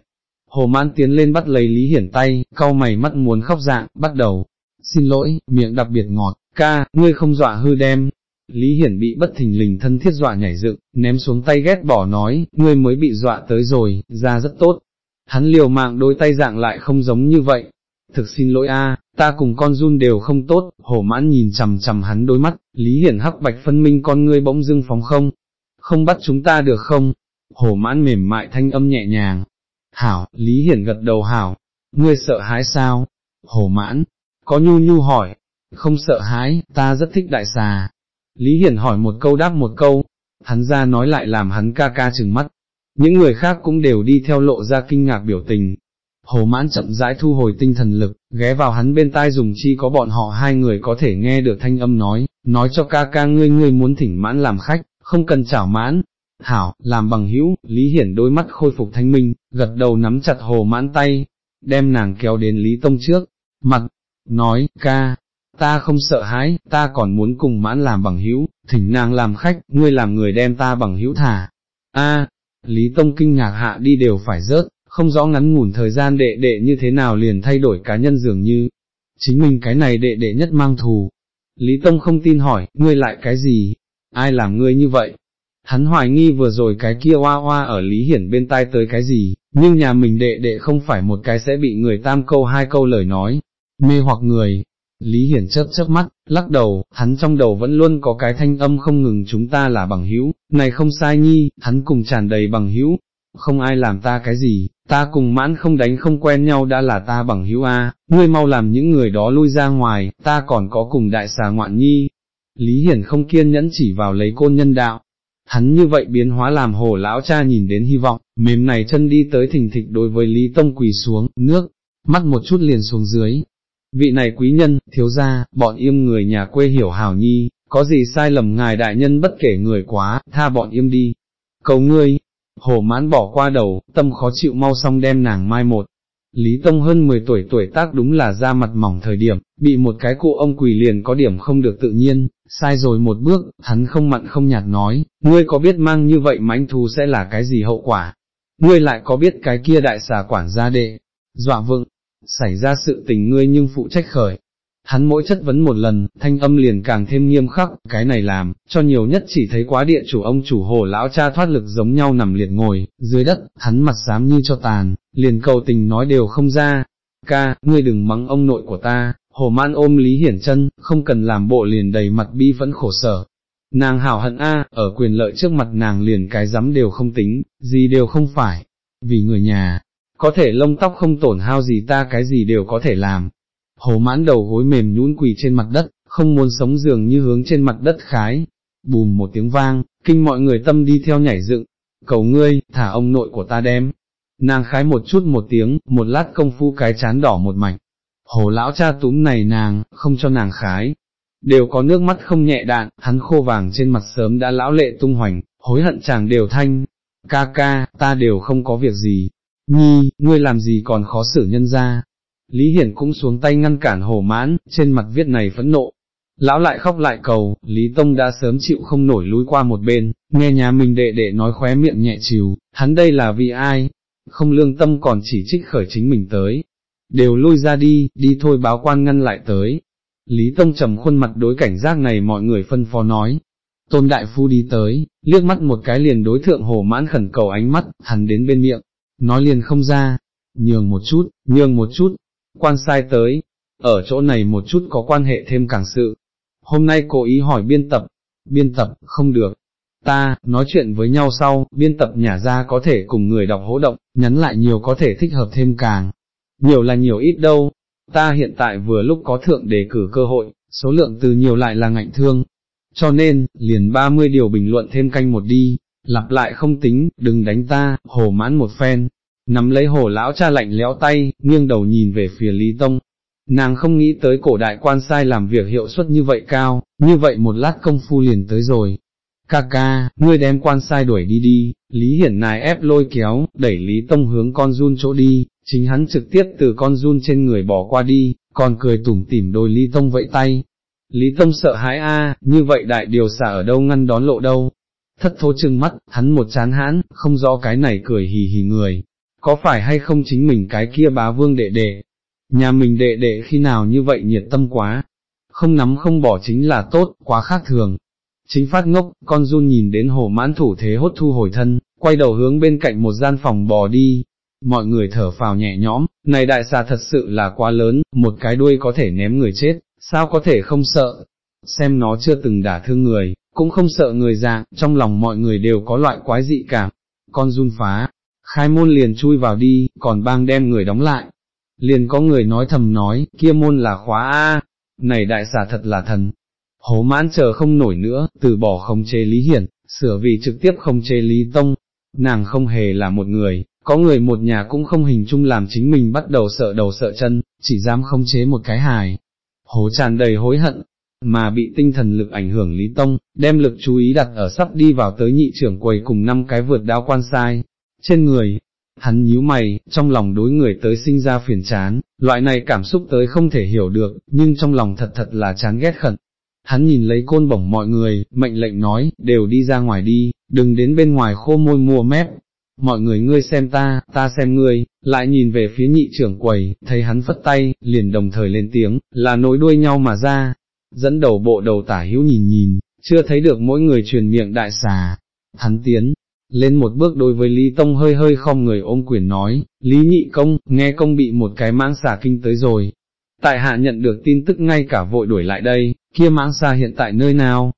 Hồ mãn tiến lên bắt lấy Lý Hiển tay, cau mày mắt muốn khóc dạng, bắt đầu, xin lỗi, miệng đặc biệt ngọt, ca, ngươi không dọa hư đem. Lý Hiển bị bất thình lình thân thiết dọa nhảy dựng, ném xuống tay ghét bỏ nói, ngươi mới bị dọa tới rồi, ra rất tốt. Hắn liều mạng đôi tay dạng lại không giống như vậy. Thực xin lỗi a, ta cùng con run đều không tốt, hổ mãn nhìn chằm chằm hắn đôi mắt, Lý Hiển hắc bạch phân minh con ngươi bỗng dưng phóng không, không bắt chúng ta được không? Hổ mãn mềm mại thanh âm nhẹ nhàng. Hảo, Lý Hiển gật đầu hảo, ngươi sợ hãi sao? Hổ mãn, có nhu nhu hỏi, không sợ hãi, ta rất thích đại xà. Lý Hiển hỏi một câu đáp một câu, hắn ra nói lại làm hắn ca ca chừng mắt. Những người khác cũng đều đi theo lộ ra kinh ngạc biểu tình, Hồ mãn chậm rãi thu hồi tinh thần lực, ghé vào hắn bên tai dùng chi có bọn họ hai người có thể nghe được thanh âm nói, nói cho ca ca ngươi ngươi muốn thỉnh mãn làm khách, không cần chảo mãn. Hảo, làm bằng hữu, Lý Hiển đôi mắt khôi phục thanh minh, gật đầu nắm chặt hồ mãn tay, đem nàng kéo đến Lý Tông trước, mặt, nói, ca, ta không sợ hãi, ta còn muốn cùng mãn làm bằng hữu, thỉnh nàng làm khách, ngươi làm người đem ta bằng hữu thả. A, Lý Tông kinh ngạc hạ đi đều phải rớt, không rõ ngắn ngủn thời gian đệ đệ như thế nào liền thay đổi cá nhân dường như, chính mình cái này đệ đệ nhất mang thù. Lý Tông không tin hỏi, ngươi lại cái gì, ai làm ngươi như vậy? Hắn hoài nghi vừa rồi cái kia hoa hoa ở Lý Hiển bên tai tới cái gì, nhưng nhà mình đệ đệ không phải một cái sẽ bị người tam câu hai câu lời nói, mê hoặc người. Lý Hiển chớp chớp mắt, lắc đầu, hắn trong đầu vẫn luôn có cái thanh âm không ngừng chúng ta là bằng hữu, này không sai nhi, hắn cùng tràn đầy bằng hữu, không ai làm ta cái gì, ta cùng mãn không đánh không quen nhau đã là ta bằng hữu A, ngươi mau làm những người đó lui ra ngoài, ta còn có cùng đại xà ngoạn nhi. Lý Hiển không kiên nhẫn chỉ vào lấy côn nhân đạo, hắn như vậy biến hóa làm hồ lão cha nhìn đến hy vọng, mềm này chân đi tới thình thịch đối với Lý Tông quỳ xuống, nước, mắt một chút liền xuống dưới. Vị này quý nhân, thiếu gia, bọn yêm người nhà quê hiểu hào nhi, có gì sai lầm ngài đại nhân bất kể người quá, tha bọn yêm đi. Cầu ngươi, hồ mãn bỏ qua đầu, tâm khó chịu mau xong đem nàng mai một. Lý Tông hơn 10 tuổi tuổi tác đúng là ra mặt mỏng thời điểm, bị một cái cụ ông quỳ liền có điểm không được tự nhiên, sai rồi một bước, hắn không mặn không nhạt nói, ngươi có biết mang như vậy mãnh thú sẽ là cái gì hậu quả? Ngươi lại có biết cái kia đại xà quản gia đệ, dọa vựng, xảy ra sự tình ngươi nhưng phụ trách khởi, hắn mỗi chất vấn một lần, thanh âm liền càng thêm nghiêm khắc, cái này làm, cho nhiều nhất chỉ thấy quá địa chủ ông chủ hồ lão cha thoát lực giống nhau nằm liệt ngồi, dưới đất, hắn mặt dám như cho tàn, liền cầu tình nói đều không ra, ca, ngươi đừng mắng ông nội của ta, hồ man ôm Lý Hiển chân, không cần làm bộ liền đầy mặt bi vẫn khổ sở. Nàng hảo hận a, ở quyền lợi trước mặt nàng liền cái dám đều không tính, gì đều không phải, vì người nhà, có thể lông tóc không tổn hao gì ta cái gì đều có thể làm, hồ mãn đầu gối mềm nhũn quỳ trên mặt đất, không muốn sống dường như hướng trên mặt đất khái, bùm một tiếng vang, kinh mọi người tâm đi theo nhảy dựng, cầu ngươi, thả ông nội của ta đem. Nàng khái một chút một tiếng, một lát công phu cái chán đỏ một mảnh, hồ lão cha túm này nàng, không cho nàng khái, đều có nước mắt không nhẹ đạn, hắn khô vàng trên mặt sớm đã lão lệ tung hoành, hối hận chàng đều thanh, ca ca, ta đều không có việc gì, nhi, ngươi làm gì còn khó xử nhân ra, Lý Hiển cũng xuống tay ngăn cản hồ mãn, trên mặt viết này phẫn nộ. Lão lại khóc lại cầu, Lý Tông đã sớm chịu không nổi lui qua một bên, nghe nhà mình đệ đệ nói khóe miệng nhẹ chiều, hắn đây là vì ai, không lương tâm còn chỉ trích khởi chính mình tới. Đều lui ra đi, đi thôi báo quan ngăn lại tới. Lý Tông trầm khuôn mặt đối cảnh giác này mọi người phân phó nói. Tôn Đại Phu đi tới, liếc mắt một cái liền đối thượng hồ mãn khẩn cầu ánh mắt, hắn đến bên miệng, nói liền không ra, nhường một chút, nhường một chút, quan sai tới, ở chỗ này một chút có quan hệ thêm càng sự. Hôm nay cố ý hỏi biên tập, biên tập, không được. Ta, nói chuyện với nhau sau, biên tập nhà ra có thể cùng người đọc hỗ động, nhắn lại nhiều có thể thích hợp thêm càng. Nhiều là nhiều ít đâu, ta hiện tại vừa lúc có thượng đề cử cơ hội, số lượng từ nhiều lại là ngạnh thương. Cho nên, liền 30 điều bình luận thêm canh một đi, lặp lại không tính, đừng đánh ta, hồ mãn một phen, nắm lấy hồ lão cha lạnh lẽo tay, nghiêng đầu nhìn về phía Lý Tông. Nàng không nghĩ tới cổ đại quan sai làm việc hiệu suất như vậy cao, như vậy một lát công phu liền tới rồi. Ca ca, ngươi đem quan sai đuổi đi đi, Lý Hiển nài ép lôi kéo, đẩy Lý Tông hướng con run chỗ đi, chính hắn trực tiếp từ con run trên người bỏ qua đi, còn cười tủm tỉm đôi Lý Tông vẫy tay. Lý Tông sợ hãi a, như vậy đại điều xả ở đâu ngăn đón lộ đâu. Thất thố trừng mắt, hắn một chán hãn, không rõ cái này cười hì hì người, có phải hay không chính mình cái kia bá vương đệ đệ, nhà mình đệ đệ khi nào như vậy nhiệt tâm quá, không nắm không bỏ chính là tốt, quá khác thường. Chính phát ngốc, con run nhìn đến hồ mãn thủ thế hốt thu hồi thân, quay đầu hướng bên cạnh một gian phòng bò đi, mọi người thở phào nhẹ nhõm, này đại xà thật sự là quá lớn, một cái đuôi có thể ném người chết, sao có thể không sợ, xem nó chưa từng đả thương người, cũng không sợ người dạng, trong lòng mọi người đều có loại quái dị cảm, con run phá, khai môn liền chui vào đi, còn bang đem người đóng lại, liền có người nói thầm nói, kia môn là khóa A, này đại xà thật là thần. Hố mãn chờ không nổi nữa, từ bỏ không chế Lý Hiển, sửa vì trực tiếp không chế Lý Tông, nàng không hề là một người, có người một nhà cũng không hình chung làm chính mình bắt đầu sợ đầu sợ chân, chỉ dám không chế một cái hài. Hố tràn đầy hối hận, mà bị tinh thần lực ảnh hưởng Lý Tông, đem lực chú ý đặt ở sắp đi vào tới nhị trưởng quầy cùng năm cái vượt đao quan sai, trên người, hắn nhíu mày, trong lòng đối người tới sinh ra phiền chán, loại này cảm xúc tới không thể hiểu được, nhưng trong lòng thật thật là chán ghét khẩn. Hắn nhìn lấy côn bổng mọi người, mệnh lệnh nói, đều đi ra ngoài đi, đừng đến bên ngoài khô môi mua mép. Mọi người ngươi xem ta, ta xem ngươi, lại nhìn về phía nhị trưởng quầy, thấy hắn phất tay, liền đồng thời lên tiếng, là nối đuôi nhau mà ra. Dẫn đầu bộ đầu tả hữu nhìn nhìn, chưa thấy được mỗi người truyền miệng đại xà. Hắn tiến, lên một bước đối với Lý Tông hơi hơi không người ôm quyền nói, Lý nhị công, nghe công bị một cái mãng xà kinh tới rồi. Tại hạ nhận được tin tức ngay cả vội đuổi lại đây, kia mãng xà hiện tại nơi nào?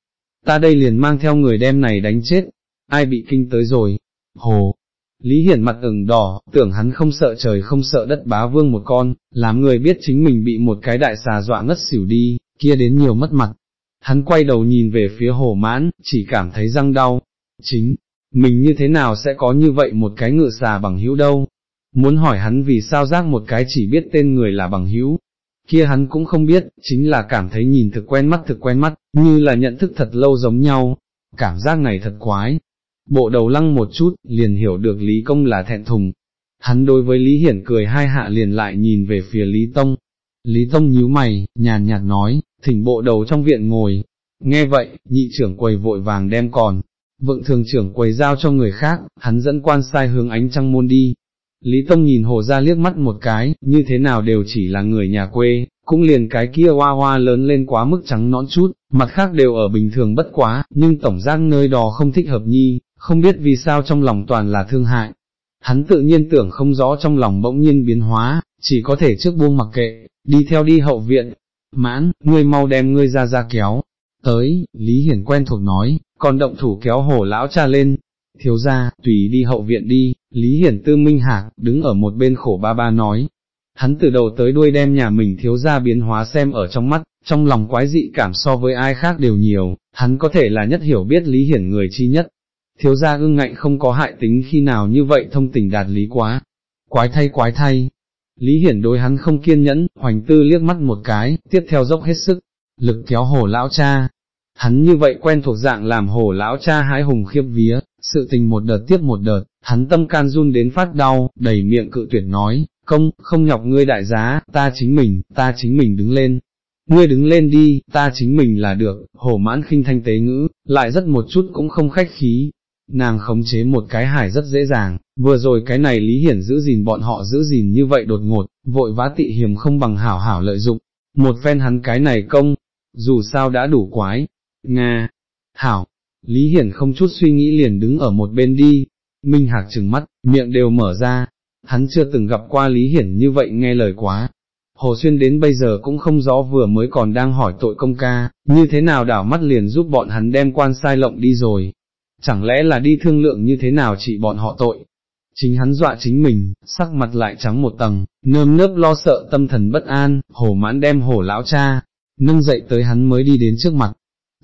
Ta đây liền mang theo người đem này đánh chết, ai bị kinh tới rồi? Hồ! Lý Hiển mặt ửng đỏ, tưởng hắn không sợ trời không sợ đất bá vương một con, làm người biết chính mình bị một cái đại xà dọa ngất xỉu đi, kia đến nhiều mất mặt. Hắn quay đầu nhìn về phía hồ mãn, chỉ cảm thấy răng đau. Chính, mình như thế nào sẽ có như vậy một cái ngựa xà bằng hữu đâu, muốn hỏi hắn vì sao giác một cái chỉ biết tên người là bằng hữu, kia hắn cũng không biết, chính là cảm thấy nhìn thực quen mắt thực quen mắt, như là nhận thức thật lâu giống nhau, cảm giác này thật quái. Bộ đầu lăng một chút, liền hiểu được Lý Công là thẹn thùng. Hắn đối với Lý Hiển cười hai hạ liền lại nhìn về phía Lý Tông. Lý Tông nhíu mày, nhàn nhạt nói, thỉnh bộ đầu trong viện ngồi. Nghe vậy, nhị trưởng quầy vội vàng đem còn, vượng thường trưởng quầy giao cho người khác, hắn dẫn quan sai hướng ánh trăng môn đi. Lý Tông nhìn hồ ra liếc mắt một cái, như thế nào đều chỉ là người nhà quê, cũng liền cái kia hoa hoa lớn lên quá mức trắng nõn chút, mặt khác đều ở bình thường bất quá, nhưng tổng giác nơi đó không thích hợp nhi, không biết vì sao trong lòng toàn là thương hại. Hắn tự nhiên tưởng không rõ trong lòng bỗng nhiên biến hóa, chỉ có thể trước buông mặc kệ, đi theo đi hậu viện. Mãn, ngươi mau đem ngươi ra ra kéo. Tới, Lý Hiển quen thuộc nói, còn động thủ kéo hổ lão cha lên, thiếu ra, tùy đi hậu viện đi, Lý Hiển Tư Minh Hạc, đứng ở một bên khổ ba ba nói. Hắn từ đầu tới đuôi đem nhà mình thiếu ra biến hóa xem ở trong mắt, trong lòng quái dị cảm so với ai khác đều nhiều, hắn có thể là nhất hiểu biết Lý Hiển người chi nhất. Thiếu gia ưng ngạnh không có hại tính khi nào như vậy thông tình đạt lý quá. Quái thay quái thay. Lý Hiển đối hắn không kiên nhẫn, hoành tư liếc mắt một cái, tiếp theo dốc hết sức, lực kéo hổ lão cha, Hắn như vậy quen thuộc dạng làm hồ lão cha hái hùng khiếp vía, sự tình một đợt tiếp một đợt, hắn tâm can run đến phát đau, đầy miệng cự tuyệt nói, công, không nhọc ngươi đại giá, ta chính mình, ta chính mình đứng lên. Ngươi đứng lên đi, ta chính mình là được, hồ mãn khinh thanh tế ngữ, lại rất một chút cũng không khách khí. Nàng khống chế một cái hải rất dễ dàng, vừa rồi cái này Lý Hiển giữ gìn bọn họ giữ gìn như vậy đột ngột, vội vã tị hiểm không bằng hảo hảo lợi dụng, một phen hắn cái này công, dù sao đã đủ quái, Nga, Hảo, Lý Hiển không chút suy nghĩ liền đứng ở một bên đi, Minh Hạc trừng mắt, miệng đều mở ra, hắn chưa từng gặp qua Lý Hiển như vậy nghe lời quá. Hồ Xuyên đến bây giờ cũng không rõ vừa mới còn đang hỏi tội công ca, như thế nào đảo mắt liền giúp bọn hắn đem quan sai lộng đi rồi. Chẳng lẽ là đi thương lượng như thế nào trị bọn họ tội. Chính hắn dọa chính mình, sắc mặt lại trắng một tầng, nơm nớp lo sợ tâm thần bất an, hổ mãn đem hổ lão cha, nâng dậy tới hắn mới đi đến trước mặt,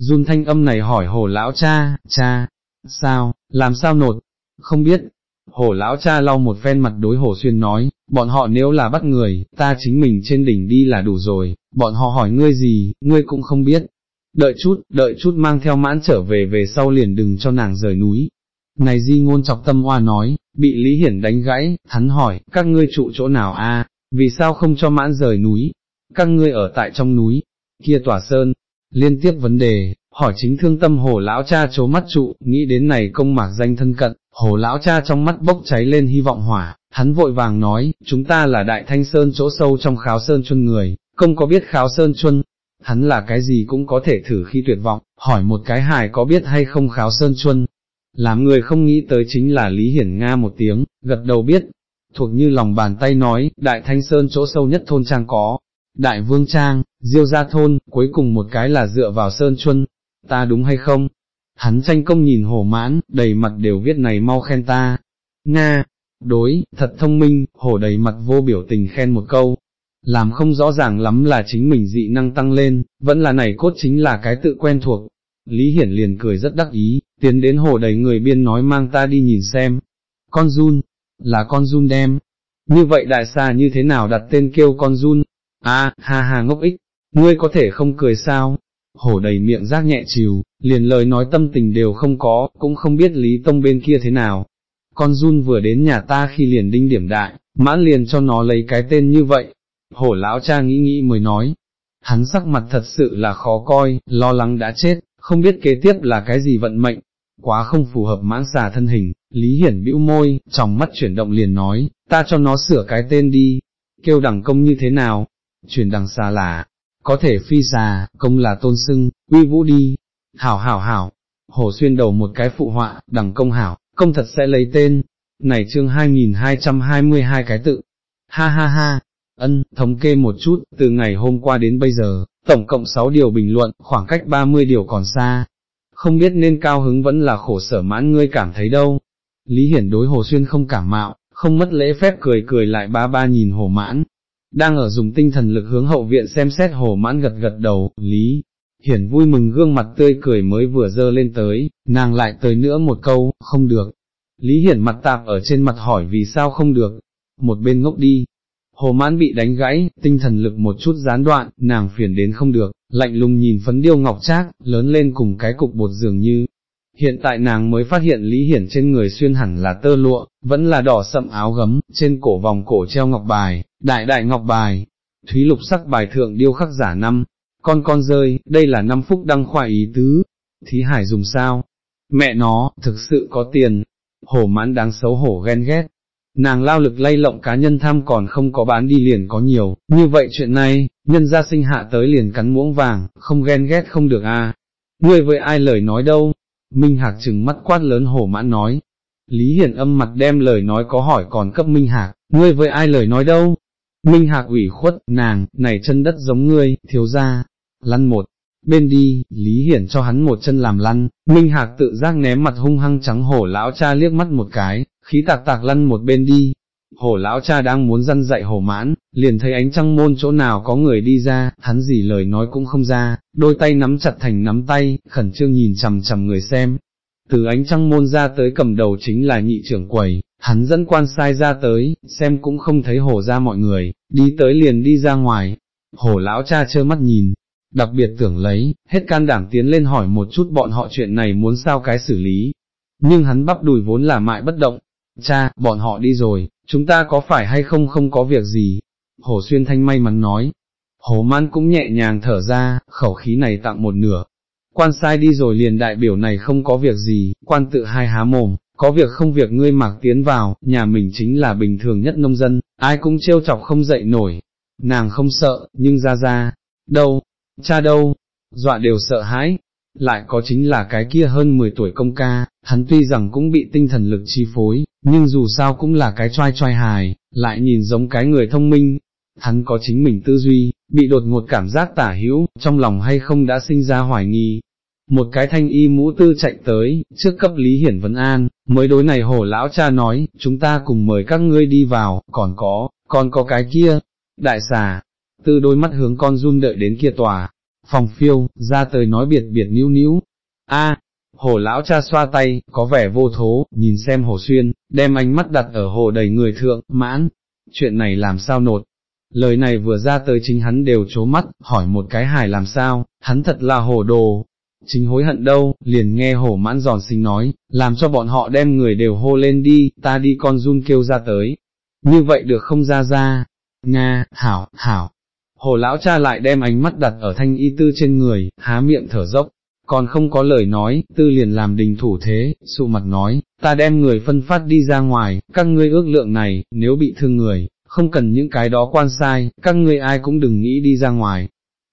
Run thanh âm này hỏi hồ lão cha, cha, sao, làm sao nột, không biết. Hồ lão cha lau một phen mặt đối hồ xuyên nói, bọn họ nếu là bắt người, ta chính mình trên đỉnh đi là đủ rồi, bọn họ hỏi ngươi gì, ngươi cũng không biết. Đợi chút, đợi chút mang theo mãn trở về về sau liền đừng cho nàng rời núi. Này di ngôn chọc tâm hoa nói, bị Lý Hiển đánh gãy, hắn hỏi, các ngươi trụ chỗ nào a? vì sao không cho mãn rời núi? Các ngươi ở tại trong núi, kia tỏa sơn, liên tiếp vấn đề, hỏi chính thương tâm hồ lão cha chố mắt trụ, nghĩ đến này công mạc danh thân cận, hồ lão cha trong mắt bốc cháy lên hy vọng hỏa, hắn vội vàng nói, chúng ta là đại thanh sơn chỗ sâu trong kháo sơn chuân người, công có biết kháo sơn chuân, hắn là cái gì cũng có thể thử khi tuyệt vọng, hỏi một cái hài có biết hay không kháo sơn chuân, làm người không nghĩ tới chính là Lý Hiển Nga một tiếng, gật đầu biết, thuộc như lòng bàn tay nói, đại thanh sơn chỗ sâu nhất thôn trang có, đại vương trang, diêu ra thôn, cuối cùng một cái là dựa vào sơn chuân, ta đúng hay không? Hắn tranh công nhìn hồ mãn, đầy mặt đều viết này mau khen ta. Nga, đối, thật thông minh, hồ đầy mặt vô biểu tình khen một câu. Làm không rõ ràng lắm là chính mình dị năng tăng lên, vẫn là này cốt chính là cái tự quen thuộc. Lý Hiển liền cười rất đắc ý, tiến đến hồ đầy người biên nói mang ta đi nhìn xem. Con run, là con run đem. Như vậy đại xa như thế nào đặt tên kêu con run? À, ha ha ngốc ích, ngươi có thể không cười sao? hổ đầy miệng rác nhẹ chiều, liền lời nói tâm tình đều không có, cũng không biết Lý Tông bên kia thế nào. Con run vừa đến nhà ta khi liền đinh điểm đại, mãn liền cho nó lấy cái tên như vậy. Hổ lão cha nghĩ nghĩ mới nói, hắn sắc mặt thật sự là khó coi, lo lắng đã chết, không biết kế tiếp là cái gì vận mệnh, quá không phù hợp mãn xà thân hình, Lý Hiển bĩu môi, trong mắt chuyển động liền nói, ta cho nó sửa cái tên đi, kêu đẳng công như thế nào, chuyển đằng xa là, có thể phi xà, công là tôn sưng, uy vũ đi, hảo hảo hảo, hổ xuyên đầu một cái phụ họa, đằng công hảo, công thật sẽ lấy tên, này chương 2222 cái tự, ha ha ha, ân, thống kê một chút, từ ngày hôm qua đến bây giờ, tổng cộng 6 điều bình luận, khoảng cách 30 điều còn xa, không biết nên cao hứng vẫn là khổ sở mãn ngươi cảm thấy đâu. Lý Hiển đối Hồ Xuyên không cảm mạo, không mất lễ phép cười cười lại ba ba nhìn Hồ Mãn, đang ở dùng tinh thần lực hướng hậu viện xem xét hồ mãn gật gật đầu, lý, hiển vui mừng gương mặt tươi cười mới vừa dơ lên tới, nàng lại tới nữa một câu, không được. Lý hiển mặt tạp ở trên mặt hỏi vì sao không được, một bên ngốc đi. Hồ mãn bị đánh gãy, tinh thần lực một chút gián đoạn, nàng phiền đến không được, lạnh lùng nhìn phấn điêu ngọc trác, lớn lên cùng cái cục bột dường như, Hiện tại nàng mới phát hiện Lý Hiển trên người xuyên hẳn là tơ lụa, vẫn là đỏ sậm áo gấm, trên cổ vòng cổ treo ngọc bài, đại đại ngọc bài, thúy lục sắc bài thượng điêu khắc giả năm, con con rơi, đây là năm phúc đăng khoa ý tứ, thí hải dùng sao, mẹ nó, thực sự có tiền, hổ mãn đáng xấu hổ ghen ghét, nàng lao lực lay lộng cá nhân tham còn không có bán đi liền có nhiều, như vậy chuyện này, nhân gia sinh hạ tới liền cắn muỗng vàng, không ghen ghét không được a. À. Ngươi với ai lời nói đâu, Minh Hạc chừng mắt quát lớn hổ mãn nói. Lý Hiển âm mặt đem lời nói có hỏi còn cấp Minh Hạc, ngươi với ai lời nói đâu? Minh Hạc ủy khuất, nàng, này chân đất giống ngươi, thiếu ra, lăn một, bên đi, Lý Hiển cho hắn một chân làm lăn, Minh Hạc tự giác ném mặt hung hăng trắng hổ lão cha liếc mắt một cái, khí tạc tạc lăn một bên đi, hổ lão cha đang muốn răn dạy hổ mãn, liền thấy ánh trăng môn chỗ nào có người đi ra, hắn gì lời nói cũng không ra, đôi tay nắm chặt thành nắm tay, khẩn trương nhìn chằm chằm người xem. Từ ánh trăng môn ra tới cầm đầu chính là nhị trưởng quầy, hắn dẫn quan sai ra tới, xem cũng không thấy hổ ra mọi người, đi tới liền đi ra ngoài, hổ lão cha trơ mắt nhìn, đặc biệt tưởng lấy, hết can đảm tiến lên hỏi một chút bọn họ chuyện này muốn sao cái xử lý. Nhưng hắn bắp đùi vốn là mại bất động, cha, bọn họ đi rồi, chúng ta có phải hay không không có việc gì? Hồ Xuyên Thanh may mắn nói. Hồ Man cũng nhẹ nhàng thở ra, khẩu khí này tặng một nửa. Quan sai đi rồi liền đại biểu này không có việc gì, quan tự hai há mồm, có việc không việc ngươi mặc tiến vào, nhà mình chính là bình thường nhất nông dân, ai cũng trêu chọc không dậy nổi. Nàng không sợ, nhưng ra ra, đâu, cha đâu, dọa đều sợ hãi, lại có chính là cái kia hơn 10 tuổi công ca, hắn tuy rằng cũng bị tinh thần lực chi phối, nhưng dù sao cũng là cái trai trai hài, lại nhìn giống cái người thông minh, hắn có chính mình tư duy, bị đột ngột cảm giác tả hữu, trong lòng hay không đã sinh ra hoài nghi. Một cái thanh y mũ tư chạy tới, trước cấp Lý Hiển Vấn An, mới đối này hổ lão cha nói, chúng ta cùng mời các ngươi đi vào, còn có, còn có cái kia, đại xà, tư đôi mắt hướng con run đợi đến kia tòa, phòng phiêu, ra tới nói biệt biệt níu níu. A, hồ lão cha xoa tay, có vẻ vô thố, nhìn xem hồ xuyên, đem ánh mắt đặt ở hồ đầy người thượng, mãn, chuyện này làm sao nột. Lời này vừa ra tới chính hắn đều chố mắt, hỏi một cái hài làm sao, hắn thật là hồ đồ. Chính hối hận đâu, liền nghe hổ mãn giòn xinh nói, làm cho bọn họ đem người đều hô lên đi, ta đi con run kêu ra tới. Như vậy được không ra ra? Nga, hảo, hảo, hồ lão cha lại đem ánh mắt đặt ở thanh y tư trên người, há miệng thở dốc, còn không có lời nói, tư liền làm đình thủ thế, sụ mặt nói, ta đem người phân phát đi ra ngoài, các ngươi ước lượng này, nếu bị thương người, không cần những cái đó quan sai, các ngươi ai cũng đừng nghĩ đi ra ngoài.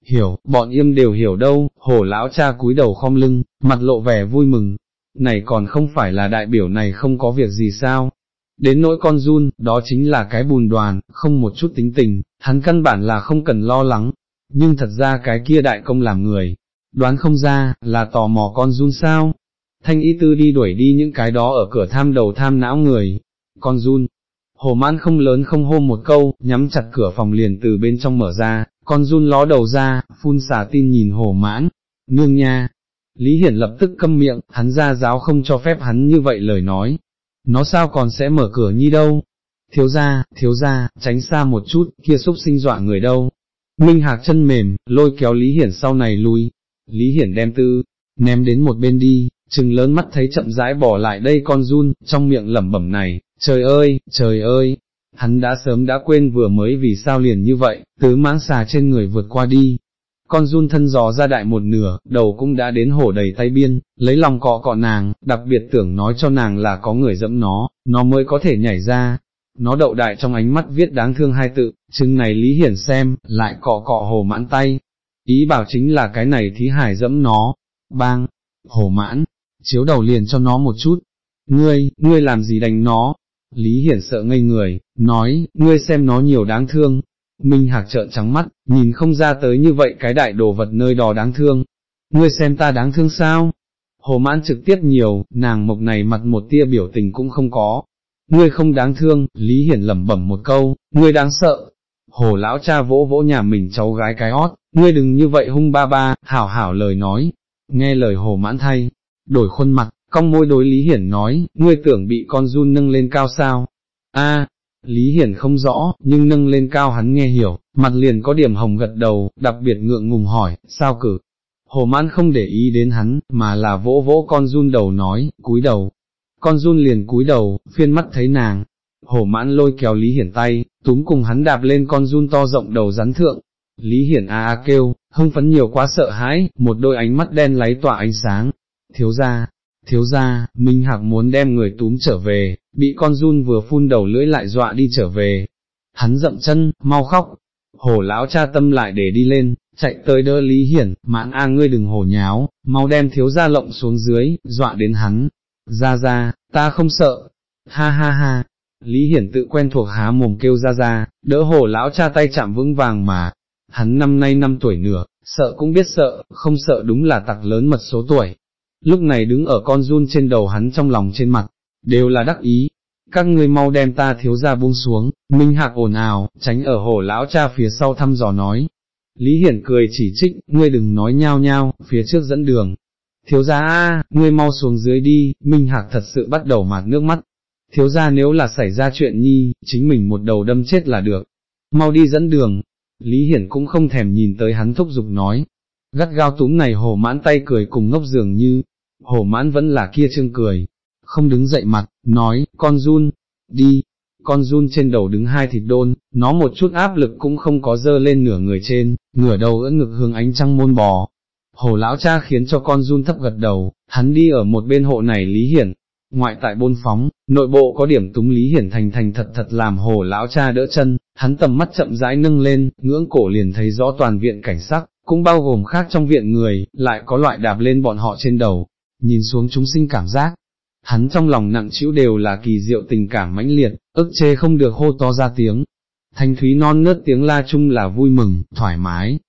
Hiểu, bọn im đều hiểu đâu, hổ lão cha cúi đầu khom lưng, mặt lộ vẻ vui mừng, này còn không phải là đại biểu này không có việc gì sao. Đến nỗi con run, đó chính là cái bùn đoàn, không một chút tính tình, hắn căn bản là không cần lo lắng, nhưng thật ra cái kia đại công làm người, đoán không ra, là tò mò con run sao. Thanh y tư đi đuổi đi những cái đó ở cửa tham đầu tham não người, con run. Hồ mãn không lớn không hô một câu, nhắm chặt cửa phòng liền từ bên trong mở ra, con run ló đầu ra, phun xả tin nhìn hồ mãn, nương nha. Lý Hiển lập tức câm miệng, hắn ra giáo không cho phép hắn như vậy lời nói. Nó sao còn sẽ mở cửa nhi đâu? Thiếu ra, thiếu ra, tránh xa một chút, kia xúc sinh dọa người đâu. Minh Hạc chân mềm, lôi kéo Lý Hiển sau này lui, Lý Hiển đem tư, ném đến một bên đi, trừng lớn mắt thấy chậm rãi bỏ lại đây con run, trong miệng lẩm bẩm này, trời ơi, trời ơi, hắn đã sớm đã quên vừa mới vì sao liền như vậy, tứ mãng xà trên người vượt qua đi. Con run thân gió ra đại một nửa, đầu cũng đã đến hổ đầy tay biên, lấy lòng cọ cọ nàng, đặc biệt tưởng nói cho nàng là có người dẫm nó, nó mới có thể nhảy ra. Nó đậu đại trong ánh mắt viết đáng thương hai tự, chừng này Lý Hiển xem, lại cọ cọ hồ mãn tay, ý bảo chính là cái này thí hải dẫm nó, bang, hổ mãn, chiếu đầu liền cho nó một chút, ngươi, ngươi làm gì đánh nó, Lý Hiển sợ ngây người, nói, ngươi xem nó nhiều đáng thương, Minh Hạc trợn trắng mắt, nhìn không ra tới như vậy cái đại đồ vật nơi đó đáng thương, ngươi xem ta đáng thương sao? Hồ mãn trực tiếp nhiều, nàng mộc này mặt một tia biểu tình cũng không có. Ngươi không đáng thương, Lý Hiển lẩm bẩm một câu, ngươi đáng sợ. Hồ lão cha vỗ vỗ nhà mình cháu gái cái ót, ngươi đừng như vậy hung ba ba, hảo hảo lời nói, nghe lời hồ mãn thay, đổi khuôn mặt, cong môi đối Lý Hiển nói, ngươi tưởng bị con run nâng lên cao sao? A, Lý Hiển không rõ, nhưng nâng lên cao hắn nghe hiểu, mặt liền có điểm hồng gật đầu, đặc biệt ngượng ngùng hỏi, sao cử? Hồ mãn không để ý đến hắn, mà là vỗ vỗ con run đầu nói, cúi đầu. Con run liền cúi đầu, phiên mắt thấy nàng. Hồ mãn lôi kéo Lý Hiển tay, túm cùng hắn đạp lên con run to rộng đầu rắn thượng, Lý Hiển a a kêu, hưng phấn nhiều quá sợ hãi, một đôi ánh mắt đen láy tỏa ánh sáng, thiếu ra, thiếu ra, Minh Hạc muốn đem người túm trở về, bị con run vừa phun đầu lưỡi lại dọa đi trở về, hắn dậm chân, mau khóc, hổ lão cha tâm lại để đi lên, chạy tới đỡ Lý Hiển, mãn a ngươi đừng hổ nháo, mau đem thiếu ra lộng xuống dưới, dọa đến hắn, ra ra, ta không sợ, ha ha ha. Lý Hiển tự quen thuộc há mồm kêu ra ra, đỡ hổ lão cha tay chạm vững vàng mà, hắn năm nay năm tuổi nửa, sợ cũng biết sợ, không sợ đúng là tặc lớn mật số tuổi. Lúc này đứng ở con run trên đầu hắn trong lòng trên mặt, đều là đắc ý, các ngươi mau đem ta thiếu ra buông xuống, minh hạc ồn ào, tránh ở hồ lão cha phía sau thăm dò nói. Lý Hiển cười chỉ trích, ngươi đừng nói nhao nhao, phía trước dẫn đường. Thiếu gia a, ngươi mau xuống dưới đi, Minh Hạc thật sự bắt đầu mạt nước mắt. Thiếu gia nếu là xảy ra chuyện nhi, chính mình một đầu đâm chết là được. Mau đi dẫn đường, Lý Hiển cũng không thèm nhìn tới hắn thúc giục nói, gắt gao túm này hồ mãn tay cười cùng ngốc dường như, hồ mãn vẫn là kia trương cười, không đứng dậy mặt, nói, con run, đi, con run trên đầu đứng hai thịt đôn, nó một chút áp lực cũng không có dơ lên nửa người trên, ngửa đầu ưỡn ngực hướng ánh trăng môn bò. Hồ lão cha khiến cho con run thấp gật đầu, hắn đi ở một bên hộ này Lý Hiển, ngoại tại bôn phóng, nội bộ có điểm túng Lý Hiển thành thành thật thật làm hồ lão cha đỡ chân, hắn tầm mắt chậm rãi nâng lên, ngưỡng cổ liền thấy rõ toàn viện cảnh sắc, cũng bao gồm khác trong viện người, lại có loại đạp lên bọn họ trên đầu, nhìn xuống chúng sinh cảm giác. Hắn trong lòng nặng chịu đều là kỳ diệu tình cảm mãnh liệt, ức chê không được hô to ra tiếng. Thanh thúy non nớt tiếng la chung là vui mừng, thoải mái,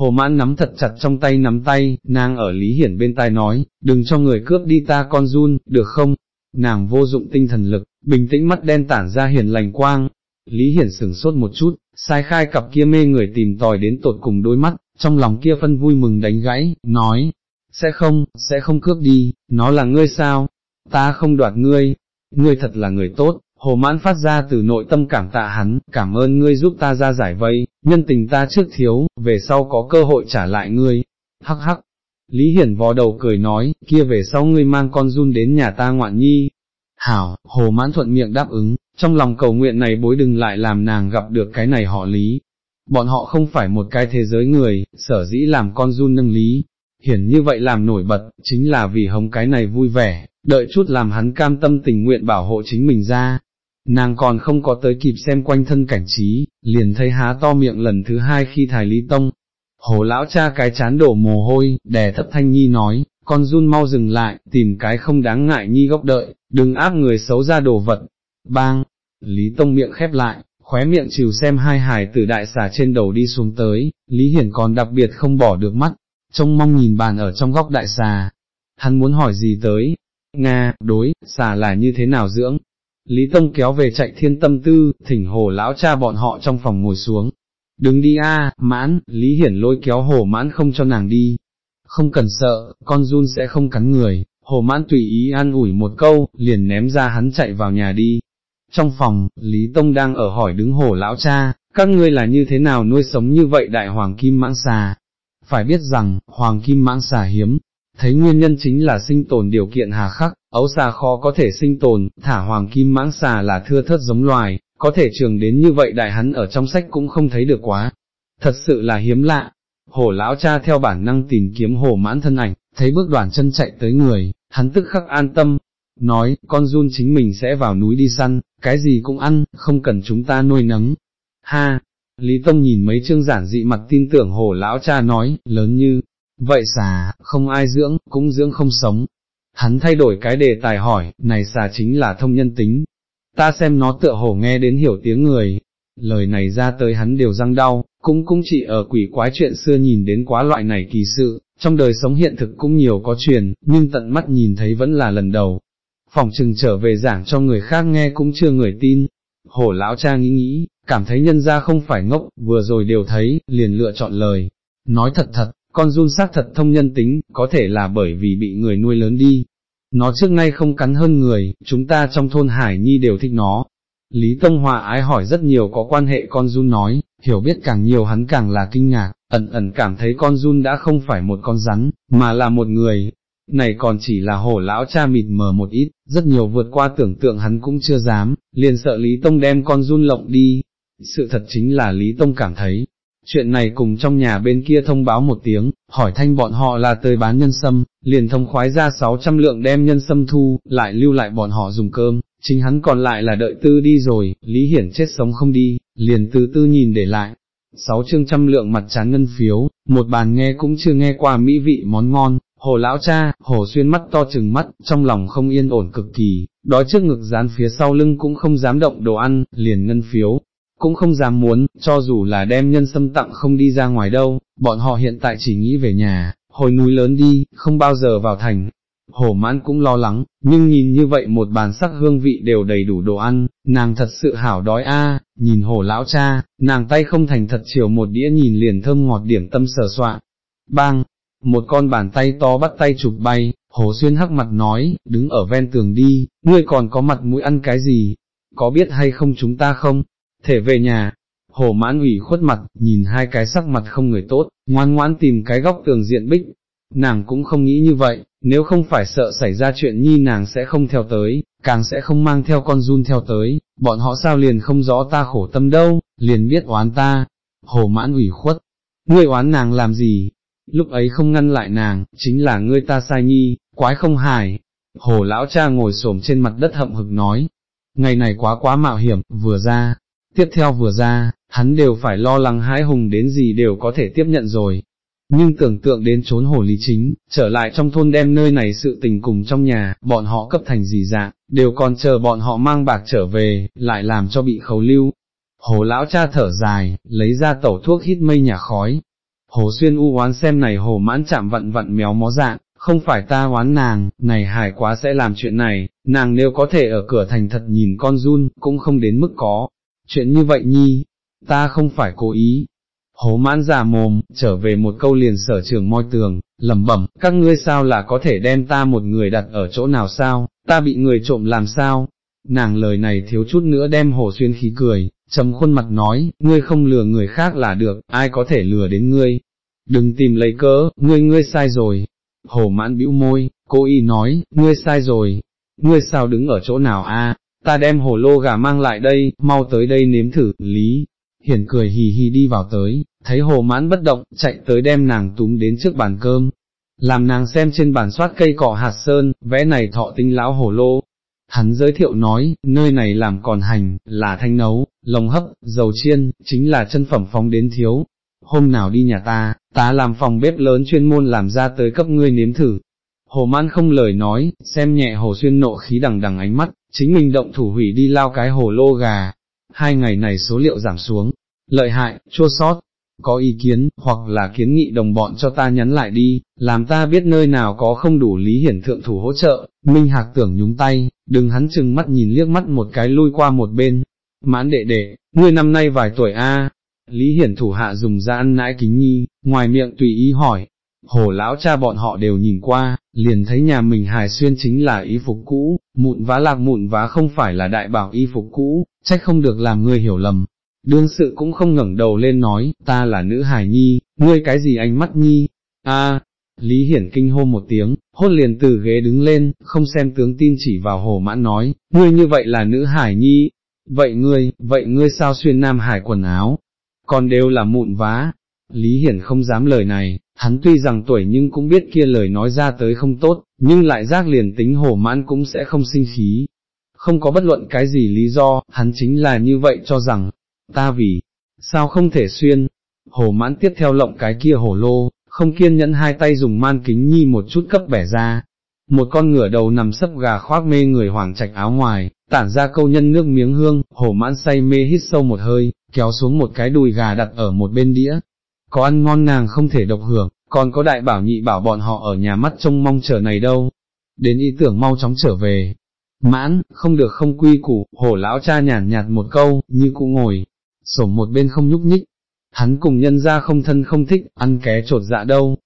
Hồ mãn nắm thật chặt trong tay nắm tay, nàng ở Lý Hiển bên tai nói, đừng cho người cướp đi ta con run, được không? Nàng vô dụng tinh thần lực, bình tĩnh mắt đen tản ra hiền lành quang. Lý Hiển sửng sốt một chút, sai khai cặp kia mê người tìm tòi đến tột cùng đôi mắt, trong lòng kia phân vui mừng đánh gãy, nói, sẽ không, sẽ không cướp đi, nó là ngươi sao? Ta không đoạt ngươi, ngươi thật là người tốt, Hồ mãn phát ra từ nội tâm cảm tạ hắn, cảm ơn ngươi giúp ta ra giải vây, nhân tình ta trước thiếu, về sau có cơ hội trả lại ngươi. Hắc hắc. Lý Hiển vò đầu cười nói, kia về sau ngươi mang con run đến nhà ta ngoạn nhi. Hảo, hồ mãn thuận miệng đáp ứng, trong lòng cầu nguyện này bối đừng lại làm nàng gặp được cái này họ lý. bọn họ không phải một cái thế giới người, sở dĩ làm con run nâng lý, hiển như vậy làm nổi bật, chính là vì hống cái này vui vẻ, đợi chút làm hắn cam tâm tình nguyện bảo hộ chính mình ra. Nàng còn không có tới kịp xem quanh thân cảnh trí, liền thấy há to miệng lần thứ hai khi thải Lý Tông. Hồ lão cha cái chán đổ mồ hôi, đè thấp thanh nhi nói, con run mau dừng lại, tìm cái không đáng ngại nhi góc đợi, đừng áp người xấu ra đồ vật. Bang! Lý Tông miệng khép lại, khóe miệng chiều xem hai hải từ đại xà trên đầu đi xuống tới, Lý Hiển còn đặc biệt không bỏ được mắt, trông mong nhìn bàn ở trong góc đại xà. Hắn muốn hỏi gì tới? Nga, đối, xà là như thế nào dưỡng? Lý Tông kéo về chạy thiên tâm tư, thỉnh hồ lão cha bọn họ trong phòng ngồi xuống. Đừng đi a, mãn, Lý Hiển lôi kéo hồ mãn không cho nàng đi. Không cần sợ, con run sẽ không cắn người, hồ mãn tùy ý an ủi một câu, liền ném ra hắn chạy vào nhà đi. Trong phòng, Lý Tông đang ở hỏi đứng hồ lão cha, các ngươi là như thế nào nuôi sống như vậy đại hoàng kim mãng xà, phải biết rằng, hoàng kim mãng xà hiếm, thấy nguyên nhân chính là sinh tồn điều kiện hà khắc, ấu xà khó có thể sinh tồn, thả hoàng kim mãng xà là thưa thớt giống loài, có thể trường đến như vậy đại hắn ở trong sách cũng không thấy được quá. Thật sự là hiếm lạ, hổ lão cha theo bản năng tìm kiếm hổ mãn thân ảnh, thấy bước đoàn chân chạy tới người, hắn tức khắc an tâm, nói, con run chính mình sẽ vào núi đi săn, cái gì cũng ăn, không cần chúng ta nuôi nấng. Ha, Lý Tông nhìn mấy chương giản dị mặt tin tưởng hồ lão cha nói, lớn như, vậy xà, không ai dưỡng, cũng dưỡng không sống. Hắn thay đổi cái đề tài hỏi, này xà chính là thông nhân tính. Ta xem nó tựa hồ nghe đến hiểu tiếng người. Lời này ra tới hắn đều răng đau, cũng cũng chỉ ở quỷ quái chuyện xưa nhìn đến quá loại này kỳ sự, trong đời sống hiện thực cũng nhiều có truyền, nhưng tận mắt nhìn thấy vẫn là lần đầu. Phòng trừng trở về giảng cho người khác nghe cũng chưa người tin. Hổ lão cha nghĩ nghĩ, cảm thấy nhân ra không phải ngốc, vừa rồi đều thấy, liền lựa chọn lời. Nói thật thật, con run xác thật thông nhân tính, có thể là bởi vì bị người nuôi lớn đi. Nó trước nay không cắn hơn người, chúng ta trong thôn Hải Nhi đều thích nó. Lý Tông Hòa ái hỏi rất nhiều có quan hệ con Jun nói, hiểu biết càng nhiều hắn càng là kinh ngạc, ẩn ẩn cảm thấy con Jun đã không phải một con rắn, mà là một người. Này còn chỉ là hổ lão cha mịt mờ một ít, rất nhiều vượt qua tưởng tượng hắn cũng chưa dám, liền sợ Lý Tông đem con Jun lộng đi, sự thật chính là Lý Tông cảm thấy, chuyện này cùng trong nhà bên kia thông báo một tiếng, hỏi thanh bọn họ là tới bán nhân sâm, liền thông khoái ra 600 lượng đem nhân sâm thu, lại lưu lại bọn họ dùng cơm, chính hắn còn lại là đợi tư đi rồi, Lý Hiển chết sống không đi, liền từ tư nhìn để lại. Sáu chương trăm lượng mặt chán ngân phiếu, một bàn nghe cũng chưa nghe qua mỹ vị món ngon, hồ lão cha, hồ xuyên mắt to chừng mắt, trong lòng không yên ổn cực kỳ, đói trước ngực dán phía sau lưng cũng không dám động đồ ăn, liền ngân phiếu, cũng không dám muốn, cho dù là đem nhân sâm tặng không đi ra ngoài đâu, bọn họ hiện tại chỉ nghĩ về nhà, hồi núi lớn đi, không bao giờ vào thành. Hổ mãn cũng lo lắng, nhưng nhìn như vậy một bàn sắc hương vị đều đầy đủ đồ ăn, nàng thật sự hảo đói a. nhìn hổ lão cha, nàng tay không thành thật chiều một đĩa nhìn liền thơm ngọt điểm tâm sờ soạn. Bang, một con bàn tay to bắt tay chụp bay, hổ xuyên hắc mặt nói, đứng ở ven tường đi, ngươi còn có mặt mũi ăn cái gì, có biết hay không chúng ta không, thể về nhà, hồ mãn ủy khuất mặt, nhìn hai cái sắc mặt không người tốt, ngoan ngoãn tìm cái góc tường diện bích, nàng cũng không nghĩ như vậy, nếu không phải sợ xảy ra chuyện nhi nàng sẽ không theo tới, càng sẽ không mang theo con run theo tới, bọn họ sao liền không rõ ta khổ tâm đâu, liền biết oán ta, hồ mãn ủy khuất, ngươi oán nàng làm gì, lúc ấy không ngăn lại nàng, chính là ngươi ta sai nhi, quái không hài, hồ lão cha ngồi xổm trên mặt đất hậm hực nói, ngày này quá quá mạo hiểm, vừa ra, tiếp theo vừa ra, hắn đều phải lo lắng hãi hùng đến gì đều có thể tiếp nhận rồi. Nhưng tưởng tượng đến trốn hồ lý chính, trở lại trong thôn đem nơi này sự tình cùng trong nhà, bọn họ cấp thành gì dạng, đều còn chờ bọn họ mang bạc trở về, lại làm cho bị khấu lưu. Hồ lão cha thở dài, lấy ra tẩu thuốc hít mây nhà khói. Hồ xuyên u oán xem này hồ mãn chạm vặn vặn méo mó dạng, không phải ta oán nàng, này hài quá sẽ làm chuyện này, nàng nếu có thể ở cửa thành thật nhìn con run, cũng không đến mức có, chuyện như vậy nhi, ta không phải cố ý. Hố mãn giả mồm, trở về một câu liền sở trường moi tường, lẩm bẩm, các ngươi sao là có thể đem ta một người đặt ở chỗ nào sao, ta bị người trộm làm sao? Nàng lời này thiếu chút nữa đem hồ xuyên khí cười, trầm khuôn mặt nói, ngươi không lừa người khác là được, ai có thể lừa đến ngươi? Đừng tìm lấy cớ, ngươi ngươi sai rồi. Hồ mãn bĩu môi, cô y nói, ngươi sai rồi, ngươi sao đứng ở chỗ nào a? Ta đem hồ lô gà mang lại đây, mau tới đây nếm thử, lý. hiển cười hì hì đi vào tới, thấy hồ mãn bất động, chạy tới đem nàng túm đến trước bàn cơm, làm nàng xem trên bàn soát cây cỏ hạt sơn, vẽ này thọ tinh lão hồ lô. Hắn giới thiệu nói, nơi này làm còn hành, là thanh nấu, lồng hấp, dầu chiên, chính là chân phẩm phóng đến thiếu. Hôm nào đi nhà ta, ta làm phòng bếp lớn chuyên môn làm ra tới cấp ngươi nếm thử. Hồ mãn không lời nói, xem nhẹ hồ xuyên nộ khí đằng đằng ánh mắt, chính mình động thủ hủy đi lao cái hồ lô gà. Hai ngày này số liệu giảm xuống, lợi hại, chua sót, có ý kiến, hoặc là kiến nghị đồng bọn cho ta nhắn lại đi, làm ta biết nơi nào có không đủ lý hiển thượng thủ hỗ trợ, Minh Hạc tưởng nhúng tay, đừng hắn chừng mắt nhìn liếc mắt một cái lui qua một bên, mãn đệ đệ, ngươi năm nay vài tuổi a? Lý Hiển thủ hạ dùng ra ăn nãi kính nhi, ngoài miệng tùy ý hỏi, hồ lão cha bọn họ đều nhìn qua, liền thấy nhà mình hài xuyên chính là y phục cũ, mụn vá lạc mụn vá không phải là đại bảo y phục cũ, trách không được làm người hiểu lầm, đương sự cũng không ngẩng đầu lên nói, ta là nữ hài nhi, ngươi cái gì ánh mắt nhi, a Lý Hiển kinh hô một tiếng, hốt liền từ ghế đứng lên, không xem tướng tin chỉ vào hồ mãn nói, ngươi như vậy là nữ hải nhi, vậy ngươi, vậy ngươi sao xuyên nam hải quần áo, còn đều là mụn vá. Lý Hiển không dám lời này, hắn tuy rằng tuổi nhưng cũng biết kia lời nói ra tới không tốt, nhưng lại giác liền tính hồ mãn cũng sẽ không sinh khí. Không có bất luận cái gì lý do, hắn chính là như vậy cho rằng, ta vì, sao không thể xuyên, hồ mãn tiếp theo lộng cái kia hồ lô, không kiên nhẫn hai tay dùng man kính nhi một chút cấp bẻ ra. Một con ngửa đầu nằm sấp gà khoác mê người hoàng trạch áo ngoài, tản ra câu nhân nước miếng hương, hồ mãn say mê hít sâu một hơi, kéo xuống một cái đùi gà đặt ở một bên đĩa. Có ăn ngon nàng không thể độc hưởng, còn có đại bảo nhị bảo bọn họ ở nhà mắt trông mong chờ này đâu. Đến ý tưởng mau chóng trở về. Mãn, không được không quy củ, hổ lão cha nhàn nhạt một câu, như cụ ngồi, sổm một bên không nhúc nhích, hắn cùng nhân ra không thân không thích, ăn ké trột dạ đâu.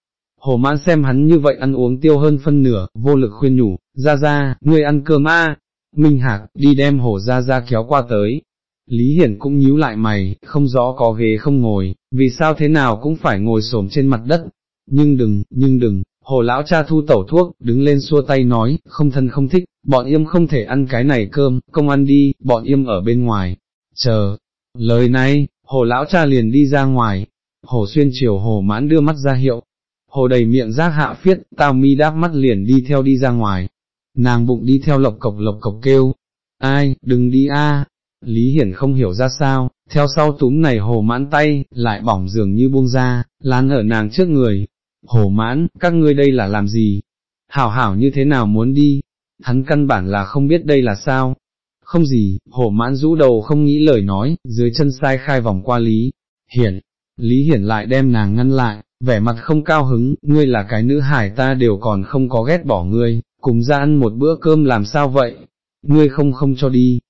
Hồ mãn xem hắn như vậy ăn uống tiêu hơn phân nửa, vô lực khuyên nhủ, ra ra, ngươi ăn cơm a. Minh Hạc, đi đem hổ ra ra kéo qua tới. Lý Hiển cũng nhíu lại mày, không rõ có ghế không ngồi, vì sao thế nào cũng phải ngồi xổm trên mặt đất. Nhưng đừng, nhưng đừng, hồ lão cha thu tẩu thuốc, đứng lên xua tay nói, không thân không thích, bọn yêm không thể ăn cái này cơm, công ăn đi, bọn yêm ở bên ngoài, chờ, Lời này, hồ lão cha liền đi ra ngoài, hồ xuyên chiều hồ mãn đưa mắt ra hiệu, hồ đầy miệng giác hạ phiết, tao mi đáp mắt liền đi theo đi ra ngoài, nàng bụng đi theo lộc cộc lộc cộc kêu, ai, đừng đi a. Lý Hiển không hiểu ra sao, theo sau túm này hồ mãn tay, lại bỏng dường như buông ra, lán ở nàng trước người, hồ mãn, các ngươi đây là làm gì, hảo hảo như thế nào muốn đi, hắn căn bản là không biết đây là sao, không gì, hồ mãn rũ đầu không nghĩ lời nói, dưới chân sai khai vòng qua Lý, Hiển, Lý Hiển lại đem nàng ngăn lại, vẻ mặt không cao hứng, ngươi là cái nữ hải ta đều còn không có ghét bỏ ngươi, cùng ra ăn một bữa cơm làm sao vậy, ngươi không không cho đi,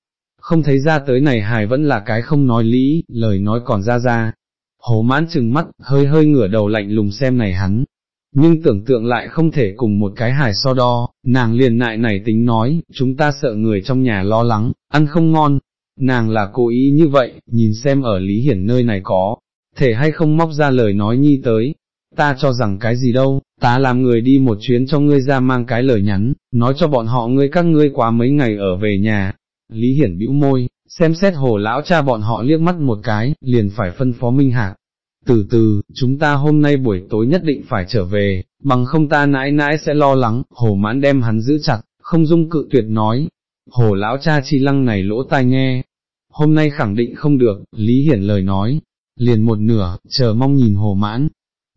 không thấy ra tới này hải vẫn là cái không nói lý, lời nói còn ra ra. Hổ mãn chừng mắt, hơi hơi ngửa đầu lạnh lùng xem này hắn, nhưng tưởng tượng lại không thể cùng một cái hài so đo, nàng liền nại này tính nói, chúng ta sợ người trong nhà lo lắng, ăn không ngon, nàng là cố ý như vậy, nhìn xem ở Lý Hiển nơi này có, thể hay không móc ra lời nói nhi tới, ta cho rằng cái gì đâu, ta làm người đi một chuyến cho ngươi ra mang cái lời nhắn, nói cho bọn họ ngươi các ngươi quá mấy ngày ở về nhà, Lý Hiển bĩu môi, xem xét hồ lão cha bọn họ liếc mắt một cái, liền phải phân phó Minh Hạc, từ từ, chúng ta hôm nay buổi tối nhất định phải trở về, bằng không ta nãi nãi sẽ lo lắng, hồ mãn đem hắn giữ chặt, không dung cự tuyệt nói, hồ lão cha chi lăng này lỗ tai nghe, hôm nay khẳng định không được, Lý Hiển lời nói, liền một nửa, chờ mong nhìn hồ mãn,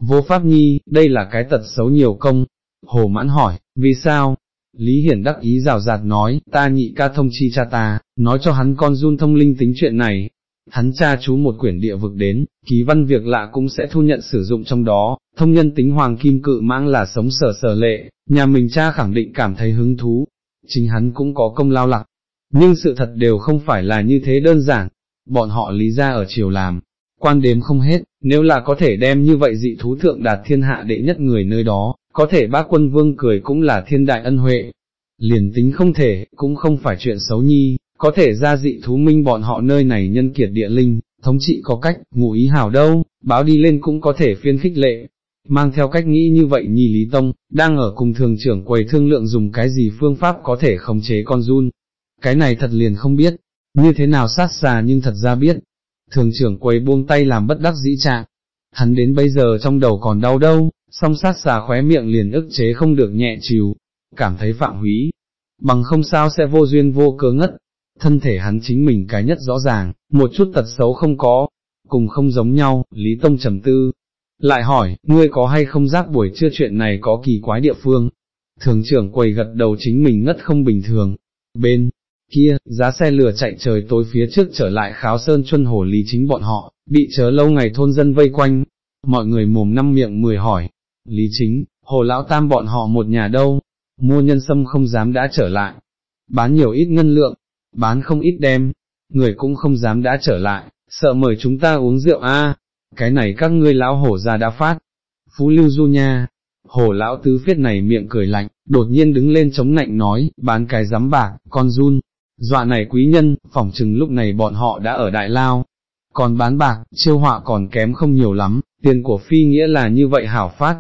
vô pháp nhi, đây là cái tật xấu nhiều công, hồ mãn hỏi, vì sao? Lý Hiển đắc ý rào rạt nói, ta nhị ca thông chi cha ta, nói cho hắn con run thông linh tính chuyện này, hắn cha chú một quyển địa vực đến, ký văn việc lạ cũng sẽ thu nhận sử dụng trong đó, thông nhân tính hoàng kim cự mãng là sống sở sở lệ, nhà mình cha khẳng định cảm thấy hứng thú, chính hắn cũng có công lao lặc, nhưng sự thật đều không phải là như thế đơn giản, bọn họ lý ra ở chiều làm, quan đếm không hết, nếu là có thể đem như vậy dị thú thượng đạt thiên hạ đệ nhất người nơi đó, có thể bác quân vương cười cũng là thiên đại ân huệ, liền tính không thể, cũng không phải chuyện xấu nhi, có thể ra dị thú minh bọn họ nơi này nhân kiệt địa linh, thống trị có cách, ngụ ý hảo đâu, báo đi lên cũng có thể phiên khích lệ. Mang theo cách nghĩ như vậy nhi Lý Tông, đang ở cùng thường trưởng quầy thương lượng dùng cái gì phương pháp có thể khống chế con run. Cái này thật liền không biết, như thế nào sát xà nhưng thật ra biết. thường trưởng quầy buông tay làm bất đắc dĩ trạng, hắn đến bây giờ trong đầu còn đau đâu, song sát xà khóe miệng liền ức chế không được nhẹ chiều cảm thấy phạm húy, bằng không sao sẽ vô duyên vô cớ ngất, thân thể hắn chính mình cái nhất rõ ràng, một chút tật xấu không có, cùng không giống nhau, Lý Tông trầm tư, lại hỏi, ngươi có hay không giác buổi trưa chuyện này có kỳ quái địa phương, thường trưởng quầy gật đầu chính mình ngất không bình thường, bên kia, giá xe lửa chạy trời tối phía trước trở lại kháo sơn chuân hồ lý chính bọn họ, bị chớ lâu ngày thôn dân vây quanh, mọi người mồm năm miệng mười hỏi, lý chính, hồ lão tam bọn họ một nhà đâu, mua nhân sâm không dám đã trở lại, bán nhiều ít ngân lượng, bán không ít đem, người cũng không dám đã trở lại, sợ mời chúng ta uống rượu a. cái này các ngươi lão hổ ra đã phát, phú lưu du nha, hồ lão tứ phiết này miệng cười lạnh, đột nhiên đứng lên chống nạnh nói, bán cái giám bạc, con run, dọa này quý nhân, phỏng chừng lúc này bọn họ đã ở đại lao, còn bán bạc, chiêu họa còn kém không nhiều lắm, tiền của phi nghĩa là như vậy hảo phát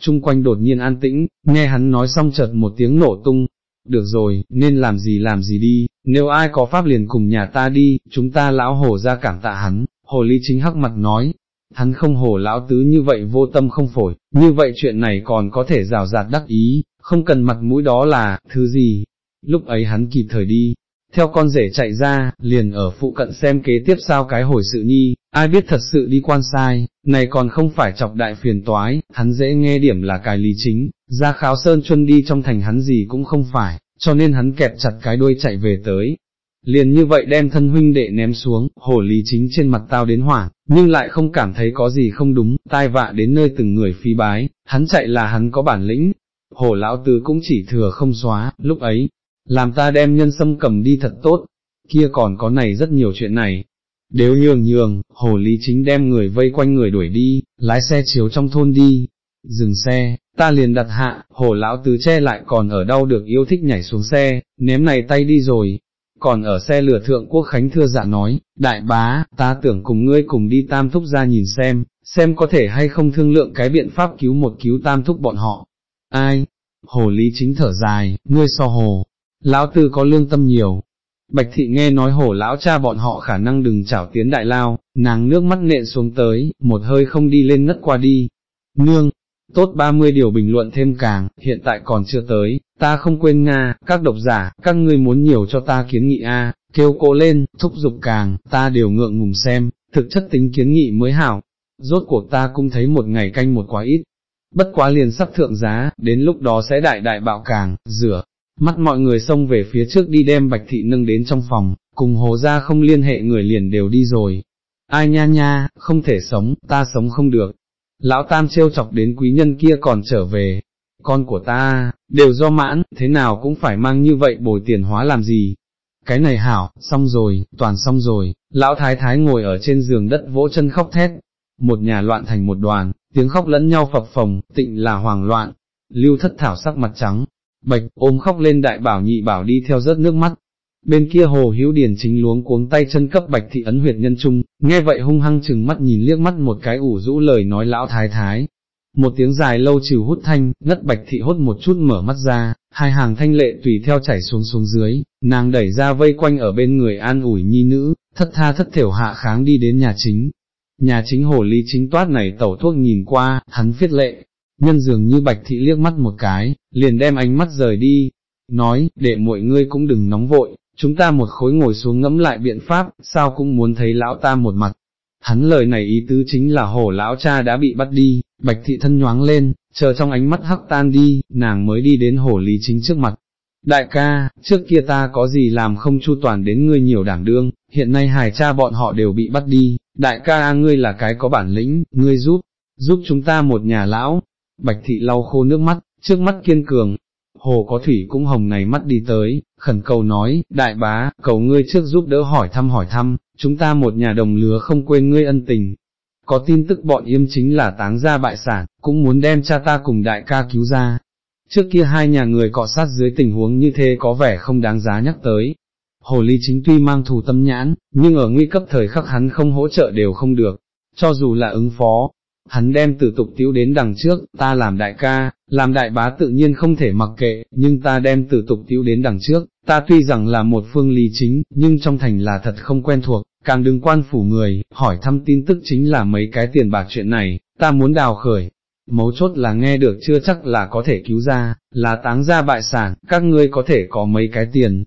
chung quanh đột nhiên an tĩnh, nghe hắn nói xong chợt một tiếng nổ tung, được rồi, nên làm gì làm gì đi, nếu ai có pháp liền cùng nhà ta đi, chúng ta lão hồ ra cảm tạ hắn, hồ ly chính hắc mặt nói, hắn không hồ lão tứ như vậy vô tâm không phổi, như vậy chuyện này còn có thể rào rạt đắc ý, không cần mặt mũi đó là, thứ gì, lúc ấy hắn kịp thời đi, theo con rể chạy ra, liền ở phụ cận xem kế tiếp sao cái hồi sự nhi, ai biết thật sự đi quan sai, này còn không phải chọc đại phiền toái, hắn dễ nghe điểm là cái lý chính, ra kháo sơn chuân đi trong thành hắn gì cũng không phải, cho nên hắn kẹp chặt cái đuôi chạy về tới. Liền như vậy đem thân huynh đệ ném xuống, hồ lý chính trên mặt tao đến hoảng, nhưng lại không cảm thấy có gì không đúng, tai vạ đến nơi từng người phi bái, hắn chạy là hắn có bản lĩnh, hồ lão tứ cũng chỉ thừa không xóa, lúc ấy, làm ta đem nhân sâm cầm đi thật tốt, kia còn có này rất nhiều chuyện này. Nếu nhường nhường, hồ lý chính đem người vây quanh người đuổi đi, lái xe chiếu trong thôn đi, dừng xe, ta liền đặt hạ, hồ lão tứ che lại còn ở đâu được yêu thích nhảy xuống xe, ném này tay đi rồi. Còn ở xe lửa thượng quốc khánh thưa dạ nói, đại bá, ta tưởng cùng ngươi cùng đi tam thúc ra nhìn xem, xem có thể hay không thương lượng cái biện pháp cứu một cứu tam thúc bọn họ. Ai? Hồ lý chính thở dài, ngươi so hồ, lão tư có lương tâm nhiều. Bạch thị nghe nói hổ lão cha bọn họ khả năng đừng chảo tiến đại lao, nàng nước mắt nện xuống tới, một hơi không đi lên ngất qua đi. Nương, tốt 30 điều bình luận thêm càng, hiện tại còn chưa tới, ta không quên Nga, các độc giả, các ngươi muốn nhiều cho ta kiến nghị A, kêu cô lên, thúc giục càng, ta đều ngượng ngùng xem, thực chất tính kiến nghị mới hảo, rốt cuộc ta cũng thấy một ngày canh một quá ít, bất quá liền sắp thượng giá, đến lúc đó sẽ đại đại bạo càng, rửa, mắt mọi người xông về phía trước đi đem bạch thị nâng đến trong phòng, cùng hồ ra không liên hệ người liền đều đi rồi. Ai nha nha, không thể sống, ta sống không được. Lão Tam trêu chọc đến quý nhân kia còn trở về. Con của ta, đều do mãn, thế nào cũng phải mang như vậy bồi tiền hóa làm gì. Cái này hảo, xong rồi, toàn xong rồi, lão thái thái ngồi ở trên giường đất vỗ chân khóc thét. Một nhà loạn thành một đoàn, tiếng khóc lẫn nhau phập phồng, tịnh là hoàng loạn. Lưu thất thảo sắc mặt trắng, bạch, ôm khóc lên đại bảo nhị bảo đi theo rớt nước mắt. Bên kia hồ hữu điển chính luống cuống tay chân cấp bạch thị ấn huyệt nhân trung, nghe vậy hung hăng chừng mắt nhìn liếc mắt một cái ủ rũ lời nói lão thái thái. Một tiếng dài lâu trừ hút thanh, ngất bạch thị hốt một chút mở mắt ra, hai hàng thanh lệ tùy theo chảy xuống xuống dưới, nàng đẩy ra vây quanh ở bên người an ủi nhi nữ, thất tha thất thiểu hạ kháng đi đến nhà chính. Nhà chính hồ ly chính toát này tẩu thuốc nhìn qua, hắn phiết lệ, nhân dường như bạch thị liếc mắt một cái, liền đem ánh mắt rời đi, nói, để mọi ngươi cũng đừng nóng vội, chúng ta một khối ngồi xuống ngẫm lại biện pháp, sao cũng muốn thấy lão ta một mặt. Hắn lời này ý tứ chính là hổ lão cha đã bị bắt đi, bạch thị thân nhoáng lên, chờ trong ánh mắt hắc tan đi, nàng mới đi đến hổ lý chính trước mặt. Đại ca, trước kia ta có gì làm không chu toàn đến ngươi nhiều đảng đương, hiện nay hài cha bọn họ đều bị bắt đi, đại ca ngươi là cái có bản lĩnh, ngươi giúp, giúp chúng ta một nhà lão, Bạch thị lau khô nước mắt, trước mắt kiên cường, hồ có thủy cũng hồng này mắt đi tới, khẩn cầu nói, đại bá, cầu ngươi trước giúp đỡ hỏi thăm hỏi thăm, chúng ta một nhà đồng lứa không quên ngươi ân tình. Có tin tức bọn yêm chính là táng gia bại sản, cũng muốn đem cha ta cùng đại ca cứu ra. Trước kia hai nhà người cọ sát dưới tình huống như thế có vẻ không đáng giá nhắc tới. Hồ ly chính tuy mang thù tâm nhãn, nhưng ở nguy cấp thời khắc hắn không hỗ trợ đều không được, cho dù là ứng phó, hắn đem tử tục tiếu đến đằng trước, ta làm đại ca, làm đại bá tự nhiên không thể mặc kệ, nhưng ta đem tử tục tiếu đến đằng trước, ta tuy rằng là một phương lý chính, nhưng trong thành là thật không quen thuộc, càng đừng quan phủ người, hỏi thăm tin tức chính là mấy cái tiền bạc chuyện này, ta muốn đào khởi. Mấu chốt là nghe được chưa chắc là có thể cứu ra, là táng ra bại sản, các ngươi có thể có mấy cái tiền.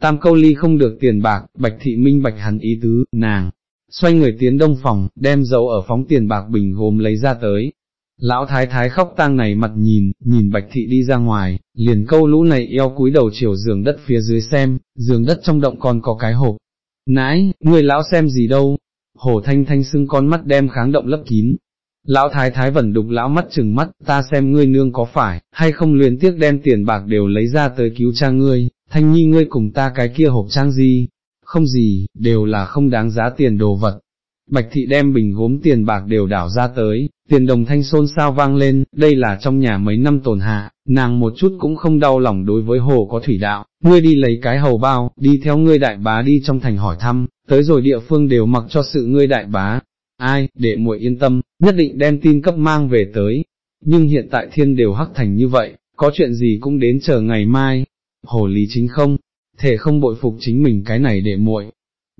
Tam câu ly không được tiền bạc, bạch thị minh bạch hắn ý tứ, nàng, xoay người tiến đông phòng, đem dấu ở phóng tiền bạc bình gốm lấy ra tới. Lão thái thái khóc tang này mặt nhìn, nhìn bạch thị đi ra ngoài, liền câu lũ này eo cúi đầu chiều giường đất phía dưới xem, giường đất trong động còn có cái hộp. Nãi, người lão xem gì đâu, hồ thanh thanh xưng con mắt đem kháng động lấp kín. Lão thái thái vẫn đục lão mắt chừng mắt, ta xem ngươi nương có phải, hay không luyến tiếc đem tiền bạc đều lấy ra tới cứu cha ngươi, thanh nhi ngươi cùng ta cái kia hộp trang gì, không gì, đều là không đáng giá tiền đồ vật. Bạch thị đem bình gốm tiền bạc đều đảo ra tới, tiền đồng thanh xôn sao vang lên, đây là trong nhà mấy năm tồn hạ, nàng một chút cũng không đau lòng đối với hồ có thủy đạo, ngươi đi lấy cái hầu bao, đi theo ngươi đại bá đi trong thành hỏi thăm, tới rồi địa phương đều mặc cho sự ngươi đại bá. Ai, để muội yên tâm, nhất định đem tin cấp mang về tới. Nhưng hiện tại thiên đều hắc thành như vậy, có chuyện gì cũng đến chờ ngày mai. Hồ lý chính không, thể không bội phục chính mình cái này để muội.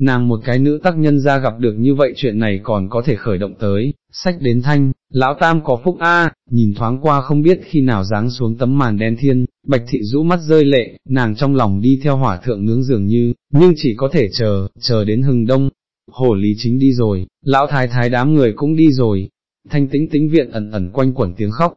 Nàng một cái nữ tác nhân ra gặp được như vậy chuyện này còn có thể khởi động tới, sách đến thanh, lão tam có phúc A, nhìn thoáng qua không biết khi nào ráng xuống tấm màn đen thiên, bạch thị rũ mắt rơi lệ, nàng trong lòng đi theo hỏa thượng nướng dường như, nhưng chỉ có thể chờ, chờ đến hừng đông. Hồ lý chính đi rồi, lão thái thái đám người cũng đi rồi, thanh tĩnh tĩnh viện ẩn ẩn quanh quẩn tiếng khóc.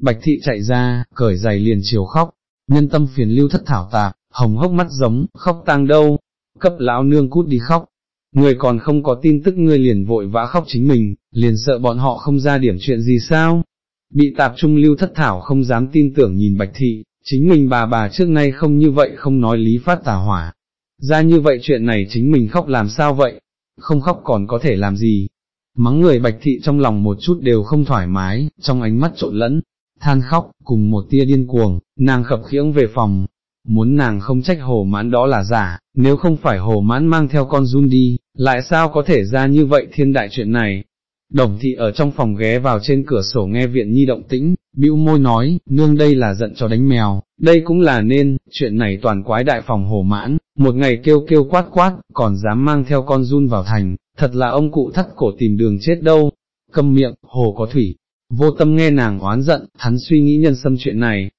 Bạch thị chạy ra, cởi giày liền chiều khóc, nhân tâm phiền lưu thất thảo tạp, hồng hốc mắt giống, khóc tang đâu, cấp lão nương cút đi khóc. Người còn không có tin tức ngươi liền vội vã khóc chính mình, liền sợ bọn họ không ra điểm chuyện gì sao. Bị tạp trung lưu thất thảo không dám tin tưởng nhìn bạch thị, chính mình bà bà trước nay không như vậy không nói lý phát tà hỏa. Ra như vậy chuyện này chính mình khóc làm sao vậy, không khóc còn có thể làm gì. Mắng người bạch thị trong lòng một chút đều không thoải mái, trong ánh mắt trộn lẫn, than khóc, cùng một tia điên cuồng, nàng khập khiễng về phòng, muốn nàng không trách hồ mãn đó là giả, nếu không phải hồ mãn mang theo con run đi, lại sao có thể ra như vậy thiên đại chuyện này. Đồng thị ở trong phòng ghé vào trên cửa sổ nghe viện nhi động tĩnh, bĩu môi nói, nương đây là giận cho đánh mèo, đây cũng là nên, chuyện này toàn quái đại phòng hồ mãn, một ngày kêu kêu quát quát, còn dám mang theo con run vào thành, thật là ông cụ thắt cổ tìm đường chết đâu, câm miệng, hồ có thủy, vô tâm nghe nàng oán giận, hắn suy nghĩ nhân xâm chuyện này,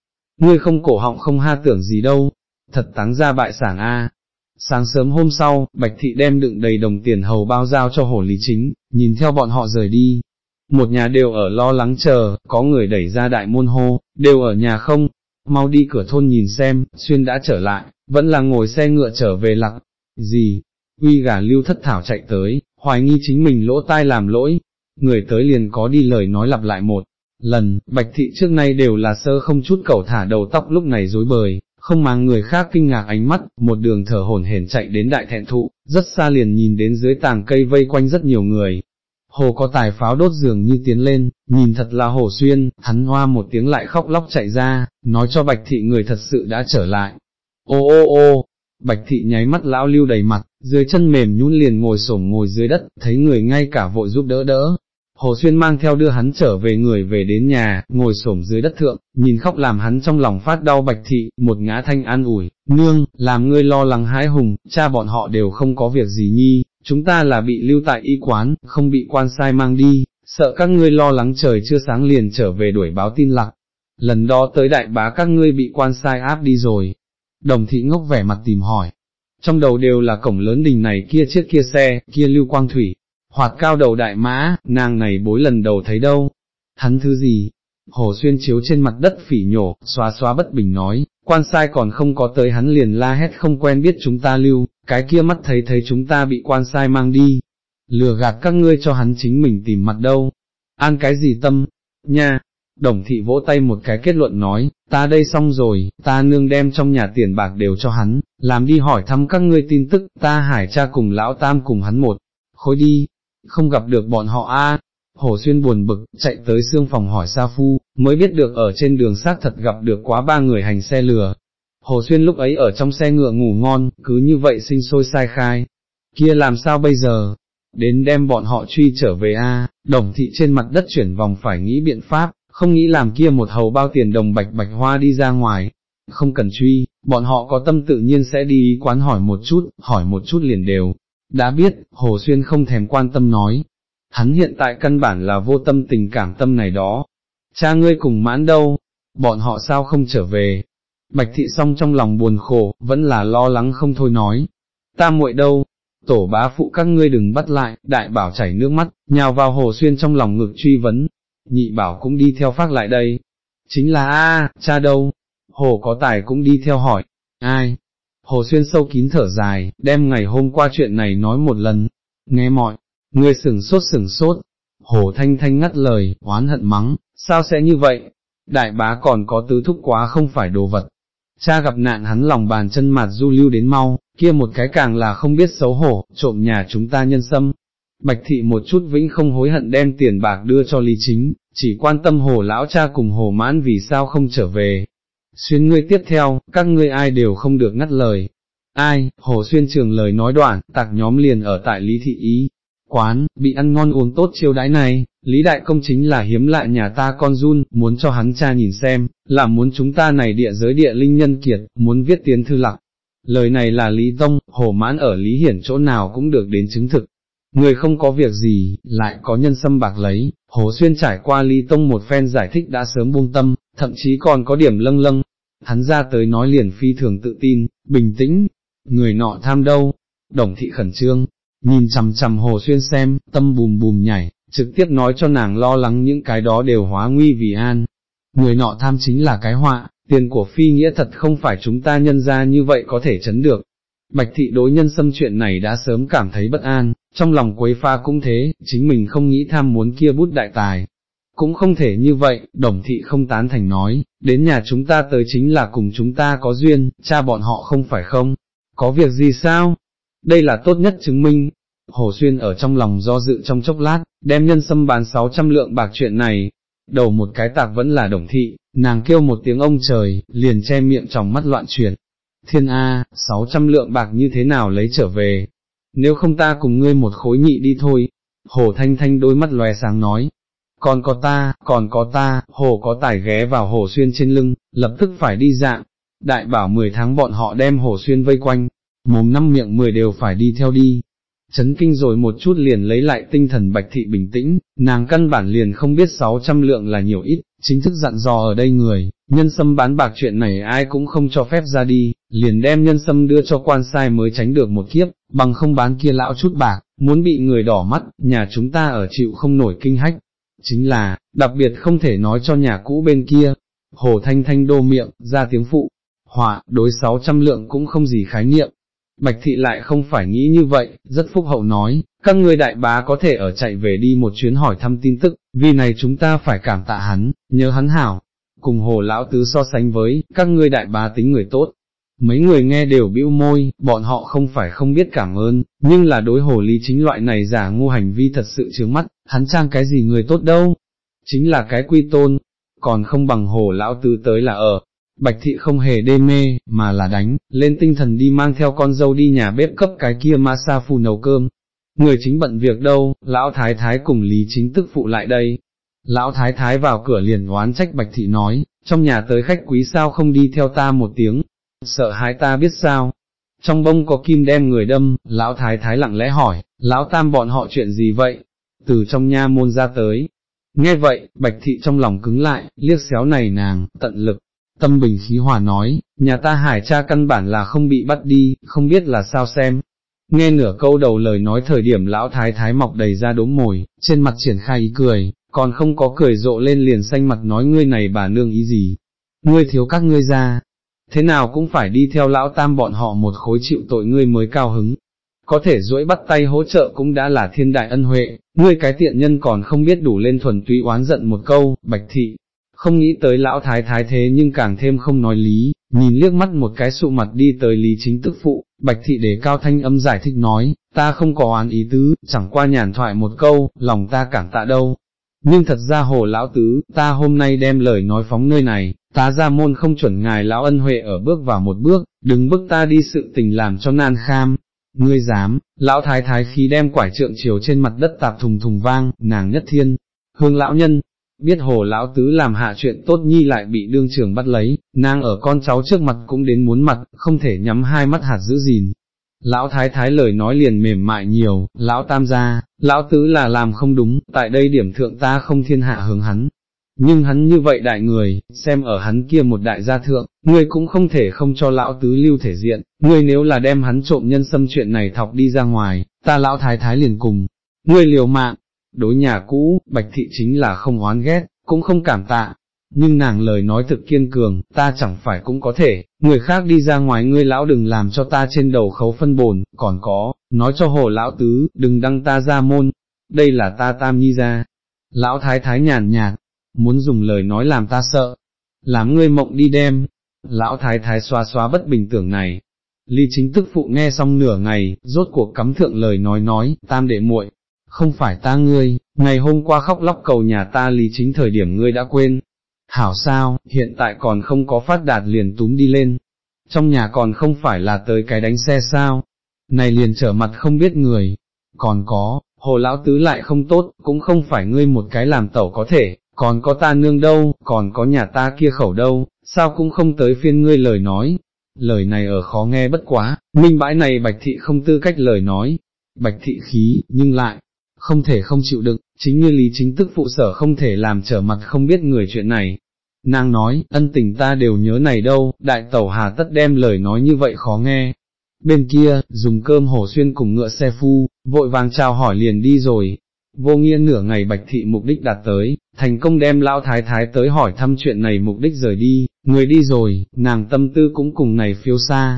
ngươi không cổ họng không ha tưởng gì đâu, thật táng ra bại sản a. Sáng sớm hôm sau, Bạch Thị đem đựng đầy đồng tiền hầu bao giao cho hổ lý chính, nhìn theo bọn họ rời đi. Một nhà đều ở lo lắng chờ, có người đẩy ra đại môn hô, đều ở nhà không, mau đi cửa thôn nhìn xem, xuyên đã trở lại, vẫn là ngồi xe ngựa trở về lặng, gì, uy gà lưu thất thảo chạy tới, hoài nghi chính mình lỗ tai làm lỗi, người tới liền có đi lời nói lặp lại một, lần, bạch thị trước nay đều là sơ không chút cẩu thả đầu tóc lúc này dối bời, không mang người khác kinh ngạc ánh mắt, một đường thở hổn hển chạy đến đại thẹn thụ, rất xa liền nhìn đến dưới tàng cây vây quanh rất nhiều người. Hồ có tài pháo đốt giường như tiến lên, nhìn thật là hồ xuyên, hắn hoa một tiếng lại khóc lóc chạy ra, nói cho bạch thị người thật sự đã trở lại. Ô ô ô, bạch thị nháy mắt lão lưu đầy mặt, dưới chân mềm nhún liền ngồi sổm ngồi dưới đất, thấy người ngay cả vội giúp đỡ đỡ, Hồ Xuyên mang theo đưa hắn trở về người về đến nhà, ngồi xổm dưới đất thượng, nhìn khóc làm hắn trong lòng phát đau bạch thị, một ngã thanh an ủi, nương, làm ngươi lo lắng hái hùng, cha bọn họ đều không có việc gì nhi, chúng ta là bị lưu tại y quán, không bị quan sai mang đi, sợ các ngươi lo lắng trời chưa sáng liền trở về đuổi báo tin lặc, Lần đó tới đại bá các ngươi bị quan sai áp đi rồi. Đồng thị ngốc vẻ mặt tìm hỏi. Trong đầu đều là cổng lớn đình này kia chiếc kia xe, kia lưu quang thủy, hoạt cao đầu đại mã, nàng này bối lần đầu thấy đâu, hắn thứ gì, hồ xuyên chiếu trên mặt đất phỉ nhổ, xóa xóa bất bình nói, quan sai còn không có tới hắn liền la hét không quen biết chúng ta lưu, cái kia mắt thấy thấy chúng ta bị quan sai mang đi, lừa gạt các ngươi cho hắn chính mình tìm mặt đâu, an cái gì tâm, nha, đồng thị vỗ tay một cái kết luận nói, ta đây xong rồi, ta nương đem trong nhà tiền bạc đều cho hắn, làm đi hỏi thăm các ngươi tin tức, ta hải cha cùng lão tam cùng hắn một, khối đi, không gặp được bọn họ a. Hồ Xuyên buồn bực, chạy tới xương phòng hỏi Sa Phu, mới biết được ở trên đường xác thật gặp được quá ba người hành xe lừa. Hồ Xuyên lúc ấy ở trong xe ngựa ngủ ngon, cứ như vậy sinh sôi sai khai. Kia làm sao bây giờ? đến đem bọn họ truy trở về a. đồng thị trên mặt đất chuyển vòng phải nghĩ biện pháp, không nghĩ làm kia một hầu bao tiền đồng bạch bạch hoa đi ra ngoài, không cần truy, bọn họ có tâm tự nhiên sẽ đi quán hỏi một chút, hỏi một chút liền đều, đã biết, Hồ Xuyên không thèm quan tâm nói, hắn hiện tại căn bản là vô tâm tình cảm tâm này đó, cha ngươi cùng mãn đâu, bọn họ sao không trở về, Bạch thị song trong lòng buồn khổ, vẫn là lo lắng không thôi nói, ta muội đâu, tổ bá phụ các ngươi đừng bắt lại, đại bảo chảy nước mắt, nhào vào hồ xuyên trong lòng ngực truy vấn, nhị bảo cũng đi theo phát lại đây, chính là a cha đâu, hồ có tài cũng đi theo hỏi, ai, hồ xuyên sâu kín thở dài, đem ngày hôm qua chuyện này nói một lần, nghe mọi, người sửng sốt sửng sốt, hồ thanh thanh ngắt lời, oán hận mắng, sao sẽ như vậy, đại bá còn có tứ thúc quá không phải đồ vật, cha gặp nạn hắn lòng bàn chân mặt du lưu đến mau, kia một cái càng là không biết xấu hổ, trộm nhà chúng ta nhân sâm. Bạch thị một chút vĩnh không hối hận đem tiền bạc đưa cho Lý Chính, chỉ quan tâm hồ lão cha cùng hồ mãn vì sao không trở về. Xuyên ngươi tiếp theo, các ngươi ai đều không được ngắt lời. Ai, hồ xuyên trường lời nói đoạn, tạc nhóm liền ở tại Lý Thị Ý, quán, bị ăn ngon uống tốt chiêu đãi này, Lý Đại Công chính là hiếm lại nhà ta con run, muốn cho hắn cha nhìn xem, là muốn chúng ta này địa giới địa linh nhân kiệt, muốn viết tiến thư lặng. Lời này là Lý Tông, hồ mãn ở Lý Hiển chỗ nào cũng được đến chứng thực. Người không có việc gì, lại có nhân sâm bạc lấy, Hồ Xuyên trải qua ly Tông một phen giải thích đã sớm buông tâm, thậm chí còn có điểm lâng lâng. Hắn ra tới nói liền phi thường tự tin, bình tĩnh, người nọ tham đâu, đồng thị khẩn trương, nhìn chằm chằm Hồ Xuyên xem, tâm bùm bùm nhảy, trực tiếp nói cho nàng lo lắng những cái đó đều hóa nguy vì an. Người nọ tham chính là cái họa, tiền của phi nghĩa thật không phải chúng ta nhân ra như vậy có thể chấn được. Bạch thị đối nhân xâm chuyện này đã sớm cảm thấy bất an, trong lòng quấy pha cũng thế, chính mình không nghĩ tham muốn kia bút đại tài. Cũng không thể như vậy, đồng thị không tán thành nói, đến nhà chúng ta tới chính là cùng chúng ta có duyên, cha bọn họ không phải không, có việc gì sao? Đây là tốt nhất chứng minh, Hồ Xuyên ở trong lòng do dự trong chốc lát, đem nhân sâm bán 600 lượng bạc chuyện này, đầu một cái tạc vẫn là đồng thị, nàng kêu một tiếng ông trời, liền che miệng trong mắt loạn chuyển. Thiên A, 600 lượng bạc như thế nào lấy trở về? Nếu không ta cùng ngươi một khối nhị đi thôi. Hồ Thanh Thanh đôi mắt lòe sáng nói. Còn có ta, còn có ta, hồ có tải ghé vào hồ xuyên trên lưng, lập tức phải đi dạng. Đại bảo 10 tháng bọn họ đem hồ xuyên vây quanh, mồm năm miệng 10 đều phải đi theo đi, chấn kinh rồi một chút liền lấy lại tinh thần bạch thị bình tĩnh, nàng căn bản liền không biết 600 lượng là nhiều ít, chính thức dặn dò ở đây người, nhân sâm bán bạc chuyện này ai cũng không cho phép ra đi, liền đem nhân sâm đưa cho quan sai mới tránh được một kiếp, bằng không bán kia lão chút bạc, muốn bị người đỏ mắt, nhà chúng ta ở chịu không nổi kinh hách. Chính là, đặc biệt không thể nói cho nhà cũ bên kia, hồ thanh thanh đô miệng, ra tiếng phụ, họa, đối 600 lượng cũng không gì khái niệm, Bạch thị lại không phải nghĩ như vậy, rất phúc hậu nói, các ngươi đại bá có thể ở chạy về đi một chuyến hỏi thăm tin tức, vì này chúng ta phải cảm tạ hắn, nhớ hắn hảo, cùng hồ lão tứ so sánh với, các ngươi đại bá tính người tốt. Mấy người nghe đều bĩu môi, bọn họ không phải không biết cảm ơn, nhưng là đối hồ lý chính loại này giả ngu hành vi thật sự trướng mắt, hắn trang cái gì người tốt đâu, chính là cái quy tôn, còn không bằng hồ lão tứ tới là ở, Bạch thị không hề đê mê, mà là đánh, lên tinh thần đi mang theo con dâu đi nhà bếp cấp cái kia ma sa phù nấu cơm. Người chính bận việc đâu, lão thái thái cùng lý chính tức phụ lại đây. Lão thái thái vào cửa liền oán trách bạch thị nói, trong nhà tới khách quý sao không đi theo ta một tiếng, sợ hãi ta biết sao. Trong bông có kim đem người đâm, lão thái thái lặng lẽ hỏi, lão tam bọn họ chuyện gì vậy? Từ trong nha môn ra tới. Nghe vậy, bạch thị trong lòng cứng lại, liếc xéo này nàng, tận lực, Tâm bình khí hòa nói, nhà ta hải cha căn bản là không bị bắt đi, không biết là sao xem. Nghe nửa câu đầu lời nói thời điểm lão thái thái mọc đầy ra đốm mồi, trên mặt triển khai ý cười, còn không có cười rộ lên liền xanh mặt nói ngươi này bà nương ý gì. Ngươi thiếu các ngươi ra, thế nào cũng phải đi theo lão tam bọn họ một khối chịu tội ngươi mới cao hứng. Có thể duỗi bắt tay hỗ trợ cũng đã là thiên đại ân huệ, ngươi cái tiện nhân còn không biết đủ lên thuần túy oán giận một câu, bạch thị, không nghĩ tới lão thái thái thế nhưng càng thêm không nói lý, nhìn liếc mắt một cái sụ mặt đi tới lý chính tức phụ, bạch thị để cao thanh âm giải thích nói, ta không có oán ý tứ, chẳng qua nhàn thoại một câu, lòng ta cảm tạ đâu. Nhưng thật ra hồ lão tứ, ta hôm nay đem lời nói phóng nơi này, ta ra môn không chuẩn ngài lão ân huệ ở bước vào một bước, đừng bức ta đi sự tình làm cho nan kham. ngươi dám, lão thái thái khí đem quải trượng chiều trên mặt đất tạp thùng thùng vang, nàng nhất thiên, hương lão nhân, biết hồ lão tứ làm hạ chuyện tốt nhi lại bị đương trường bắt lấy, nàng ở con cháu trước mặt cũng đến muốn mặt, không thể nhắm hai mắt hạt giữ gìn. Lão thái thái lời nói liền mềm mại nhiều, lão tam gia, lão tứ là làm không đúng, tại đây điểm thượng ta không thiên hạ hướng hắn. Nhưng hắn như vậy đại người, xem ở hắn kia một đại gia thượng, ngươi cũng không thể không cho lão tứ lưu thể diện, ngươi nếu là đem hắn trộm nhân xâm chuyện này thọc đi ra ngoài, ta lão thái thái liền cùng, ngươi liều mạng, đối nhà cũ, bạch thị chính là không oán ghét, cũng không cảm tạ, nhưng nàng lời nói thực kiên cường, ta chẳng phải cũng có thể, người khác đi ra ngoài ngươi lão đừng làm cho ta trên đầu khấu phân bồn, còn có, nói cho hồ lão tứ, đừng đăng ta ra môn, đây là ta tam nhi ra. Lão thái thái nhàn nhạt, muốn dùng lời nói làm ta sợ, làm ngươi mộng đi đem, lão thái thái xoa xoa bất bình tưởng này. Ly chính tức phụ nghe xong nửa ngày, rốt cuộc cắm thượng lời nói nói, tam đệ muội, không phải ta ngươi, ngày hôm qua khóc lóc cầu nhà ta lý chính thời điểm ngươi đã quên. Hảo sao, hiện tại còn không có phát đạt liền túm đi lên. Trong nhà còn không phải là tới cái đánh xe sao. Này liền trở mặt không biết người. Còn có, hồ lão tứ lại không tốt, cũng không phải ngươi một cái làm tẩu có thể, còn có ta nương đâu, còn có nhà ta kia khẩu đâu, sao cũng không tới phiên ngươi lời nói. Lời này ở khó nghe bất quá, minh bãi này bạch thị không tư cách lời nói, bạch thị khí, nhưng lại, không thể không chịu đựng, chính như lý chính tức phụ sở không thể làm trở mặt không biết người chuyện này. Nàng nói, ân tình ta đều nhớ này đâu, đại tẩu hà tất đem lời nói như vậy khó nghe. Bên kia, dùng cơm hổ xuyên cùng ngựa xe phu, vội vàng chào hỏi liền đi rồi. Vô nghiên nửa ngày bạch thị mục đích đạt tới, thành công đem lão thái thái tới hỏi thăm chuyện này mục đích rời đi, người đi rồi, nàng tâm tư cũng cùng này phiêu xa.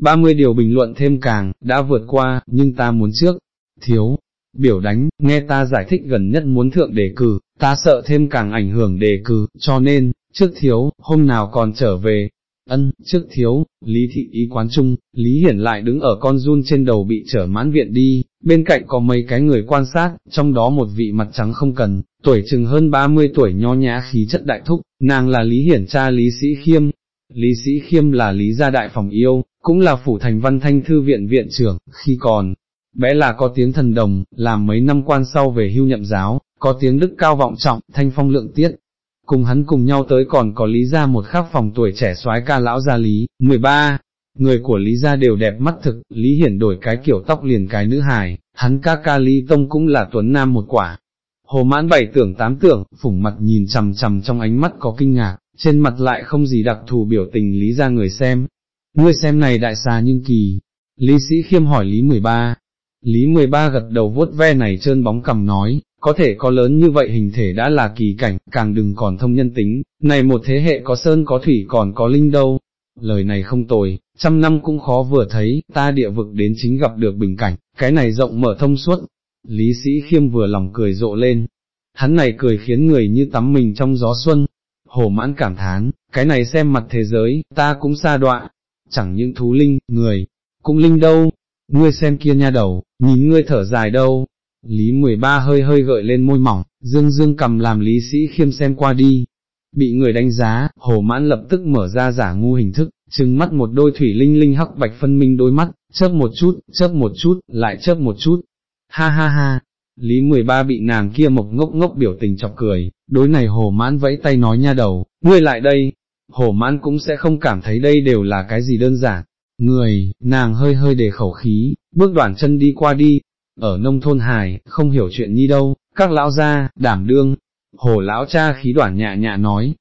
30 điều bình luận thêm càng, đã vượt qua, nhưng ta muốn trước, thiếu, biểu đánh, nghe ta giải thích gần nhất muốn thượng đề cử, ta sợ thêm càng ảnh hưởng đề cử, cho nên, trước thiếu, hôm nào còn trở về. Ân, trước thiếu, Lý Thị ý quán trung, Lý Hiển lại đứng ở con run trên đầu bị trở mãn viện đi, bên cạnh có mấy cái người quan sát, trong đó một vị mặt trắng không cần, tuổi chừng hơn 30 tuổi nho nhã khí chất đại thúc, nàng là Lý Hiển cha Lý Sĩ Khiêm. Lý Sĩ Khiêm là Lý gia đại phòng yêu, cũng là phủ thành văn thanh thư viện viện trưởng, khi còn bé là có tiếng thần đồng, làm mấy năm quan sau về hưu nhậm giáo, có tiếng đức cao vọng trọng, thanh phong lượng tiết. Cùng hắn cùng nhau tới còn có lý gia một khắc phòng tuổi trẻ soái ca lão gia lý, 13, người của lý gia đều đẹp mắt thực, lý hiển đổi cái kiểu tóc liền cái nữ hài, hắn ca ca lý tông cũng là tuấn nam một quả. Hồ mãn bảy tưởng tám tưởng, phủng mặt nhìn chằm chằm trong ánh mắt có kinh ngạc, trên mặt lại không gì đặc thù biểu tình lý gia người xem. Ngươi xem này đại xà nhưng kỳ, lý sĩ khiêm hỏi lý 13, Lý 13 gật đầu vuốt ve này trơn bóng cầm nói, có thể có lớn như vậy hình thể đã là kỳ cảnh, càng đừng còn thông nhân tính, này một thế hệ có sơn có thủy còn có linh đâu. Lời này không tồi, trăm năm cũng khó vừa thấy, ta địa vực đến chính gặp được bình cảnh, cái này rộng mở thông suốt. Lý sĩ khiêm vừa lòng cười rộ lên, hắn này cười khiến người như tắm mình trong gió xuân. Hồ mãn cảm thán, cái này xem mặt thế giới, ta cũng xa đọa, chẳng những thú linh, người, cũng linh đâu, ngươi xem kia nha đầu, nhìn ngươi thở dài đâu. Lý 13 hơi hơi gợi lên môi mỏng, dương dương cầm làm lý sĩ khiêm xem qua đi. Bị người đánh giá, hồ mãn lập tức mở ra giả ngu hình thức, trừng mắt một đôi thủy linh linh hắc bạch phân minh đôi mắt, chớp một chút, chớp một chút, lại chớp một chút. Ha ha ha, Lý 13 bị nàng kia mộc ngốc ngốc biểu tình chọc cười, đối này hồ mãn vẫy tay nói nha đầu, ngươi lại đây, hồ mãn cũng sẽ không cảm thấy đây đều là cái gì đơn giản, Người, nàng hơi hơi để khẩu khí, bước đoạn chân đi qua đi, ở nông thôn hài, không hiểu chuyện nhi đâu, các lão gia, đảm đương, hồ lão cha khí đoạn nhạ nhạ nói.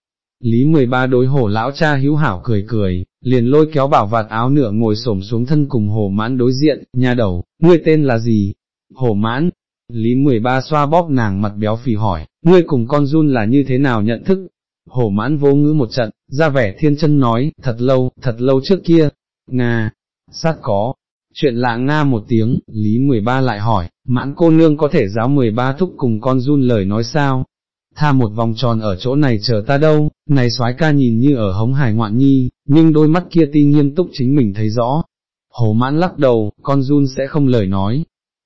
Lý 13 đối hồ lão cha hữu hảo cười cười, liền lôi kéo bảo vạt áo nửa ngồi xổm xuống thân cùng hồ mãn đối diện, nhà đầu, ngươi tên là gì? Hồ mãn, Lý 13 xoa bóp nàng mặt béo phì hỏi, ngươi cùng con run là như thế nào nhận thức? Hồ mãn vô ngữ một trận, ra vẻ thiên chân nói, thật lâu, thật lâu trước kia, Nga, sát có, chuyện lạ Nga một tiếng, Lý 13 lại hỏi, mãn cô nương có thể giáo 13 thúc cùng con run lời nói sao? Tha một vòng tròn ở chỗ này chờ ta đâu, này soái ca nhìn như ở hống hải ngoạn nhi, nhưng đôi mắt kia ti nghiêm túc chính mình thấy rõ. Hồ mãn lắc đầu, con run sẽ không lời nói.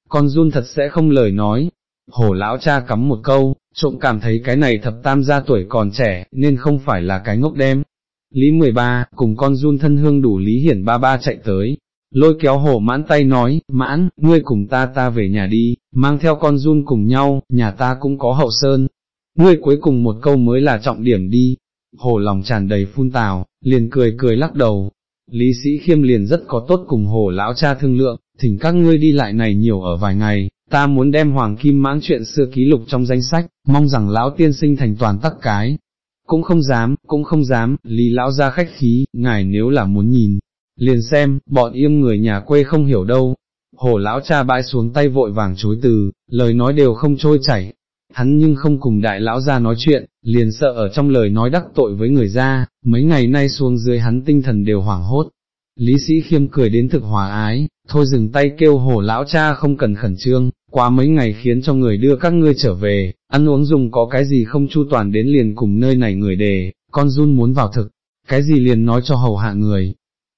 Con run thật sẽ không lời nói. Hồ lão cha cắm một câu, trộm cảm thấy cái này thập tam gia tuổi còn trẻ, nên không phải là cái ngốc đem, Lý 13, cùng con run thân hương đủ Lý Hiển ba ba chạy tới, lôi kéo hồ mãn tay nói, mãn, ngươi cùng ta ta về nhà đi, mang theo con run cùng nhau, nhà ta cũng có hậu sơn. Ngươi cuối cùng một câu mới là trọng điểm đi. Hồ lòng tràn đầy phun tào, liền cười cười lắc đầu. Lý sĩ khiêm liền rất có tốt cùng hồ lão cha thương lượng, thỉnh các ngươi đi lại này nhiều ở vài ngày, ta muốn đem hoàng kim mãn chuyện xưa ký lục trong danh sách, mong rằng lão tiên sinh thành toàn tắc cái. Cũng không dám, cũng không dám, lý lão ra khách khí, ngài nếu là muốn nhìn, liền xem, bọn yêm người nhà quê không hiểu đâu. Hồ lão cha bãi xuống tay vội vàng chối từ, lời nói đều không trôi chảy. Hắn nhưng không cùng đại lão ra nói chuyện, liền sợ ở trong lời nói đắc tội với người ra, mấy ngày nay xuống dưới hắn tinh thần đều hoảng hốt. Lý sĩ khiêm cười đến thực hòa ái, thôi dừng tay kêu hồ lão cha không cần khẩn trương, qua mấy ngày khiến cho người đưa các ngươi trở về, ăn uống dùng có cái gì không chu toàn đến liền cùng nơi này người đề, con run muốn vào thực, cái gì liền nói cho hầu hạ người,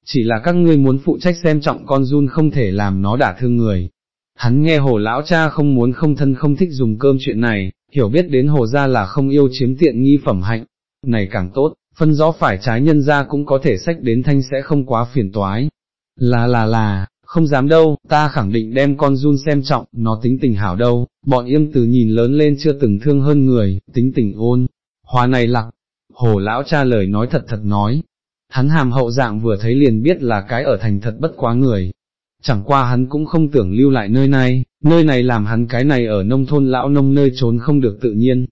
chỉ là các ngươi muốn phụ trách xem trọng con run không thể làm nó đả thương người. Hắn nghe hồ lão cha không muốn không thân không thích dùng cơm chuyện này, hiểu biết đến hồ ra là không yêu chiếm tiện nghi phẩm hạnh, này càng tốt, phân rõ phải trái nhân ra cũng có thể sách đến thanh sẽ không quá phiền toái. Là là là, không dám đâu, ta khẳng định đem con run xem trọng, nó tính tình hảo đâu, bọn yêm từ nhìn lớn lên chưa từng thương hơn người, tính tình ôn, hóa này lặc, hồ lão cha lời nói thật thật nói, hắn hàm hậu dạng vừa thấy liền biết là cái ở thành thật bất quá người. Chẳng qua hắn cũng không tưởng lưu lại nơi này, nơi này làm hắn cái này ở nông thôn lão nông nơi trốn không được tự nhiên.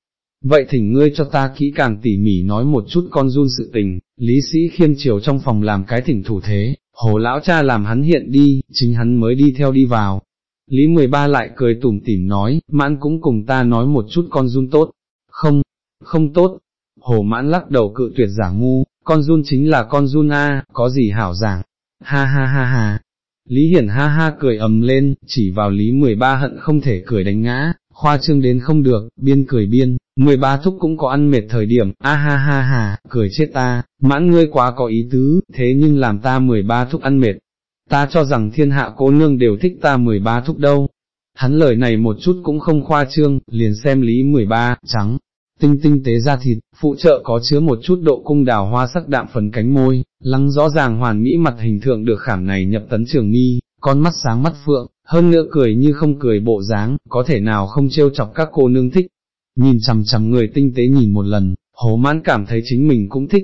Vậy thỉnh ngươi cho ta kỹ càng tỉ mỉ nói một chút con run sự tình, lý sĩ khiêm chiều trong phòng làm cái thỉnh thủ thế, hồ lão cha làm hắn hiện đi, chính hắn mới đi theo đi vào. Lý 13 lại cười tủm tỉm nói, mãn cũng cùng ta nói một chút con run tốt, không, không tốt, hồ mãn lắc đầu cự tuyệt giả ngu, con run chính là con run a, có gì hảo giảng, ha ha ha ha. Lý Hiển ha ha cười ầm lên, chỉ vào Lý 13 hận không thể cười đánh ngã, khoa trương đến không được, biên cười biên, 13 thúc cũng có ăn mệt thời điểm, a ha ha ha, cười chết ta, mãn ngươi quá có ý tứ, thế nhưng làm ta 13 thúc ăn mệt, ta cho rằng thiên hạ cô nương đều thích ta 13 thúc đâu. Hắn lời này một chút cũng không khoa trương, liền xem Lý 13, trắng, tinh tinh tế ra thịt, phụ trợ có chứa một chút độ cung đào hoa sắc đạm phần cánh môi, lăng rõ ràng hoàn mỹ mặt hình thượng được khảm này nhập tấn trường mi, con mắt sáng mắt phượng, hơn nữa cười như không cười bộ dáng, có thể nào không trêu chọc các cô nương thích. Nhìn chằm chằm người tinh tế nhìn một lần, hố mãn cảm thấy chính mình cũng thích.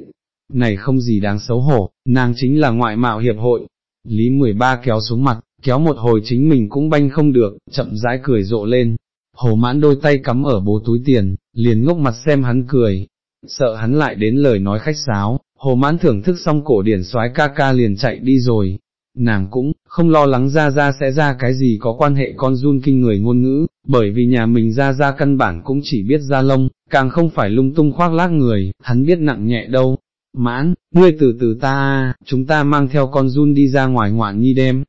Này không gì đáng xấu hổ, nàng chính là ngoại mạo hiệp hội. Lý 13 kéo xuống mặt, kéo một hồi chính mình cũng banh không được, chậm rãi cười rộ lên, Hồ mãn đôi tay cắm ở bố túi tiền, liền ngốc mặt xem hắn cười, sợ hắn lại đến lời nói khách sáo, hồ mãn thưởng thức xong cổ điển soái ca ca liền chạy đi rồi. Nàng cũng, không lo lắng ra ra sẽ ra cái gì có quan hệ con run kinh người ngôn ngữ, bởi vì nhà mình ra ra căn bản cũng chỉ biết ra lông, càng không phải lung tung khoác lác người, hắn biết nặng nhẹ đâu. Mãn, ngươi từ từ ta, chúng ta mang theo con run đi ra ngoài ngoạn nhi đêm.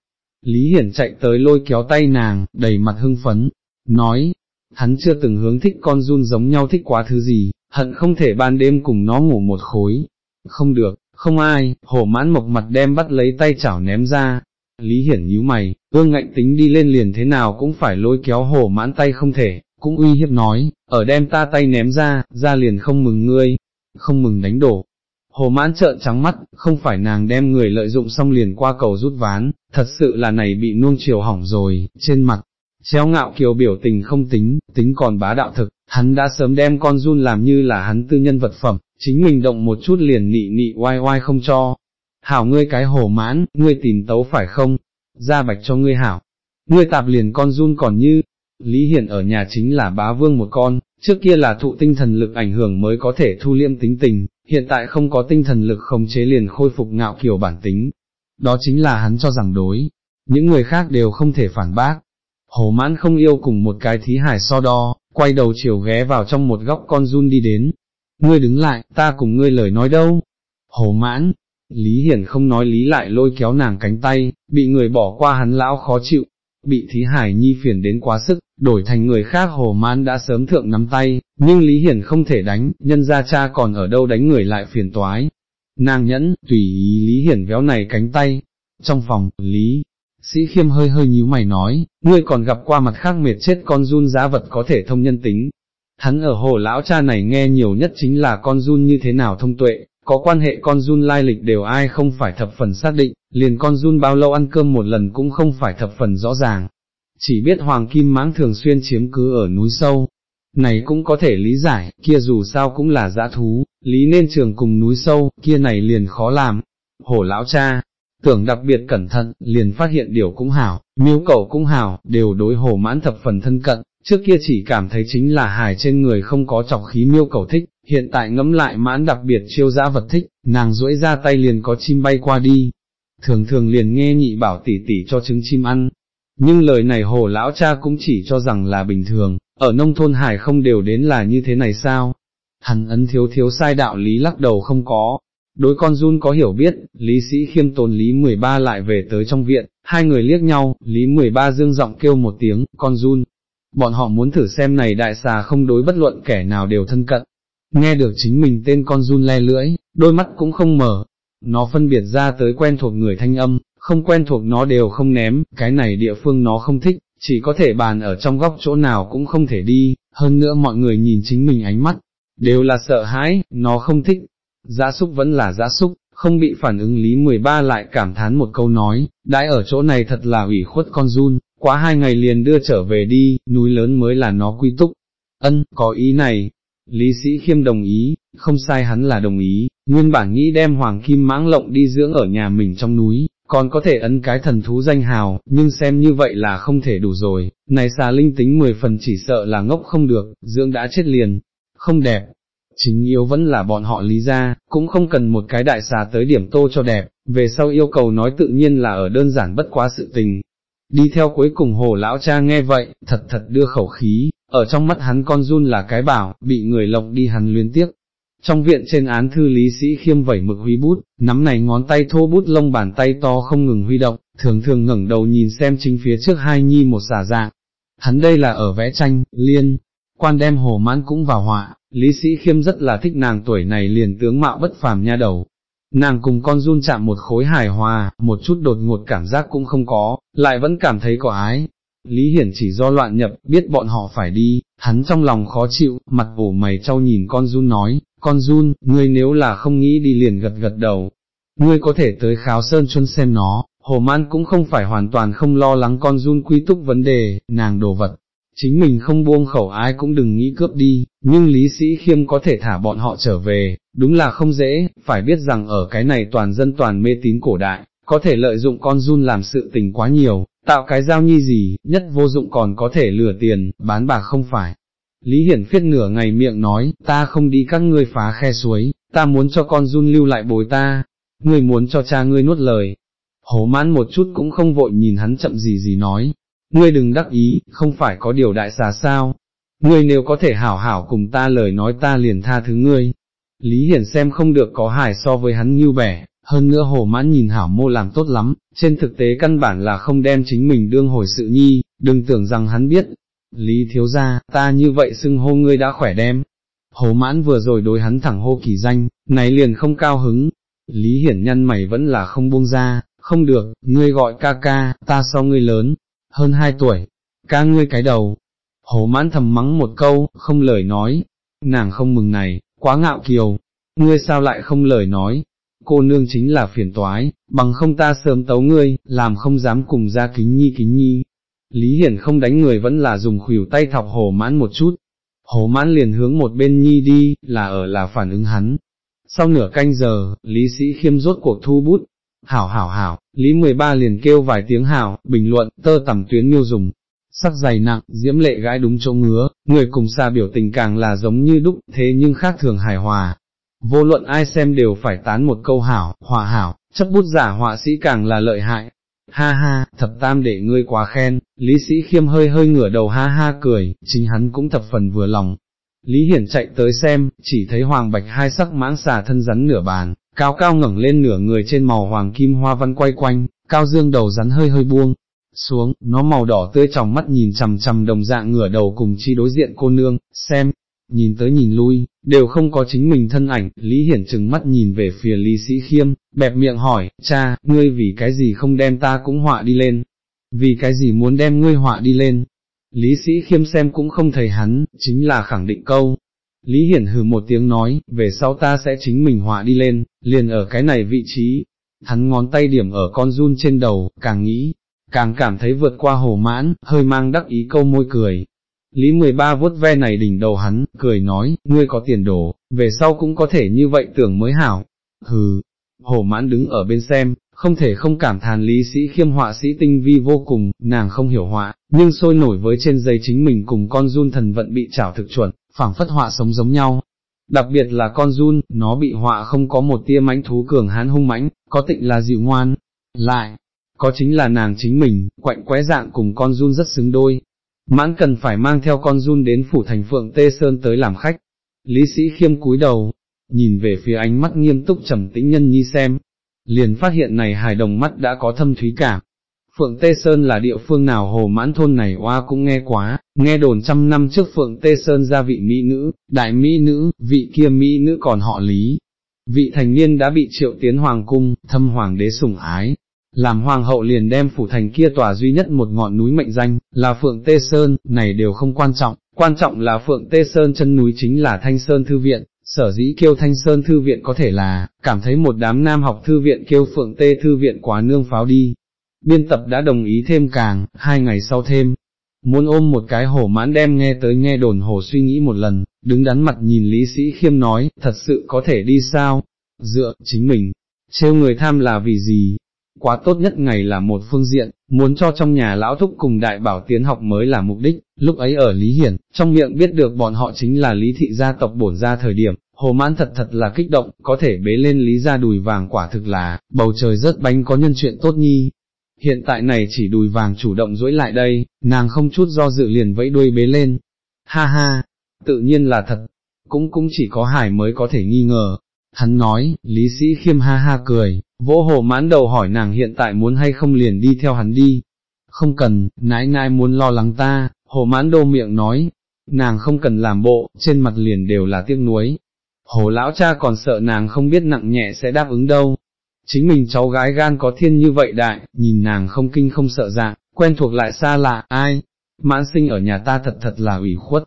Lý Hiển chạy tới lôi kéo tay nàng, đầy mặt hưng phấn, nói, hắn chưa từng hướng thích con run giống nhau thích quá thứ gì, hận không thể ban đêm cùng nó ngủ một khối. Không được, không ai, hổ mãn mộc mặt đem bắt lấy tay chảo ném ra. Lý Hiển nhíu mày, ương ngạnh tính đi lên liền thế nào cũng phải lôi kéo hổ mãn tay không thể, cũng uy hiếp nói, ở đem ta tay ném ra, ra liền không mừng ngươi, không mừng đánh đổ. Hồ mãn trợn trắng mắt, không phải nàng đem người lợi dụng xong liền qua cầu rút ván, thật sự là này bị nuông chiều hỏng rồi, trên mặt, Treo ngạo kiều biểu tình không tính, tính còn bá đạo thực, hắn đã sớm đem con run làm như là hắn tư nhân vật phẩm, chính mình động một chút liền nị nị oai oai không cho. Hảo ngươi cái hổ mãn, ngươi tìm tấu phải không? Ra bạch cho ngươi hảo. Ngươi tạp liền con run còn như, Lý Hiển ở nhà chính là bá vương một con, trước kia là thụ tinh thần lực ảnh hưởng mới có thể thu liêm tính tình, hiện tại không có tinh thần lực khống chế liền khôi phục ngạo kiều bản tính. Đó chính là hắn cho rằng đối, những người khác đều không thể phản bác, Hồ mãn không yêu cùng một cái thí hải so đo, quay đầu chiều ghé vào trong một góc con run đi đến. Ngươi đứng lại, ta cùng ngươi lời nói đâu? Hồ mãn, Lý Hiển không nói lý lại lôi kéo nàng cánh tay, bị người bỏ qua hắn lão khó chịu, bị thí hải nhi phiền đến quá sức, đổi thành người khác hồ man đã sớm thượng nắm tay, nhưng Lý Hiển không thể đánh, nhân ra cha còn ở đâu đánh người lại phiền toái. Nàng nhẫn, tùy ý Lý Hiển véo này cánh tay. Trong phòng, Lý, Sĩ khiêm hơi hơi nhíu mày nói, ngươi còn gặp qua mặt khác mệt chết con run giá vật có thể thông nhân tính. Hắn ở hồ lão cha này nghe nhiều nhất chính là con run như thế nào thông tuệ, có quan hệ con run lai lịch đều ai không phải thập phần xác định, liền con run bao lâu ăn cơm một lần cũng không phải thập phần rõ ràng. Chỉ biết Hoàng Kim Mãng thường xuyên chiếm cứ ở núi sâu, này cũng có thể lý giải, kia dù sao cũng là dã thú, lý nên trường cùng núi sâu, kia này liền khó làm. Hổ lão cha, tưởng đặc biệt cẩn thận, liền phát hiện điều cũng hảo, miêu cầu cũng hảo, đều đối hổ mãn thập phần thân cận, trước kia chỉ cảm thấy chính là hài trên người không có chọc khí miêu cầu thích, hiện tại ngẫm lại mãn đặc biệt chiêu dã vật thích, nàng duỗi ra tay liền có chim bay qua đi, thường thường liền nghe nhị bảo tỷ tỷ cho trứng chim ăn, nhưng lời này hồ lão cha cũng chỉ cho rằng là bình thường, ở nông thôn hải không đều đến là như thế này sao? Hắn ấn thiếu thiếu sai đạo lý lắc đầu không có. Đối con jun có hiểu biết, lý sĩ khiêm tồn lý 13 lại về tới trong viện, hai người liếc nhau, lý 13 dương giọng kêu một tiếng, con jun Bọn họ muốn thử xem này đại xà không đối bất luận kẻ nào đều thân cận. Nghe được chính mình tên con run le lưỡi, đôi mắt cũng không mở. Nó phân biệt ra tới quen thuộc người thanh âm, không quen thuộc nó đều không ném, cái này địa phương nó không thích, chỉ có thể bàn ở trong góc chỗ nào cũng không thể đi, hơn nữa mọi người nhìn chính mình ánh mắt, đều là sợ hãi, nó không thích, giã súc vẫn là giã súc, không bị phản ứng lý 13 lại cảm thán một câu nói, đãi ở chỗ này thật là ủy khuất con run, quá hai ngày liền đưa trở về đi, núi lớn mới là nó quy túc. Ân, có ý này, Lý Sĩ Khiêm đồng ý, không sai hắn là đồng ý, nguyên bản nghĩ đem Hoàng Kim mãng lộng đi dưỡng ở nhà mình trong núi, còn có thể ấn cái thần thú danh hào, nhưng xem như vậy là không thể đủ rồi, này xà linh tính mười phần chỉ sợ là ngốc không được, dưỡng đã chết liền, không đẹp. Chính yếu vẫn là bọn họ lý ra, cũng không cần một cái đại xà tới điểm tô cho đẹp, về sau yêu cầu nói tự nhiên là ở đơn giản bất quá sự tình. Đi theo cuối cùng hồ lão cha nghe vậy, thật thật đưa khẩu khí, ở trong mắt hắn con run là cái bảo, bị người lộng đi hắn luyến tiếc, trong viện trên án thư lý sĩ khiêm vẩy mực huy bút, nắm này ngón tay thô bút lông bàn tay to không ngừng huy động, thường thường ngẩng đầu nhìn xem chính phía trước hai nhi một xả dạng. Hắn đây là ở vẽ tranh, liên, quan đem hồ mãn cũng vào họa, lý sĩ khiêm rất là thích nàng tuổi này liền tướng mạo bất phàm nha đầu. Nàng cùng con run chạm một khối hài hòa, một chút đột ngột cảm giác cũng không có, lại vẫn cảm thấy có ái, Lý Hiển chỉ do loạn nhập, biết bọn họ phải đi, hắn trong lòng khó chịu, mặt ổ mày trao nhìn con Jun nói, con Jun, ngươi nếu là không nghĩ đi liền gật gật đầu, ngươi có thể tới kháo sơn chuân xem nó, hồ man cũng không phải hoàn toàn không lo lắng con Jun quy túc vấn đề, nàng đồ vật. Chính mình không buông khẩu ai cũng đừng nghĩ cướp đi, nhưng Lý Sĩ Khiêm có thể thả bọn họ trở về, đúng là không dễ, phải biết rằng ở cái này toàn dân toàn mê tín cổ đại, có thể lợi dụng con Jun làm sự tình quá nhiều, tạo cái giao nhi gì, nhất vô dụng còn có thể lừa tiền, bán bạc không phải. Lý Hiển phiết nửa ngày miệng nói, ta không đi các ngươi phá khe suối, ta muốn cho con run lưu lại bồi ta, ngươi muốn cho cha ngươi nuốt lời. Hồ mãn một chút cũng không vội nhìn hắn chậm gì gì nói, ngươi đừng đắc ý, không phải có điều đại xà sao, ngươi nếu có thể hảo hảo cùng ta lời nói ta liền tha thứ ngươi. Lý Hiển xem không được có hài so với hắn như bẻ, hơn nữa hồ mãn nhìn hảo mô làm tốt lắm, trên thực tế căn bản là không đem chính mình đương hồi sự nhi, đừng tưởng rằng hắn biết. Lý thiếu gia, ta như vậy xưng hô ngươi đã khỏe đem. Hồ mãn vừa rồi đối hắn thẳng hô kỳ danh, này liền không cao hứng. Lý hiển nhân mày vẫn là không buông ra, không được, ngươi gọi ca ca, ta so ngươi lớn, hơn hai tuổi, ca ngươi cái đầu. Hồ mãn thầm mắng một câu, không lời nói, nàng không mừng này, quá ngạo kiều, ngươi sao lại không lời nói, cô nương chính là phiền toái, bằng không ta sớm tấu ngươi, làm không dám cùng ra kính nhi kính nhi. Lý Hiển không đánh người vẫn là dùng khuỷu tay thọc hồ mãn một chút, hồ mãn liền hướng một bên nhi đi, là ở là phản ứng hắn. Sau nửa canh giờ, Lý Sĩ Khiêm rốt cuộc thu bút, hảo hảo hảo, Lý 13 liền kêu vài tiếng hảo, bình luận, tơ tầm tuyến miêu dùng, sắc dày nặng, diễm lệ gái đúng chỗ ngứa, người cùng xa biểu tình càng là giống như đúc, thế nhưng khác thường hài hòa, vô luận ai xem đều phải tán một câu hảo, hòa hảo, chấp bút giả họa sĩ càng là lợi hại. Ha ha, thập tam để ngươi quá khen, Lý Sĩ Khiêm hơi hơi ngửa đầu ha ha cười, chính hắn cũng thập phần vừa lòng. Lý Hiển chạy tới xem, chỉ thấy hoàng bạch hai sắc mãng xà thân rắn nửa bàn, cao cao ngẩng lên nửa người trên màu hoàng kim hoa văn quay quanh, cao dương đầu rắn hơi hơi buông, xuống, nó màu đỏ tươi trong mắt nhìn chằm chằm đồng dạng ngửa đầu cùng chi đối diện cô nương, xem, nhìn tới nhìn lui, đều không có chính mình thân ảnh, Lý Hiển chừng mắt nhìn về phía Lý Sĩ Khiêm, bẹp miệng hỏi, cha, ngươi vì cái gì không đem ta cũng họa đi lên, vì cái gì muốn đem ngươi họa đi lên, Lý Sĩ Khiêm xem cũng không thấy hắn, chính là khẳng định câu, Lý Hiển hừ một tiếng nói, về sau ta sẽ chính mình họa đi lên, liền ở cái này vị trí. Hắn ngón tay điểm ở con run trên đầu, càng nghĩ, càng cảm thấy vượt qua hồ mãn, hơi mang đắc ý câu môi cười. Lý 13 vuốt ve này đỉnh đầu hắn, cười nói, ngươi có tiền đồ, về sau cũng có thể như vậy tưởng mới hảo. Hừ, hồ mãn đứng ở bên xem, không thể không cảm thán lý sĩ khiêm họa sĩ tinh vi vô cùng, nàng không hiểu họa, nhưng sôi nổi với trên giấy chính mình cùng con run thần vận bị trảo thực chuẩn, phảng phất họa sống giống nhau. Đặc biệt là con run, nó bị họa không có một tia mãnh thú cường hán hung mãnh, có tịnh là dịu ngoan, lại, có chính là nàng chính mình, quạnh quẽ dạng cùng con run rất xứng đôi. Mãn cần phải mang theo con run đến phủ thành phượng Tê Sơn tới làm khách. Lý sĩ khiêm cúi đầu, nhìn về phía ánh mắt nghiêm túc trầm tĩnh nhân nhi xem, liền phát hiện này hài đồng mắt đã có thâm thúy cảm. Phượng Tê Sơn là địa phương nào hồ mãn thôn này oa cũng nghe quá, nghe đồn trăm năm trước Phượng Tê Sơn ra vị mỹ nữ, đại mỹ nữ, vị kia mỹ nữ còn họ lý. Vị thành niên đã bị triệu tiến hoàng cung, thâm hoàng đế sủng ái, làm hoàng hậu liền đem phủ thành kia tòa duy nhất một ngọn núi mệnh danh, là Phượng Tê Sơn, này đều không quan trọng, quan trọng là Phượng Tê Sơn chân núi chính là Thanh Sơn Thư Viện, sở dĩ kêu Thanh Sơn Thư Viện có thể là, cảm thấy một đám nam học thư viện kêu Phượng Tê Thư Viện quá nương pháo đi. Biên tập đã đồng ý thêm càng, hai ngày sau thêm, muốn ôm một cái hổ mãn đem nghe tới nghe đồn hổ suy nghĩ một lần, đứng đắn mặt nhìn Lý Sĩ Khiêm nói, thật sự có thể đi sao, dựa, chính mình, trêu người tham là vì gì, quá tốt nhất ngày là một phương diện, muốn cho trong nhà lão thúc cùng đại bảo tiến học mới là mục đích, lúc ấy ở Lý Hiển, trong miệng biết được bọn họ chính là Lý thị gia tộc bổn ra thời điểm, hồ mãn thật thật là kích động, có thể bế lên Lý gia đùi vàng quả thực là, bầu trời rớt bánh có nhân chuyện tốt nhi. Hiện tại này chỉ đùi vàng chủ động duỗi lại đây, nàng không chút do dự liền vẫy đuôi bế lên. Ha ha, tự nhiên là thật, cũng cũng chỉ có hải mới có thể nghi ngờ, Hắn nói, Lý Sĩ Khiêm ha ha cười, vỗ hồ mãn đầu hỏi nàng hiện tại muốn hay không liền đi theo hắn đi. Không cần, nãi nãi muốn lo lắng ta, hồ mãn đô miệng nói, nàng không cần làm bộ, trên mặt liền đều là tiếc nuối. Hồ lão cha còn sợ nàng không biết nặng nhẹ sẽ đáp ứng đâu. Chính mình cháu gái gan có thiên như vậy đại, nhìn nàng không kinh không sợ dạng, quen thuộc lại xa lạ, ai, mãn sinh ở nhà ta thật thật là ủy khuất.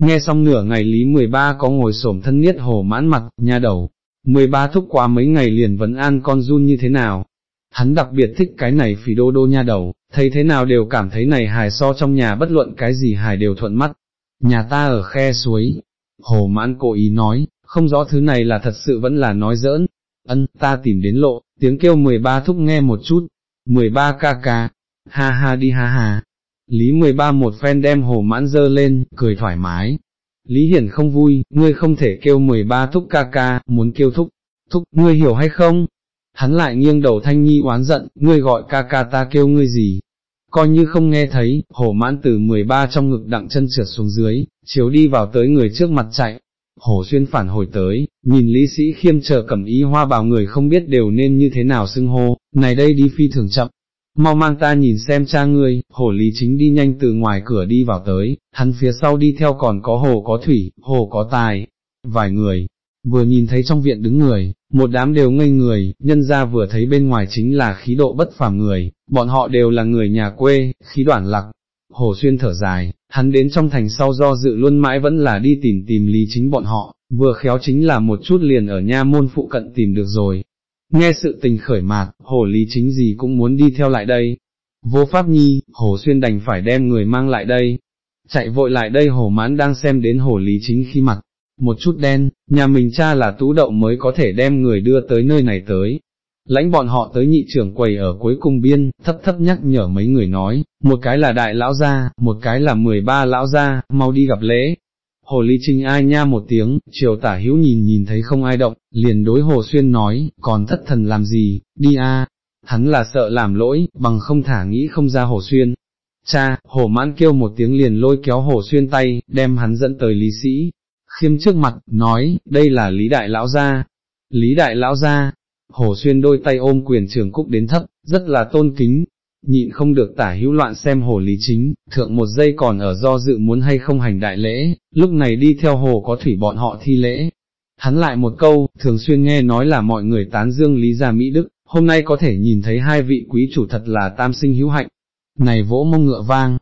Nghe xong nửa ngày Lý 13 có ngồi xổm thân niết hồ mãn mặt, nha đầu, 13 thúc qua mấy ngày liền vấn an con run như thế nào. Hắn đặc biệt thích cái này phì đô đô nha đầu, thấy thế nào đều cảm thấy này hài so trong nhà bất luận cái gì hài đều thuận mắt. Nhà ta ở khe suối. Hồ mãn cố ý nói, không rõ thứ này là thật sự vẫn là nói giỡn. Ân, ta tìm đến lộ, tiếng kêu 13 thúc nghe một chút. 13 ca ca, ha ha đi ha ha. Lý 13 một phen đem hồ mãn dơ lên, cười thoải mái, Lý Hiển không vui, ngươi không thể kêu 13 thúc ca ca, muốn kêu thúc, thúc, ngươi hiểu hay không? Hắn lại nghiêng đầu thanh nhi oán giận, ngươi gọi ca ca ta kêu ngươi gì? Coi như không nghe thấy, hổ mãn từ 13 trong ngực đặng chân trượt xuống dưới, chiếu đi vào tới người trước mặt chạy. Hổ xuyên phản hồi tới, nhìn lý sĩ khiêm chờ cẩm ý hoa bảo người không biết đều nên như thế nào xưng hô, này đây đi phi thường chậm, mau mang ta nhìn xem cha ngươi, hồ lý chính đi nhanh từ ngoài cửa đi vào tới, hắn phía sau đi theo còn có hồ có thủy, hồ có tài, vài người, vừa nhìn thấy trong viện đứng người, một đám đều ngây người, nhân ra vừa thấy bên ngoài chính là khí độ bất phàm người, bọn họ đều là người nhà quê, khí đoạn lặc. Hồ Xuyên thở dài, hắn đến trong thành sau do dự luôn mãi vẫn là đi tìm tìm lý chính bọn họ, vừa khéo chính là một chút liền ở nha môn phụ cận tìm được rồi, Nghe sự tình khởi mạc, hồ lý chính gì cũng muốn đi theo lại đây. Vô pháp nhi, hồ xuyên đành phải đem người mang lại đây. Chạy vội lại đây hồ mãn đang xem đến hồ lý chính khi mặt, một chút đen, nhà mình cha là tú đậu mới có thể đem người đưa tới nơi này tới. Lãnh bọn họ tới nhị trưởng quầy ở cuối cùng biên, thấp thấp nhắc nhở mấy người nói, một cái là đại lão gia, một cái là mười ba lão gia, mau đi gặp lễ, Hồ Ly Trinh ai nha một tiếng, chiều tả hữu nhìn nhìn thấy không ai động, liền đối Hồ Xuyên nói, còn thất thần làm gì, đi a. Hắn là sợ làm lỗi, bằng không thả nghĩ không ra Hồ Xuyên. Cha, Hồ Mãn kêu một tiếng liền lôi kéo Hồ Xuyên tay, đem hắn dẫn tới Lý Sĩ. Khiêm trước mặt, nói, đây là Lý Đại Lão Gia. Lý Đại Lão Gia, Hồ Xuyên đôi tay ôm quyền trường cúc đến thấp, rất là tôn kính, nhịn không được tả hữu loạn xem hồ lý chính, thượng một giây còn ở do dự muốn hay không hành đại lễ, lúc này đi theo hồ có thủy bọn họ thi lễ. Hắn lại một câu, thường xuyên nghe nói là mọi người tán dương lý gia Mỹ Đức, hôm nay có thể nhìn thấy hai vị quý chủ thật là tam sinh hữu hạnh. Này vỗ mông ngựa vang,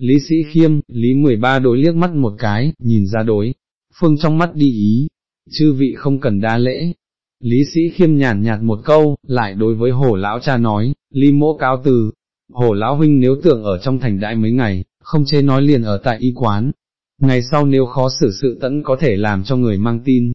Lý Sĩ Khiêm, Lý 13 đối liếc mắt một cái, nhìn ra đối, phương trong mắt đi ý, chư vị không cần đa lễ. Lý sĩ khiêm nhàn nhạt một câu, lại đối với hồ lão cha nói, lý mỗ cáo từ, hồ lão huynh nếu tưởng ở trong thành đại mấy ngày, không chê nói liền ở tại y quán, ngày sau nếu khó xử sự tẫn có thể làm cho người mang tin,